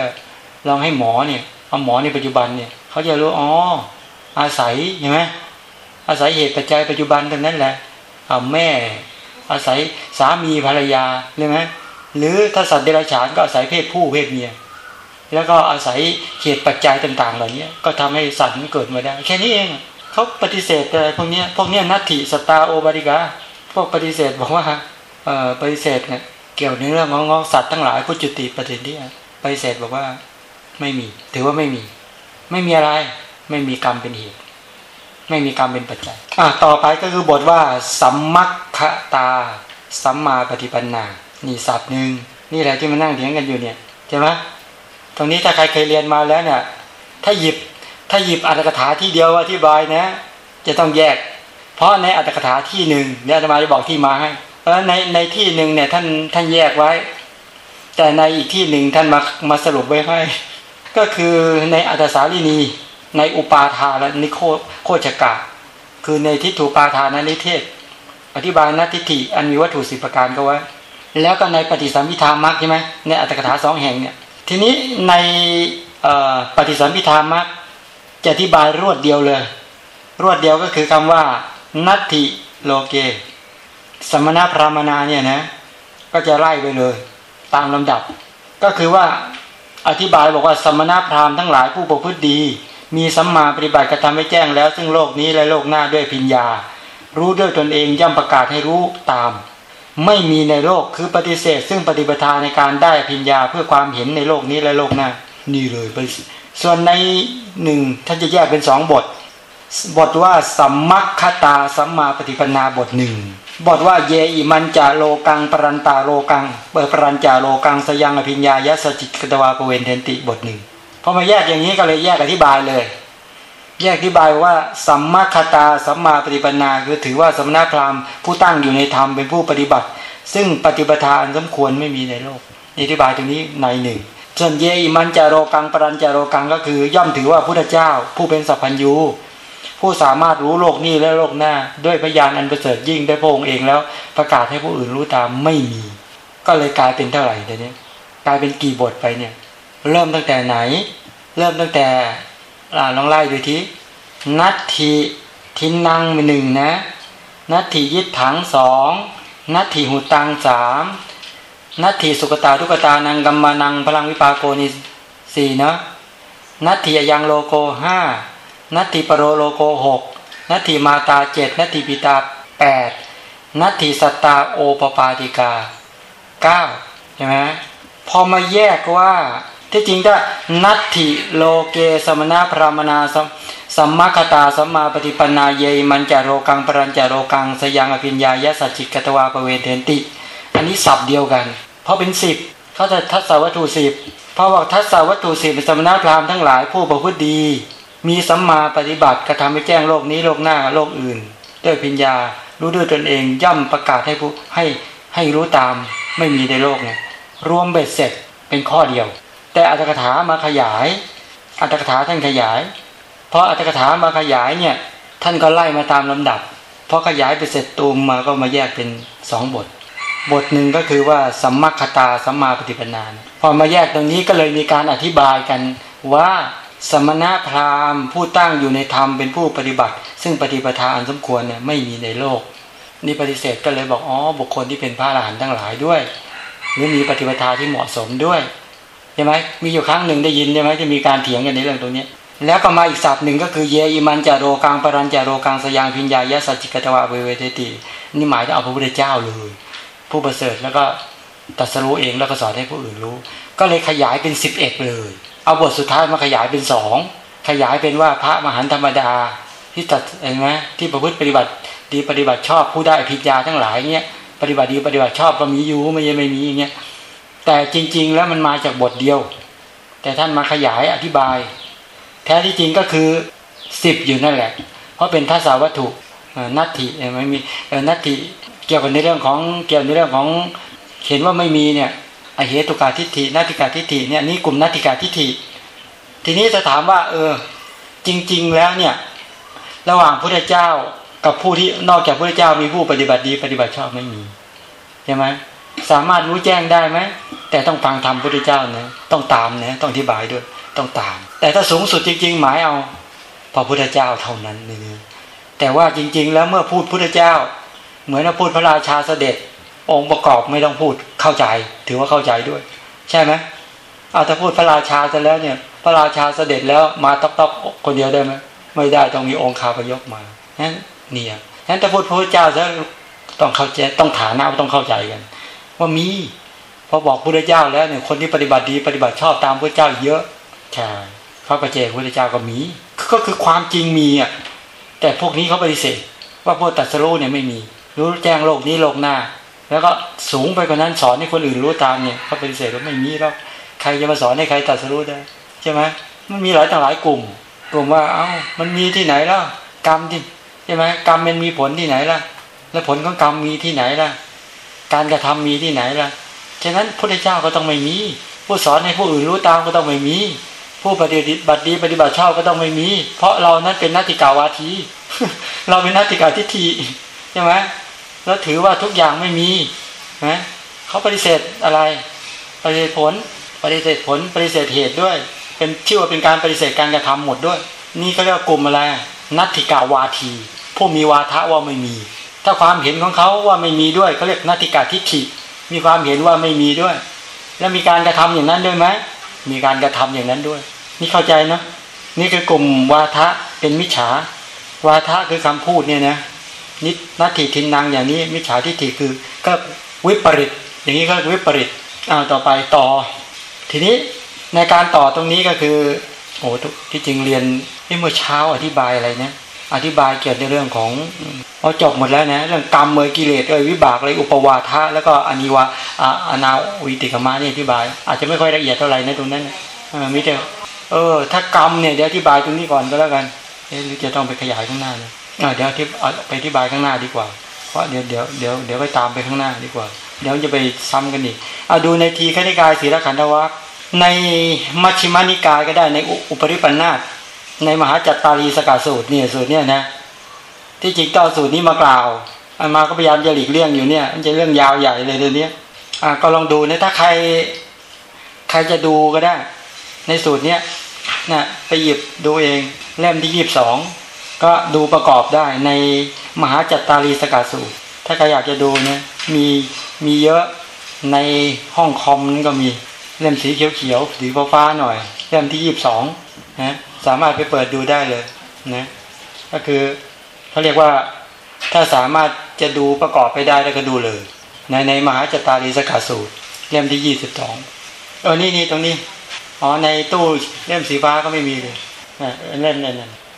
ลองให้หมอเนี่ยเอาหมอในปัจจุบันเนี่ยเขาจะรู้อ๋ออาศัยใช่ไหมอาศัยเหตุปัจจัยปัจจุบันตรงนั้นแหละเอาแม่ อาศัยสามีภรรยาใช่ไหมหรือถ้าสัตว์เดรัจฉานก็อาศัยเพศผู้เพศเมีย แล้วก็อาศัยเหตุปัจจัยต่าง ๆ เหล่านี้ก็ทำให้สัตว์มันเกิดมาได้ แค่นี้เองเขาปฏิเสธอะไรพวกนี้พวกนี้นัตถิสตาโอบาริกาพวกปฏิเสธบอกว่าเออปฏิเสธเนี่ยเกี่ยวในเรื่องของสัตว์ทั้งหลายผู้จุติปฏิเดียปฏิเสธบอกว่าไม่มี ถือว่าไม่มี ไม่มีอะไร ไม่มีกรรมเป็นเหตุ ไม่มีกรรมเป็นปัจจัยอะต่อไปก็คือบทว่า สัมมัคคตา สัมมาปฏิปันนา นี่ศัพท์หนึ่งนี่แหละที่มานั่งเถียงกันอยู่เนี่ยใช่ไหม ตรงนี้ถ้าใครเคยเรียนมาแล้วเนี่ย ถ้าหยิบถ้าหยิบอัตถกถาที่เดียวอธิบายนะ จะต้องแยก เพราะในอัตถกถาที่หนึ่งเนี่ยจะมาจะบอกที่มาให้เพราะในในที่หนึ่งเนี่ยท่านท่านแยกไว้ แต่ในอีกที่หนึ่งท่านมามาสรุปไว้ให้ ก็คือในอัตสาลีนีในอุปาทาและนิโคโคจกะ คือในทิฏฐุปาทานนิเทศ อธิบายนัตทิฏฐิอันมีวัตถุสิบประการก็ไว้แล้วก็ในปฏิสัมพิธามักใช่ไหมในอัตถกถาสองแห่งเนี่ย ทีนี้ในปฏิสัมพิธามักจะอธิบายรวดเดียวเลย รวดเดียวก็คือคำว่า นัตถิโลเก สมณพรามนาเนี่ยนะก็จะไล่ไปเลย ตามลำดับ ก็คือว่าอธิบายบอกว่าสมณพราหมณ์ทั้งหลายผู้ประพฤติดี มีสัมมาปฏิบัติกระทำให้แจ้งแล้ว ซึ่งโลกนี้และโลกหน้าด้วยพิญญา รู้ด้วยตนเองย่อมประกาศให้รู้ตาม ไม่มีในโลกคือปฏิเสธ ซึ่งปฏิปทาในการได้พิญญาเพื่อความเห็นในโลกนี้และโลกหน้า นี่เลยไปส่วนในหนึ่งท่านจะแยกเป็นสองบท บทว่าสัมมัคคตาสัมมาปฏิปนาบทหนึ่งบทว่าเยอิมันจาโลกังปรันตาโลกังเปิดปรันจาโลกังสยังอภิญญายสจิตกตวาปเวนเทนติบทหนึ่งพอมาแยกอย่างนี้ก็เลยแยกอธิบายเลย แยกอธิบายว่าสัมมาคตาสัมมาปฏิปนาคือถือว่าสมณพราหมณ์ผู้ตั้งอยู่ในธรรมเป็นผู้ปฏิบัติ ซึ่งปฏิปทาอันสมควรไม่มีในโลกอธิบายตรงนี้ในหนึ่งส่วนเยอิมันจาโรกังปรัญจาโรกังก็คือย่อมถือว่าพุทธเจ้า ผู้เป็นสัพพัญญูผู้สามารถรู้โลกนี้และโลกหน้า ด้วยพยานอันประเสริฐยิ่งได้พระองค์เองแล้ว ประกาศให้ผู้อื่นรู้ตามไม่มี ก็เลยกลายเป็นเท่าไหร่เดี๋ยวนี้กลายเป็นกี่บทไปเนี่ย เริ่มตั้งแต่ไหน เริ่มตั้งแต่ ลองไล่ดูทีนัตถิทินังมีหนึ่งนะ นัตถิยิทถังสองนัตถิหูตังสามนัตถิสุกตาทุกตานังกัมมานังพลังวิปาโกนิสี่นะนัตถิยังโลโกห้านัตถิปโรโลโกหกนัตถิมาตาเจ็ดนัตถิปิตาแปดนัตถิสตาโอปปาติกาเก้าใช่ไหมพอมาแยกว่า ที่จริงถ้านัตถิโลเกสมณะพรามนาสัมมาคตาสัมมาปฏิปนาเยมันจะโรกังปรัญจโรกังสยังอภิญญายสัจจิกตวาปเวเทนติ อันนี้สับเดียวกัน เพราะเป็นสิบเขาจะทัศวัตถุสิบเพราะว่าทัศวัตถุสิบเป็นสมณพราหมณ์ทั้งหลายผู้ประพฤติดี มีสัมมาปฏิบัติกระทำให้แจ้งโลกนี้โลกหน้าโลกอื่น ด้วยพิญญารู้ด้วยตนเองย่อมประกาศให้ผู้ให้ให้รู้ตามไม่มีในโลกเนี่ยรวมเบ็ดเสร็จเป็นข้อเดียว แต่อัตถกถามาขยาย อัตถกถาท่านขยาย เพราะอัตถกถามาขยายเนี่ย ท่านก็ไล่มาตามลำดับพอขยายไปเสร็จตูมมาก็มาแยกเป็นสองบท บทหนึ่งก็คือว่าสัมมาคตาสัมมาปฏิปนานพอมาแยกตรงนี้ก็เลยมีการอธิบายกันว่าสมณะพราหมณ์ ผู้ตั้งอยู่ในธรรมเป็นผู้ปฏิบัติ ซึ่งปฏิปทาอันสมควรเนี่ยไม่มีในโลก นี่ปฏิเสธก็เลยบอกอ๋อบุคคลที่เป็นพระอรหันต์ทั้งหลายด้วย หรือมีปฏิปทาที่เหมาะสมด้วย ใช่ไหมมีอยู่ครั้งหนึ่งได้ยินใช่ไหมจะมีการเถียงกันในเรื่องตรงนี้ แล้วก็มาอีกศัพท์หนึ่งก็คือเยอิมันจาโรกังปรัญจาโรกังสยางพิญญายะสัจจิกตวะเวเวเตตินี่หมายถึงเอาพระพุทธเจ้าเลย ผู้ประเสริฐแล้วก็ตัสรู้เองแล้วก็สอนให้ผู้อื่นรู้ ก็เลยขยายเป็นสิบเอ็ดเลย เอาบทสุดท้ายมาขยายเป็นสองขยายเป็นว่าพระมหันธรรมดาที่ตัดเห็นไหมที่ประพฤติปฏิบัติดีปฏิบัติชอบผู้ได้พิญาทั้งหลายเนี้ยปฏิบัติดีปฏิบัติชอบก็มีอยู่ไม่ยังไม่มีอย่างเงี้ย แต่จริง ๆ แล้วมันมาจากบทเดียว แต่ท่านมาขยายอธิบาย แท้ที่จริงก็คือสิบอยู่นั่นแหละ เพราะเป็นทัศวัตถุนัตถิไม่มีนัตถิเกี่ยวกับในเรื่องของเกี่ยวในเรื่องของเห็นว่าไม่มีเนี่ยอเหตุกาทิฏฐินัตติกาทิฏฐิเนี่ยนี่กลุ่มนัตติกาทิฏฐิ ทีนี้จะถามว่า เออ จริง ๆ แล้วเนี่ย ระหว่างพระเจ้ากับผู้ที่นอกจากพระเจ้ามีผู้ปฏิบัติดีปฏิบัติชอบไม่มีใช่ไหม สามารถรู้แจ้งได้ไหมแต่ต้องฟังธรรมพระเจ้านะต้องตามนะต้องอธิบายด้วย ต้องตาม แต่ถ้าสูงสุดจริง ๆ หมายเอาพระพุทธเจ้าเท่านั้นนี่แต่ว่าจริง ๆ แล้วเมื่อพูดพุทธเจ้า เหมือนพูดพระราชาเสด็จ องค์ประกอบไม่ต้องพูดเข้าใจ ถือว่าเข้าใจด้วย ใช่ไหมเอาถ้าพูดพระราชาจะแล้วเนี่ย พระราชาเสด็จแล้วมาต๊อกๆคนเดียวได้ไหมไม่ได้ต้องมีองค์ข้าพยกมานั้นเนี่ยนั้นถ้าพูดพระเจ้าจะต้องเข้าใจต้องฐานะต้องเข้าใจกัน ว่ามีพอบอกพระเจ้าแล้วเนี่ยคนที่ปฏิบัติดีปฏิบัติชอบตามพระเจ้าเยอะใช่พระประเจกพระเจ้าก็มี ก็คือความจริงมีอะแต่พวกนี้เขาปฏิเสธว่าพวกตัดสรู้เนี่ยไม่มี รู้แจ้งโลกนี้โลกหน้า แล้วก็สูงไปกว่านั้นสอนให้คนอื่นรู้ตามเนี่ยเขาปฏิเสธว่าไม่มีแล้วใครจะมาสอนให้ใครตัดสรู้ได้ใช่ไหมมันมีหลายต่างหลายกลุ่ม กลุ่มว่าเอ้ามันมีที่ไหนแล้วกรรมที่ใช่ไหมกรรมมันมีผลที่ไหนล่ะ แล้วผลของกรรมมีที่ไหนล่ะ การกระทำมีที่ไหนล่ะ ฉะนั้นพระเจ้าก็ต้องไม่มี ผู้สอนให้ผู้อื่นรู้ตามก็ต้องไม่มี ผู้ปฏิบัติดีปฏิบัติชอบก็ต้องไม่มี เพราะเรานั้นเป็นนัตติกาวาที เราเป็นนัตติกาทิฏฐิใช่ไหมแล้วถือว่าทุกอย่างไม่มีนะเขาปฏิเสธอะไร ปฏิเสธผล ปฏิเสธผล ปฏิเสธเหตุด้วย เป็นชื่อว่าเป็นการปฏิเสธการกระทำหมดด้วย นี่เขาเรียกว่ากลุ่มอะไร นัตติกาวาที ผู้มีวาทะว่าไม่มี ถ้าความเห็นของเขาว่าไม่มีด้วยเขาเรียกนัตติกาทิฏฐิมีความเห็นว่าไม่มีด้วย แล้วมีการกระทำอย่างนั้นด้วยไหมมีการกระทำอย่างนั้นด้วย นี่เข้าใจนะนี่คือกลุ่มวาทะเป็นมิจฉาวาทะคือคำพูดเนี่ยนะนินัตถิทินนางอย่างนี้ มิจฉาทิฏฐิคือ ก็วิปริตอย่างนี้ก็วิปริตอ้าวต่อไปต่อ ทีนี้ในการต่อตรงนี้ก็คือโอ้ที่จริงเรียนเมื่อเช้าอธิบายอะไรเนะ อธิบายเกี่ยวกับเรื่องของเอาจบหมดแล้วนะเรื่องกรรมเมยกิเลสเอ่ยวิบากเลยอุปวาทะแล้วก็อนิวาอานาวิติกมานี่อธิบาย อาจจะไม่ค่อยละเอียดเท่าไหร่ในตรงนั้นมิแต่เออ ถ้ากรรมเนี่ยเดี๋ยวอธิบายตรงนี้ก่อนก็แล้วกันเอ๊หรือจะต้องไปขยายข้างหน้าเนี่ยเดี๋ยวที่ไปอธิบายข้างหน้าดีกว่า เพราะเดี๋ยวเดี๋ยวเดี๋ยวเดี๋ยวไปตามไปข้างหน้าดีกว่า เดี๋ยวจะไปซ้ำกันอีกเอาดูในทีคณิกายศีลขันธวัคในมัชฌิมานิกายก็ได้ในอุปริปันธา ในมหาจัตตารีสกาสูตรเนี่ยสูตรเนี่ยนะที่จริงต้อสูตรนี้มากล่าวอามาก็พยายามจะหลีกเลี่ยงอยู่เนี่ยมันจะเรื่องยาวใหญ่เลยเดี๋ยวนี้อ่าก็ลองดูนะถ้าใคร ใครจะดูก็ได้ ในสูตรเนี้ยนะไปหยิบดูเองเล่มที่ยีิบสองก็ดูประกอบได้ในมหาจัตตารีสกาสูตร ถ้าใครอยากจะดูเนี่ยมีมีเยอะในห้องคอมนี่ก็มีเล่มสีเขียวๆสีฟ้าๆหน่อย เล่มที่ยีิบสองนะ สามารถไปเปิดดูได้เลยนะก็คือเขาเรียกว่าถ้าสามารถจะดูประกอบไปได้แล้วก็ดูเลย ในในมหาจตารีสกัดสูตรเล่มที่ยี่สิบสองเออนี่นี่ตรงนี้อ๋อในตู้เล่มสีฟ้าก็ไม่มีเลยเล่มนั่น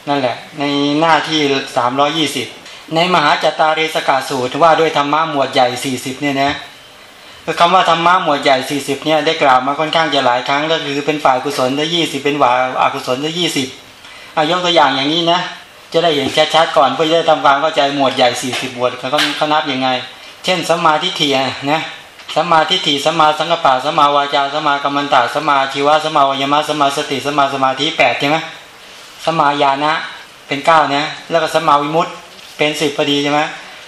นั่นแหละ ในหน้าที่สามร้อยี่สิบในมหาจตารีสกัดสูตรว่าด้วยธรรมะหมวดใหญ่สี่สิบเนี่ยนะ คือคำว่าธรรมะหมวดใหญ่สี่สิบเนี่ยได้กล่าวมาค่อนข้างจะหลายครั้งก็คือเป็นฝ่ายกุศลได้ยี่สิบเป็นฝ่ายอกุศลได้ยี่สิบอายกตัวอย่างอย่างนี้นะ จะได้เห็นชัดๆก่อนเพื่อจะได้ทำความเข้าใจหมวดใหญ่สี่สิบหมวดเขาเขานับยังไง เช่นสัมมาทิฏฐินะสัมมาทิฏฐิสัมมาสังกปะสัมมาวาจาสัมมากัมมันตะสัมมาชีวะสัมมาวิญญาสัมมาสติสัมมาสมาธิแปดใช่ไหมสัมมาญาณะเป็นเก้านะแล้วก็สัมมาวิมุตต์เป็นสิบพอดีใช่ไหม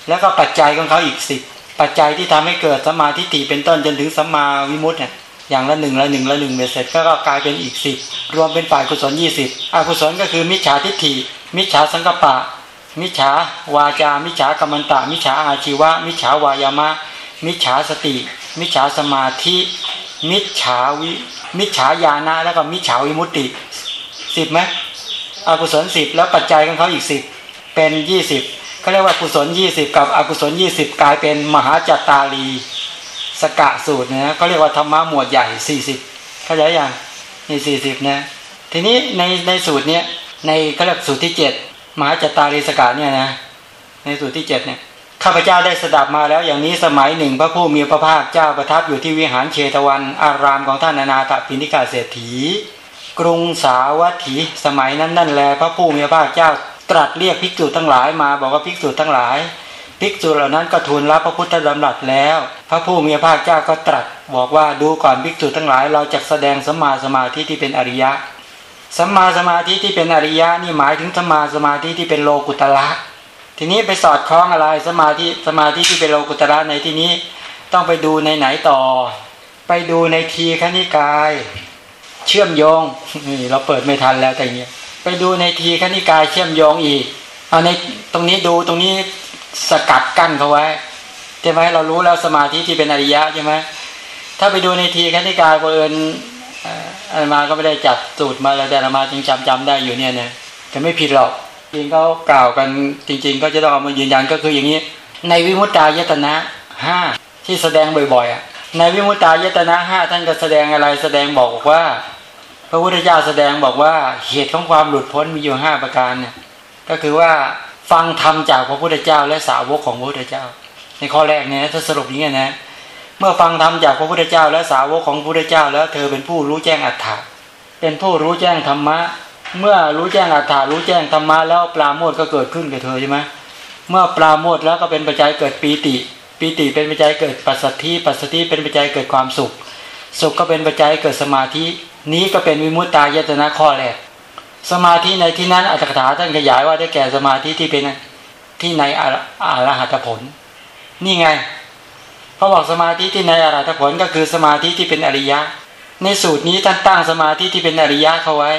แล้วก็ปัจจัยของเขาอีกสิบ ปัจจัยที่ทำให้เกิดสัมมาทิฏฐิเป็นต้นจนถึงสัมมาวิมุตต์เนี่ยอย่างละหนึ่งละหนึ่งละหนึ่งเสร็จก็กลายเป็นอีกสิบรวมเป็นฝ่ายกุศลยี่สิบอกุศลก็คือมิจฉาทิฏฐิ มิจฉาสังกปะ มิจฉาวาจา มิจฉากรรมันตะ มิจฉาอาชีวะ มิจฉาวายามะ มิจฉาสติ มิจฉาสมาธิ มิจฉาวิมิจฉาญาณะแล้วก็มิจฉาวิมุตติสิบไหมอกุศลสิบแล้วปัจจัยของเขาอีกสิบเป็นยี่สิบ เขาเรียกว่ากุศลยี่สิบกับอกุศลยี่สิบกลายเป็นมหาจัตตารีสกะสูตรเนี่ยก็เรียกว่าธรรมะหมวดใหญ่สี่สิบเข้าใจยังในสี่สิบนะทีนี้ในในสูตรเนี้ยในก็เรียกสูตรที่เจ็ดมหาจัตตาริสกะเนี่ยนะในสูตรที่เจ็ดเนี่ยข้าพเจ้าได้สดับมาแล้วอย่างนี้สมัยหนึ่ง พระผู้มีพระภาคเจ้าประทับอยู่ที่วิหารเชตวัน อารามของท่านอนาถปิณิกาเศรษฐี กรุงสาวัตถีสมัยนั้นนั่นแล พระผู้มีพระภาคเจ้า ตรัสเรียกภิกษุทั้งหลายมา บอกว่าภิกษุทั้งหลาย ภิกษุเหล่านั้นก็ทูลรับพระพุทธดำรัสแล้ว พระผู้มีพระภาคเจ้าก็ตรัส บอกว่าดูก่อนภิกษุทั้งหลาย เราจะแสดงสัมมาสมาธิที่เป็นอริยะสัมมาสมาธิที่เป็นอริยะนี่หมายถึงสัมมาสมาธิที่เป็นโลกุตละทีนี้ไปสอดคล้องอะไรสมาธิสมาธิที่เป็นโลกุตระในที่นี้ต้องไปดูในไหนต่อ ไปดูในทีขณิกาย เชื่อมโยงนี่เราเปิดไม่ทันแล้วแต่เนี้ย ไปดูในทีขณิกายเชื่อมโยงอีก เอาในตรงนี้ดูตรงนี้สกัดกั้นเขาไว้ใช่ไหมเรารู้แล้วสมาธิที่เป็นอริยะใช่ไหมถ้าไปดูในทีขณิกายเอิญอามาก็ไม่ได้จัดสูตรมาแล้วแต่อามาจึงจำจำได้อยู่เนี่ยนะจะไม่ผิดหรอกจริงเขากล่าวกันจริง ๆ ก็จะต้องเอามายืนยันก็คืออย่างนี้ ในวิมุตตายตนะห้าที่แสดงบ่อยๆอะในวิมุตตายตนะห้าท่านก็แสดงอะไรแสดงบอกว่า พระพุทธเจ้าแสดงบอกว่าเหตุของความหลุดพ้นมีอยู่ห้าประการเนี่ยก็คือว่าฟังธรรมจากพระพุทธเจ้า และสาวกของพระพุทธเจ้า ในข้อแรกเนี่ยถ้าสรุปอย่างนี้นะ เมื่อฟังธรรมจากพระพุทธเจ้า และสาวกของพระพุทธเจ้า แล้วเธอเป็นผู้รู้แจ้งอัตถะเป็นผู้รู้แจ้งธรรมะ เมื่อรู้แจ้งอัตถารู้แจ้งธรรมะแล้วปราโมทก็เกิดขึ้นกับเธอใช่ไหมเมื่อปราโมทแล้วก็เป็นปัจจัยเกิดปีติ ปีติเป็นปัจจัยเกิดปัสสัทธิปัสสัทธิเป็นปัจจัยเกิดความสุข สุขก็เป็นปัจจัยเกิดสมาธิ นี้ก็เป็นวิมุตตายตนะข้อแรก สมาธิในที่นั้นอัตถกถาท่านขยายว่าได้แก่สมาธิที่เป็นที่ในอารหัตผล นี่ไงเขาบอกสมาธิที่ในอรหัตผลก็คือสมาธิที่เป็นอริยะ ในสูตรนี้ท่านตั้งสมาธิที่เป็นอริยะเขาไว้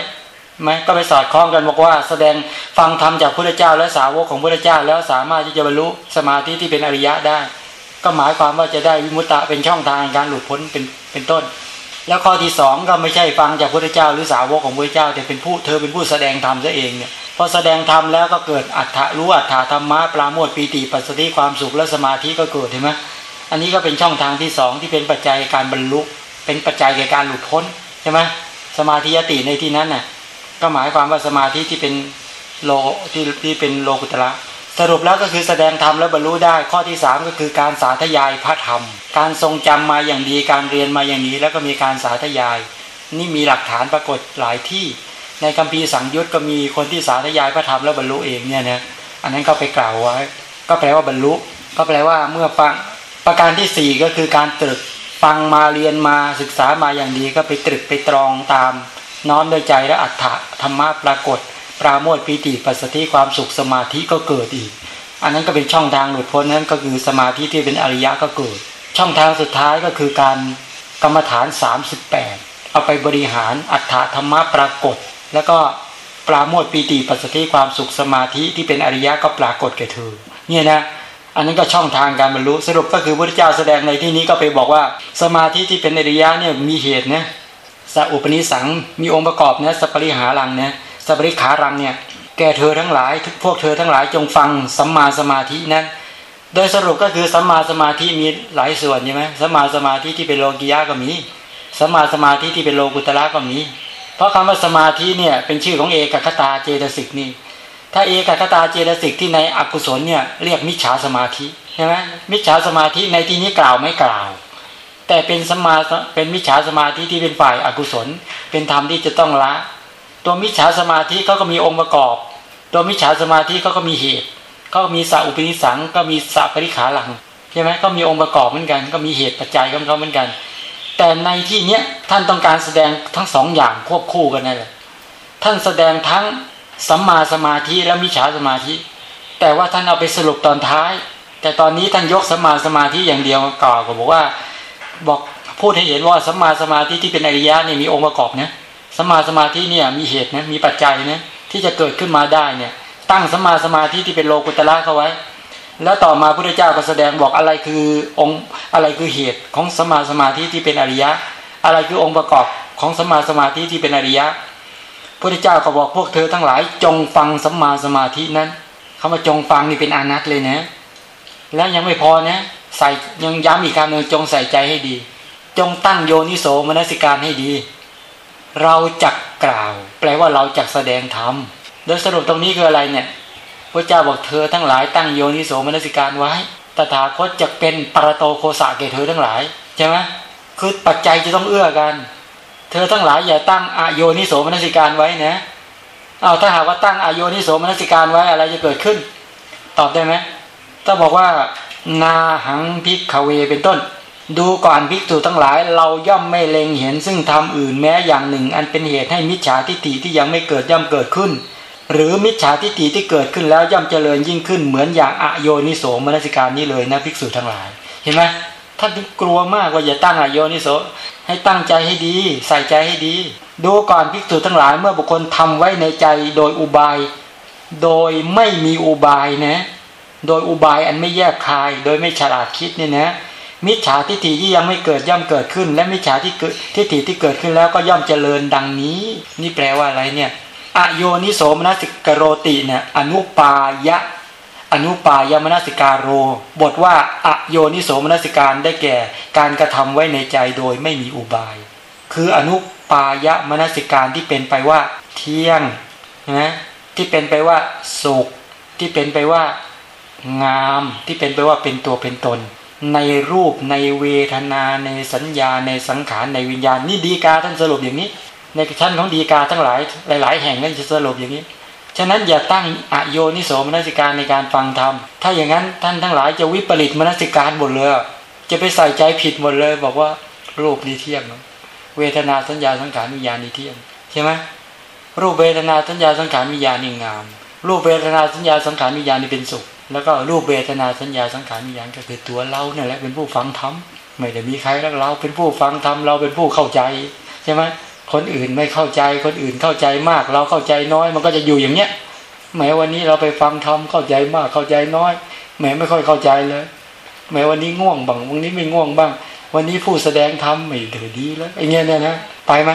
ไหมก็ไปสอดคล้องกันบอกว่าแสดงฟังธรรมจากพระเจ้าและสาวกของพระเจ้าแล้วสามารถที่จะบรรลุสมาธิที่เป็นอริยะได้ ก็หมายความว่าจะได้วิมุตตะเป็นช่องทางการหลุดพ้นเป็นเป็นต้น แล้วข้อที่สองก็ไม่ใช่ฟังจากพระเจ้าหรือสาวกของพระเจ้าแต่เป็นผู้เธอเป็นผู้แสดงธรรมซะเองเนี่ยพอแสดงธรรมแล้วก็เกิดอัตถะรู้อัตถะธรรมะปราโมทปีติปัสสติความสุขและสมาธิก็เกิดเห็นไหมอันนี้ก็เป็นช่องทางที่สองที่เป็นปัจจัยการบรรลุ เป็นปัจจัยแก่การหลุดพ้นใช่ไหมสมาธิยติในที่นั้นน่ะก็หมายความว่าสมาธิที่เป็นโลที่ที่เป็นโลกุตระ สรุปแล้วก็คือแสดงธรรมแล้วบรรลุได้ข้อที่สามก็คือการสาธยายพระธรรม การทรงจำมาอย่างดีการเรียนมาอย่างนี้ แล้วก็มีการสาธยาย นี่มีหลักฐานปรากฏหลายที่ ในคัมภีร์สังยุตก็มีคนที่สาธยายพระธรรมแล้วบรรลุเองเนี่ยนะอันนั้นก็ไปกล่าวไว้ก็แปลว่าบรรลุ ก็แปลว่าเมื่อฟังประการที่สี่ก็คือการตรึกฟังมาเรียนมาศึกษามาอย่างดีก็ไปตรึกไปตรองตาม น้อมโดยใจและอัฏฐธรรมะปรากฏ ปราโมทปีติปัสสติความสุขสมาธิก็เกิดอีก อันนั้นก็เป็นช่องทางหลุดพ้นนั้นก็คือสมาธิที่เป็นอริยะก็เกิด ช่องทางสุดท้ายก็คือการกรรมฐาน 38 เอาไปบริหารอัฏฐธรรมะปรากฏ แล้วก็ปราโมทปีติปัสสติความสุขสมาธิที่เป็นอริยะก็ปรากฏแก่เธอเนี่ยนะอันนั้นก็ช่องทางการบรรลุสรุปก็คือพระเจ้าแสดงในที่นี้ก็ไปบอกว่าสมาธิที่เป็นอริยะเนี่ยมีเหตุนะสัอุปนิสังมีองค์ประกอบเนี่ยสัปริหารังเนี่ย สัปริขารังเนี่ยแก่เธอทั้งหลายทุกพวกเธอทั้งหลายจงฟังสัมมาสมาธินั้น โดยสรุปก็คือสัมมาสมาธิมีหลายส่วนใช่ไหมสัมมาสมาธิที่เป็นโลกิยะก็มีสัมมาสมาธิที่เป็นโลกุตระก็มี เพราะคำว่าสมาธิเนี่ยเป็นชื่อของเอกคตาเจตสิกนี่ถ้าเอกคตาเจตสิกที่ในอกุศลเนี่ยเรียกมิจฉาสมาธิใช่ไหมมิจฉาสมาธิในที่นี้กล่าวไม่กล่าว แต่เป็นสมาเป็นมิจฉาสมาธิที่เป็นฝ่ายอากุศล เป็นธรรมที่จะต้องละ ตัวมิจฉาสมาธิเขาก็มีองค์ประกอบ ตัวมิจฉาสมาธิเขาก็มีเหตุเขาก็มีสัอุปนิสังก็มีสัพปริขาหลังใช่ไหมก็มีองค์ประกอบเหมือนกัน ก็มีเหตุปัจจัยของเขาเหมือนกัน แต่ในที่เนี้ยท่านต้องการแสดงทั้งสองอย่างควบคู่กันนั่นแหละท่านแสดงทั้งสัมมาสมาธิและมิจฉาสมาธิ แต่ว่าท่านเอาไปสรุปตอนท้าย แต่ตอนนี้ท่านยกสัมมาสมาธิอย่างเดียวกล่าวก็บอกว่าบอกพูดให้เห็นว่าสัมมาสมาธิที่เป็นอริยะนี่มีองค์ประกอบนะ สมาสมาธิเนี่ยมีเหตุนะมีปัจจัยนะที่จะเกิดขึ้นมาได้เนี่ย ตั้งสมาสมาธิที่เป็นโลกุตละเข้าไว้ แล้วต่อมาพระเจ้าก็แสดงบอกอะไรคือองค์อะไรคือเหตุของสมาสมาธิที่เป็นอริยะ อะไรคือองค์ประกอบของสมาสมาธิที่เป็นอริยะพระเจ้าก็บอกพวกเธอทั้งหลาย จงฟังสมาสมาธินั้นคำว่าจงฟังนี่เป็นอนัตเลยนะ แล้วยังไม่พอนะใส่ยังย้ำอีกคำหนึ่งจงใส่ใจให้ดี จงตั้งโยนิโสมนสิการให้ดี เราจักกล่าว แปลว่าเราจักแสดงธรรมโดยสรุปตรงนี้คืออะไรเนี่ยพระเจ้าบอกเธอทั้งหลายตั้งโยนิโสมนสิการไว้ ตถาคตจะเป็นปรโตโคสะแก่เธอทั้งหลายใช่ไหมคือปัจจัยจะต้องเอื้อกัน เธอทั้งหลายอย่าตั้งอโยนิโสมนสิการไว้นะเอาถ้าหากว่าตั้งอโยนิโสมนสิการไว้อะไรจะเกิดขึ้น ตอบได้ไหมถ้าบอกว่า นาหังพิกขเวเป็นต้น ดูก่อนภิกษุทั้งหลายเราย่อมไม่เล็งเห็นซึ่งทำอื่นแม้อย่างหนึ่ง อันเป็นเหตุให้มิจฉาทิฏฐิที่ยังไม่เกิดย่อมเกิดขึ้น หรือมิจฉาทิฏฐิที่เกิดขึ้นแล้วย่อมเจริญยิ่งขึ้นเหมือนอย่างอโยนิโสมนสิการนี้เลยนะภิกษุทั้งหลาย เห็นไหมท่านกลัวมากว่าอย่าตั้งอโยนิโสให้ตั้งใจให้ดี ใส่ใจให้ดี ดูก่อนภิกษุทั้งหลายเมื่อบุคคลทำไว้ในใจโดยอุบาย โดยไม่มีอุบายนะ โดยอุบายอันไม่แยกคาย โดยไม่ฉลาดคิดเนี่ยนะ มิจฉาทิฏฐิที่ยังไม่เกิดย่อมเกิดขึ้น และมิจฉาที่เกิดทิฏฐิที่เกิดขึ้นแล้วก็ย่อมเจริญดังนี้ นี่แปลว่าอะไรเนี่ยอโยนิโสมนสิกโรติเนี่ยอนุปายะ อนุปายมนสิการโร บทว่าอโยนิโสมนสิการได้แก่ การกระทำไว้ในใจโดยไม่มีอุบาย คืออนุปายมนสิการที่เป็นไปว่า เที่ยงนะที่เป็นไปว่าสุขที่เป็นไปว่างามที่เป็นไปว่าเป็นตัวเป็นตน ในรูปในเวทนาในสัญญาในสังขารในวิญญาณนี่ดีกาท่านสรุปอย่างนี้ ในชั้นของดีกาทั้งหลายหลาย ๆ แห่งนั่นจะสรุปอย่างนี้ ฉะนั้นอย่าตั้งอโยนิโสมนสิการในการฟังธรรมถ้าอย่างนั้นท่านทั้งหลายจะวิปริตมนสิการหมดเลยจะไปใส่ใจผิดหมดเลย บอกว่ารูปนี้เที่ยงเวทนาสัญญาสังขารวิญญาณนี้เที่ยงใช่ไหมรูปเวทนาสัญญาสังขารวิญญาณนี่งาม รูปเวทนาสัญญาสังขารวิญญาณนี่เป็นสุข แล้วก็รูปเวทนาสัญญาสังขารวิญญาณก็คือตัวเราเนี่ยแหละเป็นผู้ฟังธรรมไม่ได้มีใครแล้วเราเป็นผู้ฟังธรรมเราเป็นผู้เข้าใจใช่ไหมคนอื่นไม่เข้าใจคนอื่นเข้าใจมาก เราเข้าใจน้อย มันก็จะอยู่อย่างเนี้ยแม้วันนี้เราไปฟังธรรมเข้าใจมากเข้าใจน้อยแม้ไม่ค่อยเข้าใจเลยแม้วันนี้ง่วงบ้างวันนี้ไม่ง่วงบ้าง วันนี้ผู้แสดงธรรมไม่เดือดีแล้วไอ้เงี้ยเนี่ยนะไปไหม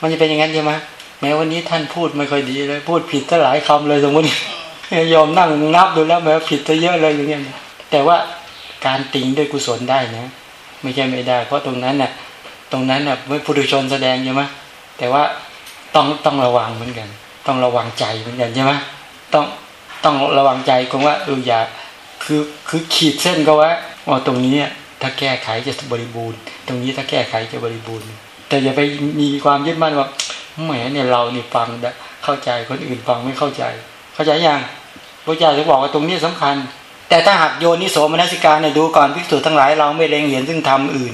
มันจะเป็นอย่างนั้นใช่ไหมแม้วันนี้ท่านพูดไม่ค่อยดีเลยพูดผิดตั้งหลายคำเลยสมมติ ยอมนั่งนับดูแล้วแม้ผิดซะเยอะเลยอย่างเงี้ยแต่ว่าการติงด้วยกุศลได้นะไม่ใช่ไม่ได้ เพราะตรงนั้นน่ะ ตรงนั้นน่ะไม่ผู้ดุชนแสดงใช่ไหมแต่ว่าต้องต้องระวังเหมือนกัน ต้องระวังใจเหมือนกันใช่ไหมต้องต้องระวังใจคงว่าเอออย่าคือคือขีดเส้นก็ว่าว่าตรงนี้ถ้าแก้ไขจะบริบูรณ์ ตรงนี้ถ้าแก้ไขจะบริบูรณ์ แต่อย่าไปมีความยึดมั่นว่าแหมเนี่ยเรานี่ฟังเข้าใจคนอื่นฟังไม่เข้าใจ เข้าใจยังพระเจ้าจะบอกว่าตรงนี้สำคัญ แต่ถ้าหากโยนิโสมนสิการเนี่ยดูก่อนพิสูจน์ทั้งหลายเราไม่เล็งเห็นซึ่งทำอื่น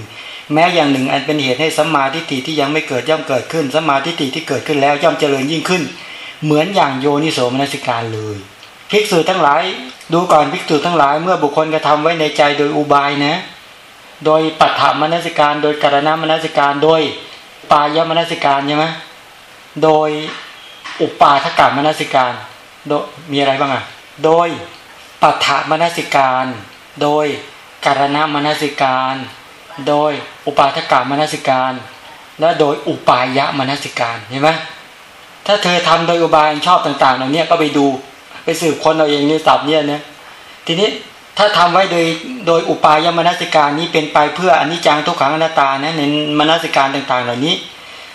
แม้อย่างหนึ่งอันเป็นเหตุให้สัมมาทิฏฐิที่ยังไม่เกิดย่อมเกิดขึ้นสัมมาทิฏฐิที่เกิดขึ้นแล้วย่อมเจริญยิ่งขึ้น เหมือนอย่างโยนิโสมนสิการเลยภิกษุทั้งหลาย ดูก่อนภิกษุทั้งหลาย เมื่อบุคคลกระทาไว้ในใจโดยอุบายนะ โดยปัฏฐามนสิการ โดยกรณามนสิการ โดยปายมนสิการใช่ไหมโดยอุปาทกรรมนสิการ มีอะไรบ้างอะโดยปัฏฐามนสิการ โดยการณามนสิการ โดยอุปาทกรรมนสิการ และโดยอุปายะมนสิการเห็นไหมถ้าเธอทำโดยอุบายชอบต่างๆเหล่านี้ก็ไปดูไปสืบคนเอาเองในศัพท์เนี่ยนะทีนี้ถ้าทำไว้โดยโดยอุปายมนสิการนี้เป็นไปเพื่ออนิจจังทุกขังอนัตตานะในมนสิการต่างๆ เหล่านี้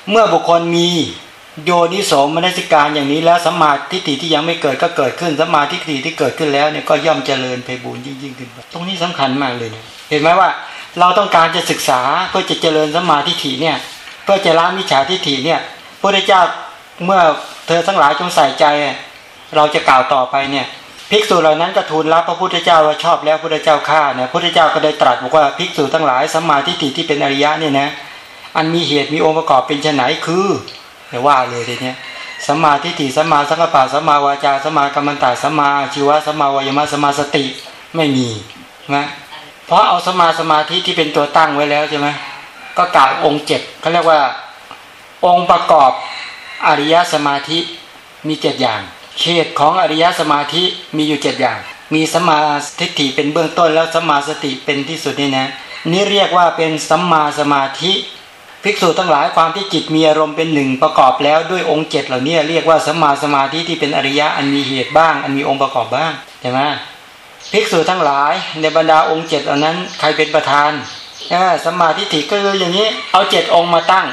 เมื่อบุคคลมี โยนิโสมนสิการอย่างนี้แล้วสมาธิฏฐิที่ยังไม่เกิดก็เกิดขึ้นสมาธิฏฐิที่เกิดขึ้นแล้วเนี่ยก็ย่อมเจริญไปบูรยิ่งยิ่งขึ้นไปตรงนี้สำคัญมากเลยเนี่ยเห็นไหมว่าเราต้องการจะศึกษาเพื่อจะเจริญสมาธิฏฐิเนี่ยเพื่อจะละมิจฉาทิฏฐิเนี่ยพระเจ้าเมื่อเธอทั้งหลายจงใส่ใจ เราจะกล่าวต่อไปเนี่ยภิกษุเหล่านั้นก็ทูลรับพระพุทธเจ้าว่าชอบแล้วพระพุทธเจ้าข้าเนี่ยพระพุทธเจ้าก็ได้ตรัสบอกว่าภิกษุทั้งหลายสมาธิฏฐิที่เป็นอริยะเนี่ยนะอันมีเหตุมีองค์ประกอบเป็นไนคือ แต่ว่าเลยทีเนี้ยสัมมาทิฏฐิสัมมาสังกัปปะสัมมาวาจาสัมมากรรมตาสัมมาชีวะสัมมาวายมะสัมมาสติไม่มีนะเพราะเอาสมาสมาธิที่เป็นตัวตั้งไว้แล้วใช่ไหมก็กล่าวองค์เจ็ดเขาเรียกว่า องค์ประกอบอริยสมาธิมีเจ็ดอย่าง เขตของอริยสมาธิมีอยู่เจ็ดอย่าง มีสมาทิฏฐิเป็นเบื้องต้นแล้วสมาสติเป็นที่สุดนี่นะนี่เรียกว่าเป็นสัมมาสมาธิ ภิกษุทั้งหลายความที่จิตมีอารมณ์เป็นหนึ่งประกอบแล้วด้วยองค์เจ็ดเหล่านี้เรียกว่าสมาสมาธิที่เป็นอริยะอันมีเหตุบ้าง อันมีองค์ประกอบบ้างใช่ไหมภิกษุทั้งหลายในบรรดาองค์เจ็ดเหล่านั้นใครเป็นประธานสมาธิถิก็คืออย่างนี้เอาเจ็ดองค์มาตั้ง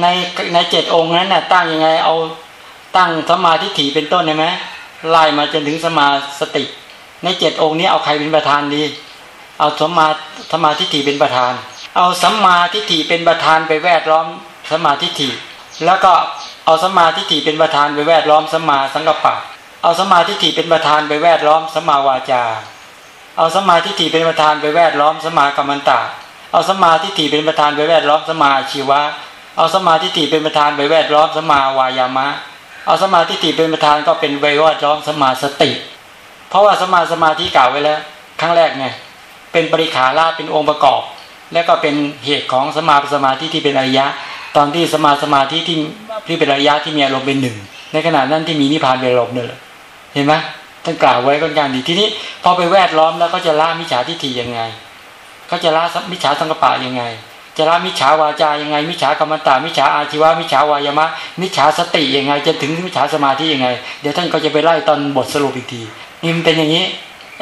ในในเจ็ดองค์นั้นน่ะตั้งยังไงเอาตั้งสมาธิถิเป็นต้นใช่ไหมไล่มาจนถึงสมาสติ ในเจ็ดองค์นี้เอาใครเป็นประธานดี เอาสมาสมาธิถิเป็นประธาน เอาสัมมาทิฏฐิเป็นประธานไปแวดล้อมสัมมาทิฏฐิ แล้วก็เอาสัมมาทิฏฐิเป็นประธานไปแวดล้อมสัมมาสังกปะ เอาสัมมาทิฏฐิเป็นประธานไปแวดล้อมสัมมาวาจา เอาสัมมาทิฏฐิเป็นประธานไปแวดล้อมสัมมากรรมตาเอาสัมมาทิฏฐิเป็นประธานไปแวดล้อมสัมมาชีวะ เอาสัมมาทิฏฐิเป็นประธานไปแวดล้อมสัมมาวายามะ เอาสัมมาทิฏฐิเป็นประธานก็เป็นไปแวดล้อมสัมมาสติ เพราะว่าสัมาสมาธิกล่าวไว้แล้วครั้งแรกไงเป็นปริขาราเป็นองค์ประกอบ และก็เป็นเหตุของสมาสมาธิที่เป็นอริยะ ตอนที่สมาสมาธิที่ที่เป็นอริยะที่มีอารมณ์เป็นหนึ่งในขณะนั้นที่มีนิพพานเป็นลมเนี่ยเห็นไหมท่านกล่าวไว้ก็การดีทีนี้พอไปแวดล้อมแล้วก็จะละมิจฉาทิฏฐิยังไงเขาจะละมิจฉาสังกปะยังไง จะละมิจฉาวาจายังไง มิจฉากรรมตามิจฉาอาชีวะมิจฉาวายมะ มิจฉาสติยังไง จะถึงมิจฉาสมาธิยังไง เดี๋ยวท่านก็จะไปไล่ตอนบทสรุปอีกทีนี่มันเป็นอย่างนี้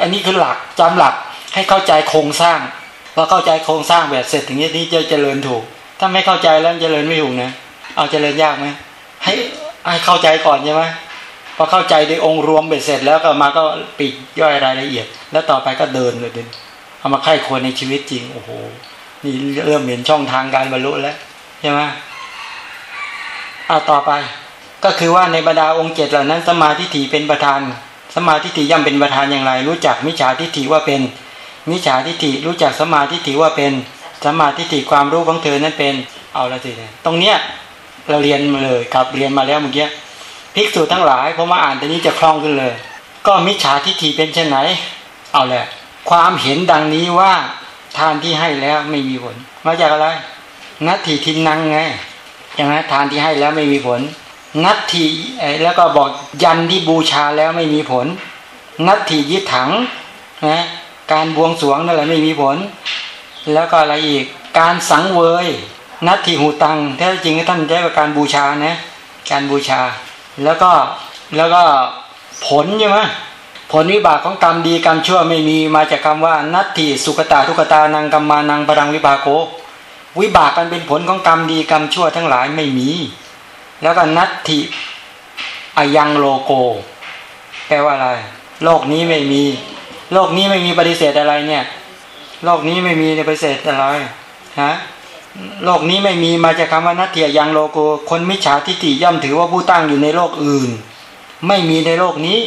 อันนี้คือหลักจำหลักให้เข้าใจโครงสร้าง พอเข้าใจโครงสร้างแบบเสร็จอย่างนี้นี่จะเจริญถูก ถ้าไม่เข้าใจแล้วเจริญไม่ถูกนะ เอาเจริญยากไหมให้ให้เข้าใจก่อนใช่ไหมพอเข้าใจในองค์รวมเบ็ดเสร็จแล้วก็มาก็ปิดย่อยรายละเอียด แล้วต่อไปก็เดินเลยเดินเอามาไข้ควรในชีวิตจริง โอ้โห นี่เริ่มเห็นช่องทางการบรรลุแล้วใช่ไหมเอาต่อไป ก็คือว่าในบรรดาองค์เจ็ดเหล่านั้น สมาธิถีเป็นประธาน สมาธิถีย่อมเป็นประธานอย่างไร รู้จักมิจฉาทิฏฐิว่าเป็น มิจฉาทิฏฐิรู้จักสมาธิถี่ว่าเป็นสมาธิถี่ความรู้ของเธอนั้นเป็นเอาละสิตรงเนี้ยเราเรียนมาเลยกับเรียนมาแล้วเมื่อกี้ภิกษุทั้งหลายพอมาอ่านตรงนี้จะคล่องขึ้นเลย ก็มิจฉาทิฏฐิเป็นเช่นไหน เอาแหละ ความเห็นดังนี้ว่าทานที่ให้แล้วไม่มีผล มาจากอะไร นัตถิทินนังไงอย่างนั้นทานที่ให้แล้วไม่มีผล นัตถิแล้วก็บอกยันที่บูชาแล้วไม่มีผล นัตถิยึดถังนะ การบวงสวงนั่นแหละไม่มีผล แล้วก็อะไรอีกการสังเวยนัตถิหูตังแท้จริงท่านใช้กับการบูชานะการบูชา แล้วก็แล้วก็ผลใช่ไหมผลวิบากของกรรมดีกรรมชั่วไม่มีมาจากคำว่า นัตถิสุกตาทุกตานังกรรมานังปรังวิบากโกวิบากกันเป็นผลของกรรมดีกรรมชั่วทั้งหลายไม่มี แล้วก็นัตถิอายังโลโก แปลว่าอะไร โลกนี้ไม่มี โลกนี้ไม่มีปฏิเสธอะไรเนี่ย โลกนี้ไม่มีปฏิเสธอะไรฮะโลกนี้ไม่มีมาจากคำว่านัตเถียยังโลโกคนมิจฉาทิฏฐิย่อมถือว่าผู้ตั้งอยู่ในโลกอื่น ไม่มีในโลกนี้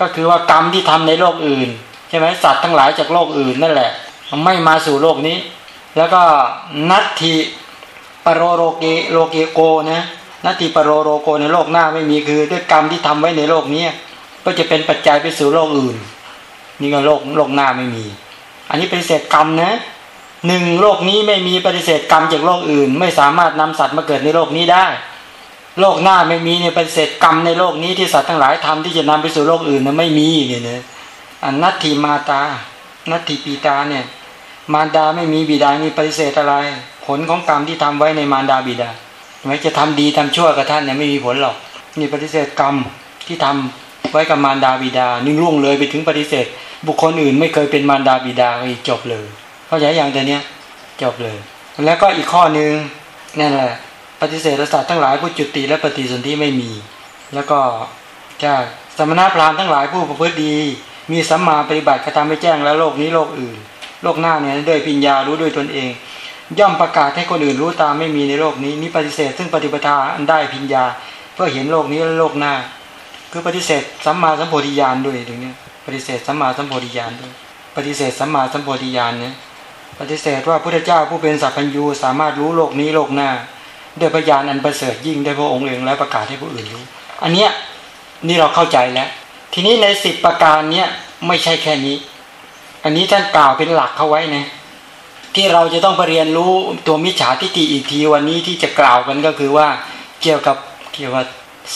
ก็คือว่ากรรมที่ทำในโลกอื่นใช่ไหมสัตว์ทั้งหลายจากโลกอื่นนั่นแหละ ไม่มาสู่โลกนี้ แล้วก็นัตถิปโรโรเกโลเกโกนะนัตถิปโรโรโกในโลกหน้าไม่มีคือด้วยกรรมที่ทำไว้ในโลกนี้ก็จะเป็นปัจจัยไปสู่โลกอื่น นี่ก็โลกโลกหน้าไม่มี อันนี้เป็นเศษกรรมนะหนึ่งโลกนี้ไม่มีปฏิเสธกรรมจากโลกอื่น ไม่สามารถนำสัตว์มาเกิดในโลกนี้ได้ โลกหน้าไม่มีเนี่ยปฏิเสธกรรมในโลกนี้ที่สัตว์ทั้งหลายทำที่จะนำไปสู่โลกอื่นนะไม่มีเนี่ยนะอันนัตถิมาตา นัตถิปีตาเนี่ย มารดาไม่มีบิดามีปฏิเสธอะไร ผลของกรรมที่ทำไว้ในมารดาบิดาไม่จะทำดีทำชั่วกับท่านเนี่ยไม่มีผลหรอกนี่ปฏิเสธกรรมที่ทำ ไว้กับมารดาบิดานึ่งล่วงเลยไปถึงปฏิเสธ บุคคลอื่นไม่เคยเป็นมารดาบิดาอีกจบเลย เข้าใจอย่างแต่เนี้ยจบเลย แล้วก็อีกข้อหนึ่งนั่นแหละปฏิเสธสัตว์ทั้งหลายผู้จุติและปฏิสนธิไม่มี แล้วก็จะสมณพราหมณ์ทั้งหลายผู้ประพฤติดี มีสัมมาปฏิบัติกระทำให้แจ้งแล้วโลกนี้โลกอื่น โลกหน้าเนี่ยด้วยปัญญารู้ด้วยตนเอง ย่อมประกาศให้คนอื่นรู้ตามไม่มีในโลกนี้นี่ปฏิเสธ ซึ่งปฏิปทาอันได้ปัญญาเพื่อเห็นโลกนี้และโลกหน้า คือปฏิเสธสัมมาสัมโพธิญาณด้วยตรงนี้ปฏิเสธสัมมาสัมโพธิญาณด้วย ปฏิเสธสัมมาสัมโพธิญาณเนี่ยปฏิเสธว่าพระเจ้าผู้เป็นสัพพัญญูสามารถรู้โลกนี้โลกหน้าด้วยพยานอันประเสริฐยิ่งได้พระองค์เองและประกาศให้ผู้อื่นรู้ อันเนี้ยนี่เราเข้าใจแล้ว ทีนี้ในสิบประการเนี้ยไม่ใช่แค่นี้ อันนี้ท่านกล่าวเป็นหลักเข้าไว้นะที่เราจะต้องไปเรียนรู้ตัวมิจฉาทิฏฐิอีกทีวันนี้ที่จะกล่าวกันก็คือว่าเกี่ยวกับเกี่ยวกับ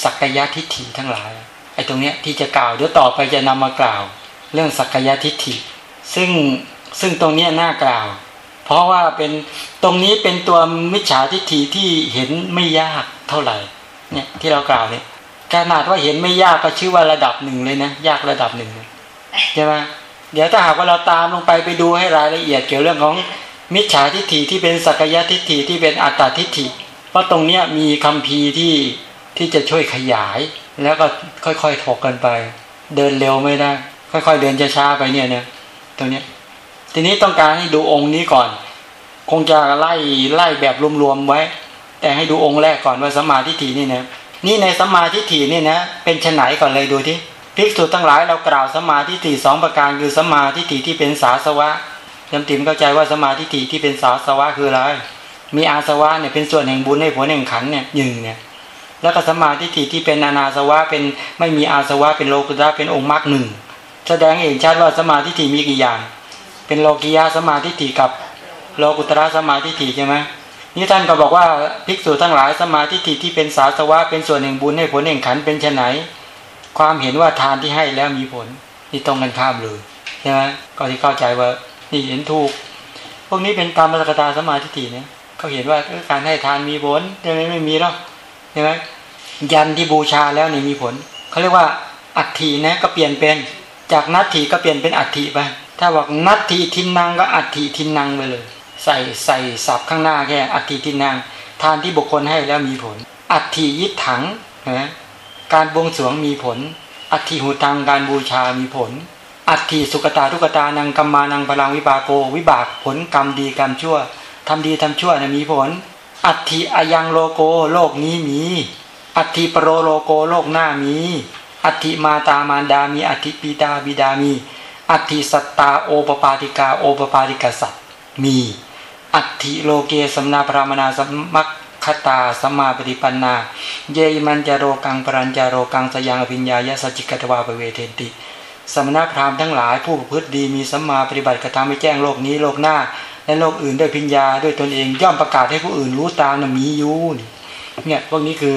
สักยะทิฏฐิทั้งหลาย อ้ตรงเนี้ยที่จะกล่าวเดี๋ยวต่อไปจะนำมากล่าว เรื่องสักยะทิฏฐิ ซึ่งซึ่งตรงเนี้ยน่ากล่าว เพราะว่าเป็นตรงนี้เป็นตัวมิจฉาทิฏฐิที่เห็นไม่ยากเท่าไหร่เนี่ยที่เรากล่าวเนี่ยขนาดว่าเห็นไม่ยากก็ชื่อว่าระดับหนึ่งเลยนะยากระดับหนึ่งใช่ไหมเดี๋ยวถ้าหากว่าเราตามลงไปไปดูให้รายละเอียดเกี่ยวเรื่องของมิจฉาทิฏฐิที่เป็นสักยะทิฏฐิที่เป็นอัตตาทิฏฐิ เพราะตรงเนี้ยมีคำพีที่ที่จะช่วยขยาย แล้วก็ค่อยๆถกกันไป เดินเร็วไม่ได้ ค่อยๆเดินช้าๆไปเนี่ยเนี่ยตรงนี้ทีนี้ต้องการให้ดูองค์นี้ก่อน คงจะไล่ไล่แบบรวมๆไว้ แต่ให้ดูองค์แรกก่อนว่าสมาธิฏฐินี่นะนี่ในสมาธิฏฐินี่นะเป็นชนไหนก่อนเลยดูที่ภิกษุทั้งหลายเรากล่าวสมาธิฏฐิสองประการคือสมาธิฏฐิที่เป็นสาสวะยำติมเข้าใจว่าสมาธิฏฐิที่เป็นสาสวะคืออะไรมีอาสวะเนี่ยเป็นส่วนแห่งบุญให้ผลแห่งขันเนี่ยหนึ่งเนี่ย แล้วก็สมาธิฏฐิที่เป็นอนาสวะเป็นไม่มีอาสวะเป็นโลกุตระเป็นองค์มรรคหนึ่งแสดงเห็นชัดว่าสมาธิฏฐิมีกี่อย่าง เป็นโลกิยาสมาธิฏฐิกับโลกุตระสมาธิฏฐิใช่ไหมนี่ท่านก็บอกว่าภิกษุทั้งหลายสมาธิฏฐิที่เป็นสาสวะเป็นส่วนแห่งบุญให้ผลแห่งขันเป็นไฉนความเห็นว่าทานที่ให้แล้วมีผลนี่ตรงกันข้ามเลยใช่ไหมก็ที่เข้าใจว่านี่เห็นถูก พวกนี้เป็นกรรมสกตาสมาธิฏฐิเนี่ยเขาเห็นว่าการให้ทานมีผลแต่ไม่ไม่มีหรอก ใช่ไหมยันที่บูชาแล้วนี่มีผลเขาเรียกว่าอัตถีนะก็เปลี่ยนเป็น จากนัตถีก็เปลี่ยนเป็นอัตถิไปถ้าบอกนัตถีทินนางก็อัตถิทินนางไปเลย ใส่ใส่สับข้างหน้าแค่อัตถิทินนางทานที่บุคคลให้แล้วมีผล อัตถิยิถังนะการบวงสรวงมีผล อัตถิหูตังการบูชามีผล อัตถิสุกตาทุกตานังกัมมานังพลังวิบากโกวิบากผลกรรมดีกรรมชั่วทำดีทำชั่วนะมีผล อัตถิอายังโลโกโลกนี้มี อัตถิปโรโลโกโลกหน้ามี อัตถิมาตามารดามีอัตถิปีดาบิดามี อัตถิสัตตาโอปปาติกาโอปปาติกาสัตว์มี อัตถิโลเกสมณพราหมณาสัมมัคคตาสัมมาปฏิปันนา เยอิมัญจะโลกังปรัญจะโลกังสยังอภิญญาสัจฉิกัตวาปเวเทนติสมณพราหมณ์ทั้งหลายผู้ประพฤติดีมีสัมมาปฏิบัติกระทำให้แจ้งโลกนี้โลกหน้า และโลกอื่นด้วยอภิญญาด้วยตนเองย่อมประกาศให้ผู้อื่นรู้ตามนะมีอยู่เนี่ยพวกนี้คือ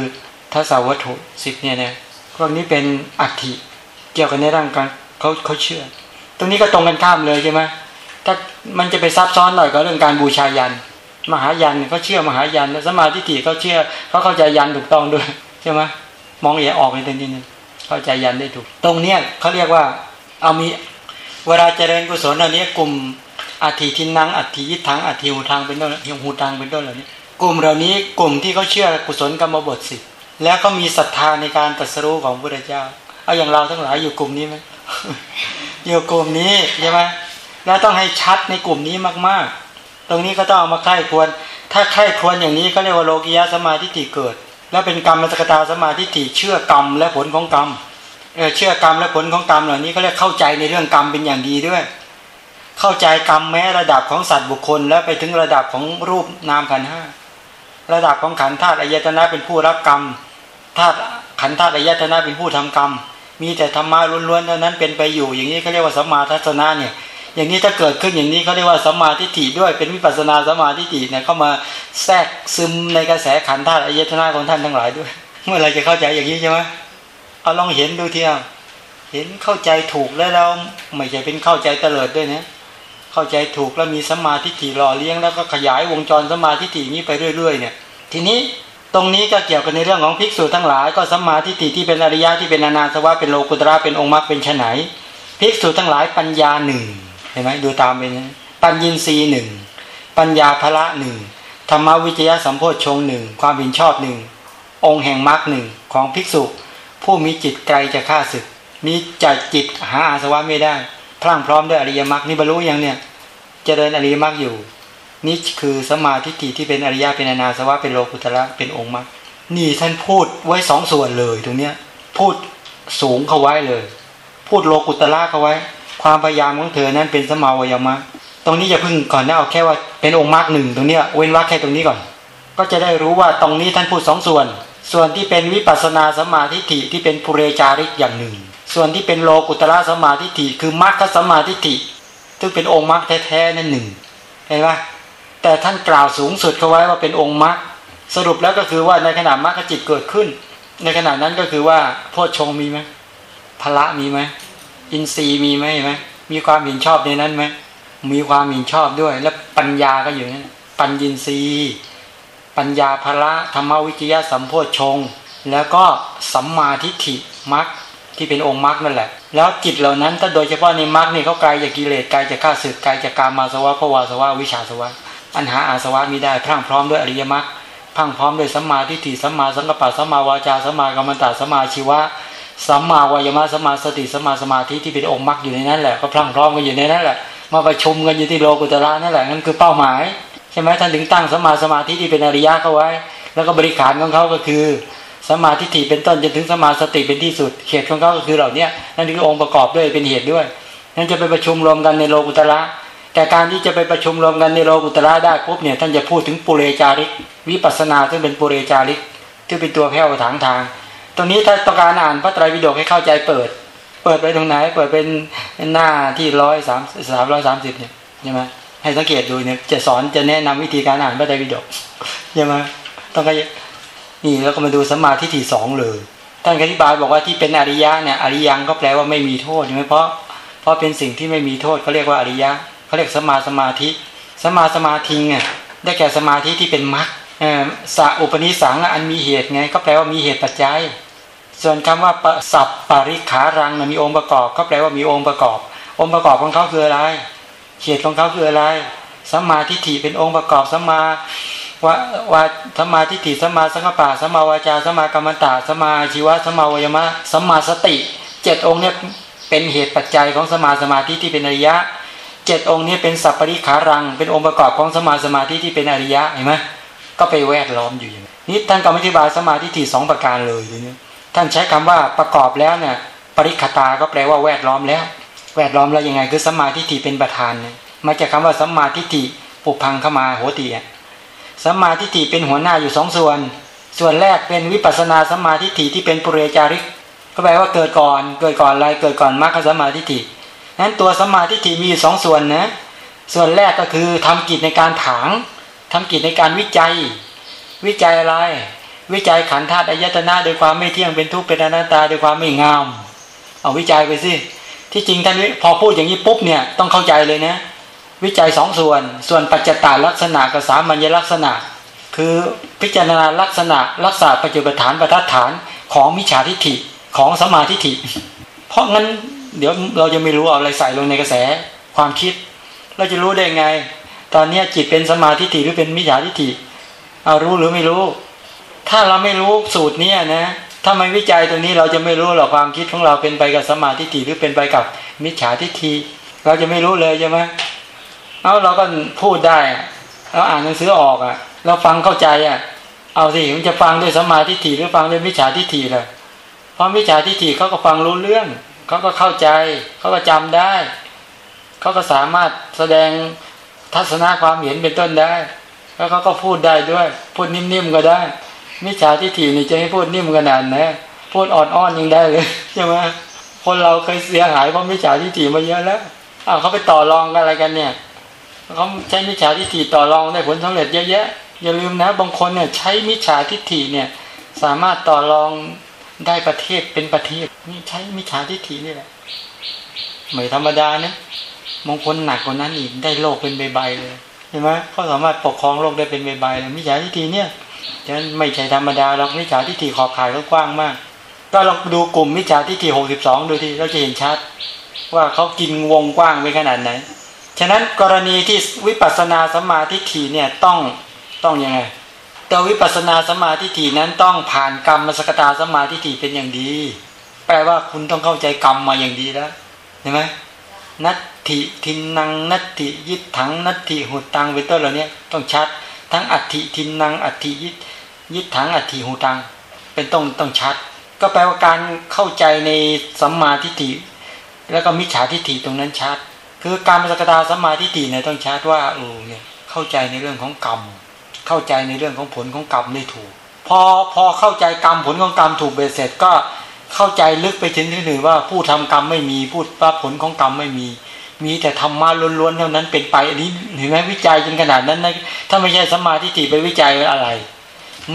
ทสวัตถุสิบเนี่ยนะพวกนี้เป็นอัตถิเกี่ยวกับในร่างกายเขาเขาเชื่อ ตรงนี้ก็ตรงกันข้ามเลยใช่ไหมถ้ามันจะไปซับซ้อนหน่อยก็เรื่องการบูชายัน มหายันเขาเชื่อมหายันสมาธิฏฐิเขาเชื่อเขาเข้าใจยันถูกต้องด้วยใช่ไหมมองอย่าออกในตรงนี้นึงเข้าใจยันได้ถูก ตรงเนี้ยเขาเรียกว่าเอามีเวลาเจริญกุศลอันนี้กลุ่ม อัติทินังอัติยิทังอัติหูทางเป็นต้นหูทางเป็นต้นเหล่านี้ กลุ่มเหล่านี้กลุ่มที่เขาเชื่อกุศลกรรมบทสิแล้วก็มีศรัทธาในการตรัสรู้ของพระเจ้า เอาอย่างเราทั้งหลายอยู่กลุ่มนี้ไหมอยู่กลุ่มนี้ใช่ไหมแล้วต้องให้ชัดในกลุ่มนี้มาก ๆ ตรงนี้ก็ต้องเอามาใคร่ควร ถ้าใคร่ควรอย่างนี้ก็เรียกว่าโลกิยะสมาธิฏเกิด แล้วเป็นกรรมมสกตาสมาธิฏเชื่อกรรมและผลของกรรมเเชื่อกรรมและผลของกรรมเหล่านี้ก็เรียกเข้าใจในเรื่องกรรมเป็นอย่างดีด้วย เข้าใจกรรมแม้ระดับของสัตว์บุคคล แล้วไปถึงระดับของรูปนามขันห้าระดับของขันธาตุอายตนะเป็นผู้รับกรรมธาตุขันธาตุอายตนะเป็นผู้ทำกรรม มีแต่ธรรมะล้วนๆเท่านั้นเป็นไปอยู่ อย่างนี้เขาเรียกว่าสัมมาทัศนะเนี่ยอย่างนี้ถ้าเกิดขึ้นอย่างนี้เขาเรียกว่าสัมมาทิฏฐิด้วยเป็นวิปัสนาสัมมาทิฏฐิเนี่ยเข้ามาแทรกซึมในกระแสขันธาตุอายตนะของท่านทั้งหลายด้วย เมื่อไรจะเข้าใจอย่างนี้ใช่ไหมเอาลองเห็นดูเทียวเห็นเข้าใจถูกแล้วเราไม่ใช่เป็นเข้าใจเตลิดด้วยนะ เข้าใจถูกแล้วมีสมาธิฏฐิหล่อเลี้ยงแล้วก็ขยายวงจรสมาธิฏฐินี้ไปเรื่อยๆเนี่ยทีนี้ตรงนี้ก็เกี่ยวกันในเรื่องของภิกษุทั้งหลาย ก็สมาธิฏฐิที่เป็นอริยะที่เป็นอนาสวะเป็นโลกุตระเป็นองค์มรรคเป็นไฉนภิกษุทั้งหลายปัญญาหนึ่งเห็นไหมดูตามไปนะปัญญินรีหนึ่งปัญญาภละหนึ่งธรรมวิจยะสัมโพชฌงหนึ่งความเห็นชอบหนึ่งองค์แห่งมรรคหนึ่งของภิกษุ ผู้มีจิตไกลจะฆ่าศึก มีจัดจิตหาอาสวะไม่ได้ พรั่งพร้อมด้วยอริยมรรคนี่บรรลุย่างเนี่ยจเจริญอริยมรรคอยู่ นี่คือสมาธิฏฐิที่เป็นอริยะเป็นอนาสวะเป็นโลกุตระเป็นองค์มรรคนี่ท่านพูดไว้สองส่วนเลยตรงเนี้ยพูดสูงเข้าไว้เลย พูดโลกุตระเข้าไว้ ความพยายามของเธอนั้นเป็นสมาวยามะตรงนี้จะพึ่งก่อนนะเอาแค่ว่าเป็นองค์มรรคหนึ่งตรงเนี้ยเว้นวรรคแค่ตรงนี้ก่อน ก็จะได้รู้ว่าตรงนี้ท่านพูดสองส่วน ส่วนที่เป็นวิปัสนาสมาธิฏฐิที่เป็นปุเรจาริกอย่างหนึ่ง ส่วนที่เป็นโลกุตระสมาธิฏฐิคือมรรคสมาธิฏฐิซึ่งเป็นองค์มรรคแท้ๆนั่นหนึ่งเห็นไหมแต่ท่านกล่าวสูงสุดเขาไว้ว่าเป็นองค์มรรคสรุปแล้วก็คือว่าในขณะมรรคจิตเกิดขึ้น ในขณะนั้นก็คือว่าโพชฌงมีไหมพละมีไหมอินทรีย์มีไหมไหมมีความเห็นชอบในนั้นไหมมีความเห็นชอบด้วย และปัญญาก็อยู่นั่นปัญญินทรีย์ปัญญาภละธรรมวิจยะสัมโพชฌงแล้วก็สัมมาทิฏฐิมรรค ที่เป็นองค์มรรคนั่นแหละ แล้วจิตเหล่านั้นถ้าโดยเฉพาะในมรรคนี่เขาไกลจากกิเลสไกลจากข้าศึกไกลจากการมาสวะภวาสวะวิชาสวะอันหาอาสวะมิได้พรั่งพร้อมด้วยอริยมรรคพังพร้อมด้วยสัมมาทิฏฐิสัมมาสังกัปปะสัมมาวาจาสัมมากรรมตะสัมมาชีวะสัมมาวายมะสัมมาสติสัมมาสมาธิที่เป็นองค์มรรคอยู่ในนั้นแหละก็พรั่งพร้อมกันอยู่ในนั้นแหละมาประชุมกันอยู่ที่โลกุตระนั่นแหละนั่นคือเป้าหมายใช่ไหมท่านถึงตั้งสัมมาสมาธิที่เป็นอริยะเข้าไว้ แล้วก็บริขารของเขาก็คือ สมาธิฏฐิเป็นต้นจนถึงสมาสติเป็นที่สุดเหตุของเขาก็คือเหล่านี้นั่นคือองค์ประกอบด้วยเป็นเหตุด้วยนั่นจะไปประชุมรวมกันในโลกุตระแต่การที่จะไปประชุมรวมกันในโลกุตระได้ปุ๊บเนี่ยท่านจะพูดถึงปุเรจาริก วิปัสนาซึ่งเป็นปุเรจาริกที่เป็นตัวแผ่วถางทาง ตรงนี้ถ้าต้องการอ่านพระไตรปิฎกให้เข้าใจเปิด เปิดไปตรงไหน เปิดเป็นหน้าที่ร้อยสามสามร้อยสามสิบเนี่ยใช่ไหมให้สังเกตดูเนี่ยจะสอนจะแนะนำวิธีการอ่านพระไตรปิฎกใช่ไหมต้องการ นี่แล้วก็มาดูสมาธิที่สองเลยท่านอธิบายบอกว่าที่เป็นอริยะเนี่ยอริยังก็แปลว่าไม่มีโทษใช่ไหมเพราะเพราะเป็นสิ่งที่ไม่มีโทษเขาเรียกว่าอริยะเขาเรียกสมาสมาธิสมาสมาธิเนี่ยได้แก่สมาธิที่เป็นมรรคสะอุปนิสังอันมีเหตุไงก็แปลว่ามีเหตุปัจจัย ส่วนคำว่าสัพปริขารังมีองค์ประกอบ ก็แปลว่ามีองค์ประกอบ องค์ประกอบของเขาคืออะไรเหตุของเขาคืออะไรสมาทิฏฐิเป็นองค์ประกอบสมา ว่าว่าสมาทิฏฐิสมาสังกปะสมาวาจาสมากรรมตาสมาชีวะสมาวยมะสมาสติเจ็ดองค์เนี่ยเป็นเหตุปัจจัยของสมาสมาธิที่เป็นอริยะเจ็ดองค์นี้เป็นสัพปริขารัง เป็นองค์ประกอบของสมาสมาธิที่เป็นอริยะเห็นไหมก็ไปแวดล้อมอยู่อย่างนี้นี่ท่านก็อธิบายสมาธิที่สองประการเลยทีนี้ท่านใช้คำว่าประกอบแล้วเนี่ยปริคตาก็แปลว่าแวดล้อมแล้ว แวดล้อมแล้วยังไงคือสมาธิที่เป็นประธานเนี่ยมาจากคาว่าสมาธิที่ปุพังเข้ามาโหติ สมาธิที่เป็นหัวหน้าอยู่สองส่วน ส่วนแรกเป็นวิปัสนาสมาธิที่เป็นปุเรจาริก ก็แปลว่าเกิดก่อน เกิดก่อนอะไรเกิดก่อนมรรคสมาธินั้นตัวสมาธิฏฐิมีอยู่สองส่วนนะส่วนแรกก็คือทำกิจในการถางทำกิจในการวิจัย วิจัยอะไร วิจัยขันธ์ธาตุอายตนะโดยความไม่เที่ยงเป็นทุกข์เป็นอนัตตาโดยความไม่งาม เอาวิจัยไปสิที่จริงท่านพอพูดอย่างนี้ปุ๊บเนี่ยต้องเข้าใจเลยนะ วิจัยสองส่วน ส่วนปัจจตาลักษณะกับสามัญลักษณะ คือพิจารณาลักษณะรักษาปัจจุบันฐานประทัดฐานของมิจฉาทิฏฐิของสมาธิฏฐิ เพราะงั้นเดี๋ยวเราจะไม่รู้เอาอะไรใส่ลงในกระแสความคิด เราจะรู้ได้ไง ตอนนี้จิตเป็นสมาธิฏฐิหรือเป็นมิจฉาทิฏฐิเอารู้หรือไม่รู้ ถ้าเราไม่รู้สูตรนี้นะถ้าไม่วิจัยตรงนี้เราจะไม่รู้หรอกความคิดของเราเป็นไปกับสมาธิฏฐิหรือเป็นไปกับมิจฉาทิฏฐิเราจะไม่รู้เลยใช่ไหม เอาเราก็พูดได้เราอ่านหนังสือออกอะ เราฟังเข้าใจอะ เอาสิมันจะฟังด้วยสมาธิฏฐิหรือฟังด้วยมิจฉาทิฏฐิล่ะเพราะมิจฉาทิฏฐิเขาก็ฟังรู้เรื่องเขาก็เข้าใจเขาก็จำได้เขาก็สามารถแสดงทัศนะความเห็นเป็นต้นได้ แล้วเขาก็พูดได้ด้วย พูดนิ่มๆก็ได้ มิจฉาทิฏฐินี่จะให้พูดนิ่มขนาดไหนพูดอ่อนๆยังได้เลยใช่ไหมคนเราเคยเสียหายเพราะมิจฉาทิฏฐิมาเยอะแล้วอ้าวเขาไปต่อรองกันอะไรกันเนี่ย เขาใช้มิจฉาทิฏฐิต่อรองได้ผลสำเร็จเยอะแยะอย่าลืมนะบางคนเนี่ยใช้มิจฉาทิฏฐิเนี่ยสามารถต่อรองได้ประเทศเป็นประเทศนี่ใช้มิจฉาทิฏฐินี่แหละไม่ธรรมดานะมงคลหนักกว่านั้นอีกได้โลกเป็นใบๆเลยเห็นไหมเขาสามารถปกครองโลกได้เป็นใบๆเลยมิจฉาทิฏฐิเนี่ยฉะนั้นไม่ใช่ธรรมดาเรามิจฉาทิฏฐิขอบข่ายก็กว้างมากถ้าเราดูกลุ่มมิจฉาทิฏฐิหกสิบสองดูที่เราจะเห็นชัด ว่าเขากินวงกว้างไปขนาดไหน ฉะนั้นกรณีที่วิปัสสนาสมาธิฏฐิเนี่ยต้องต้องยังไงแต่วิปัสสนาสมาธิถีนั้นต้องผ่านกรรมมสกตาสมาธิถีเป็นอย่างดี แปลว่าคุณต้องเข้าใจกรรมมาอย่างดีแล้วเห็นไหมนัตถิทินนังนัตถิยิดถังนัตถิหุตังเป็นต้นเหล่านี้ต้องชัด ทั้งอัตถิทินนังอัตถิยิดยิดถังอัตถิหุตัง เป็นต้องต้องชัด ก็แปลว่าการเข้าใจในสัมมาทิฏฐิแล้วก็มิจฉาทิฏฐิตรงนั้นชัด คือการมสกตาสัมมาทิฏฐิเนี่ยต้องชัดว่าเออเนี่ยเข้าใจในเรื่องของกรรม เข้าใจในเรื่องของผลของกรรมได้ถูก พอพอเข้าใจกรรมผลของกรรมถูกเบ็ดเสร็จก็เข้าใจลึกไปถึงที่หนึ่งว่าผู้ทำกรรมไม่มีพูดว่าผลของกรรมไม่มี มีแต่ธรรมะล้วนๆเท่านั้นเป็นไปอันนี้เห็นไหมวิจัยจนขนาดนั้นนะถ้าไม่ใช่สมาธิฏไปวิจัยอะไร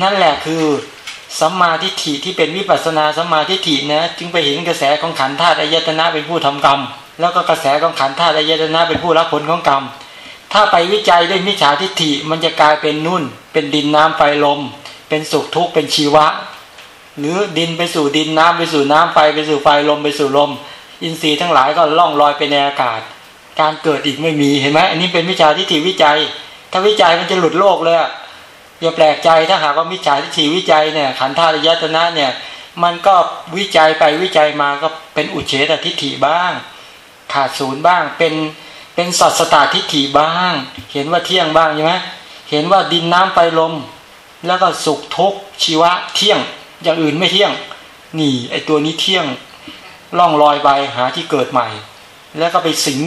นั่นแหละคือสัมมาทิฏฐิที่เป็นวิปัสนาสัมมาทิฏฐินะจึงไปเห็นกระแสของขันธ์ธาตุอายตนะเป็นผู้ทำกรรม แล้วก็กระแสของขันธ์ธาตุอายตนะเป็นผู้รับผลของกรรม ถ้าไปวิจัยด้วยมิจฉาทิฏฐิมันจะกลายเป็นนุ่น เป็นดินน้ำไฟลม เป็นสุขทุกข์เป็นชีวะ หรือดินไปสู่ดินน้ำไปสู่น้ำไฟไปสู่ไฟลมไปสู่ลม อินทรีย์ทั้งหลายก็ล่องลอยไปในอากาศ การเกิดอีกไม่มีเห็นไหมอันนี้เป็นวิชาทิฏฐิวิจัย ถ้าวิจัยมันจะหลุดโลกเลยอย่าแปลกใจถ้าหากว่าวิชาทิฏฐิวิจัยเนี่ยขันธ์ธาตุยตนะเนี่ยมันก็วิจัยไปวิจัยมาก็เป็นอุเฉตทิฏฐิบ้าง ขาดศูนย์บ้าง เป็นเป็นสัตสตาทิฏฐิบ้าง เห็นว่าเที่ยงบ้างใช่ไหมเห็นว่าดินน้ำไฟลม แล้วก็สุขทุกข์ชีวะเที่ยง อย่างอื่นไม่เที่ยง นี่ไอตัวนี้เที่ยงล่องลอยไปหาที่เกิดใหม่ แล้วก็ไปสิง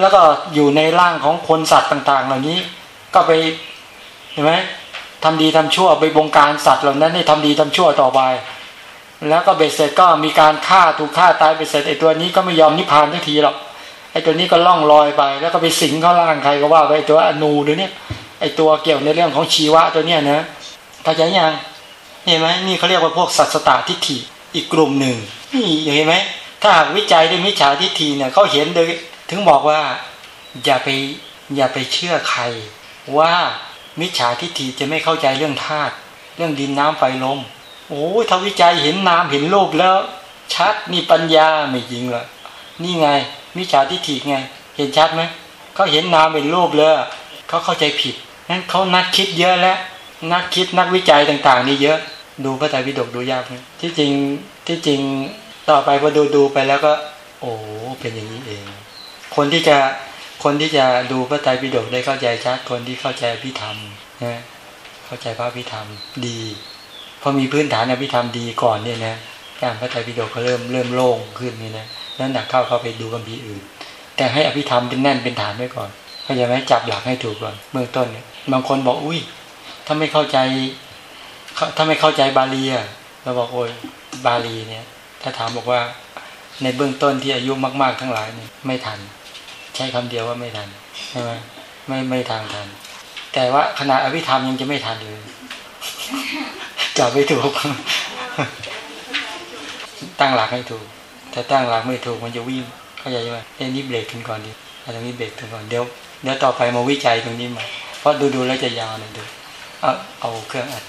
แล้วก็อยู่ในร่างของคนสัตว์ต่าง ๆ เหล่านี้ ก็ไปเห็นไหมทำดีทำชั่วไปบงการสัตว์เหล่านั้นให้ทำดีทำชั่วต่อไป แล้วก็เบ็ดเสร็จก็มีการฆ่าถูกฆ่าตายเบ็ดเสร็จไอตัวนี้ก็ไม่ยอมนิพพานทันทีหรอกไอตัวนี้ก็ล่องลอยไป แล้วก็ไปสิงเข้าร่างใครก็ว่าไปไอตัวอนูหรือเนี่ยไอตัวเกี่ยวในเรื่องของชีวะตัวเนี้ยนะเข้าใจยังเห็นไหมนี่เขาเรียกว่าพวกสัตสตาทิฏฐิอีกกลุ่มหนึ่งนี่เห็นไหมถ้าหากวิจัยด้วยมิจฉาทิฏฐิเนี่ยเขาเห็นโดยถึงบอกว่าอย่าไปอย่าไปเชื่อใคร ว่ามิจฉาทิฏฐิจะไม่เข้าใจเรื่องธาตุเรื่องดินน้ำไฟลม โอ้ถ้าวิจัยเห็นนามเห็นรูปแล้ว ชัดนี่ปัญญาไม่จริงเลยนี่ไงมิจฉาทิฏฐิไง เห็นชัดไหมเขาเห็นนามเป็นรูปแล้วเขาเข้าใจผิดนั้นเขานักคิดเยอะแล้วนักคิดนักวิจัยต่าง ๆ นี่เยอะ ดูพระไตรปิฎกดูยากไหมที่จริงที่จริงต่อไปพอดูดูไปแล้วก็ โอ้เป็นอย่างนี้เอง คนที่จะคนที่จะดูพระไตรปิฎกได้เข้าใจชัดคนที่เข้าใจพิธรรมนะเข้าใจพระพิธรรมดี อมีพื้นฐานอภิธรรมดีก่อนเนี่ยนะการพระไตรปิฎกก็เริ่มเริ่มโล่งขึ้นนี่นะแล้วหนักเข้าเข้าไปดูคัมภีอื่น แต่ให้อภิธรรมเป็นแน่นเป็นฐานไว้ก่อนเข้าใจไหมจับหลักให้ถูกก่อนเบื้องต้นเนี่ยบางคนบอกอุ้ยถ้าไม่เข้าใจถ้าไม่เข้าใจบาลีอะเราบอกโอ้ยบาลีเนี่ย ถ้าถามบอกว่าในเบื้องต้นที่อายุมาก ๆ ทั้งหลายเนี่ยไม่ทัน ใช้คำเดียวว่าไม่ทันใช่ไหมไม่ไม่ทางทัน แต่ว่าขณะอภิธรรมยังจะไม่ทันเลย จับไม่ถูกตั้งหลักให้ถูก ถ้าตั้งหลักไม่ถูกมันจะวิ่ง เข้าใจไหมเอ้นี่เบรกกันก่อนดิเอาตรงนี้เบรกกันก่อนเดี๋ยวเดี๋ยวต่อไปมาวิจัยตรงนี้มา เพราะดูดูๆแล้วจะยาวหน่อยดูเอาเอาเครื่องอัด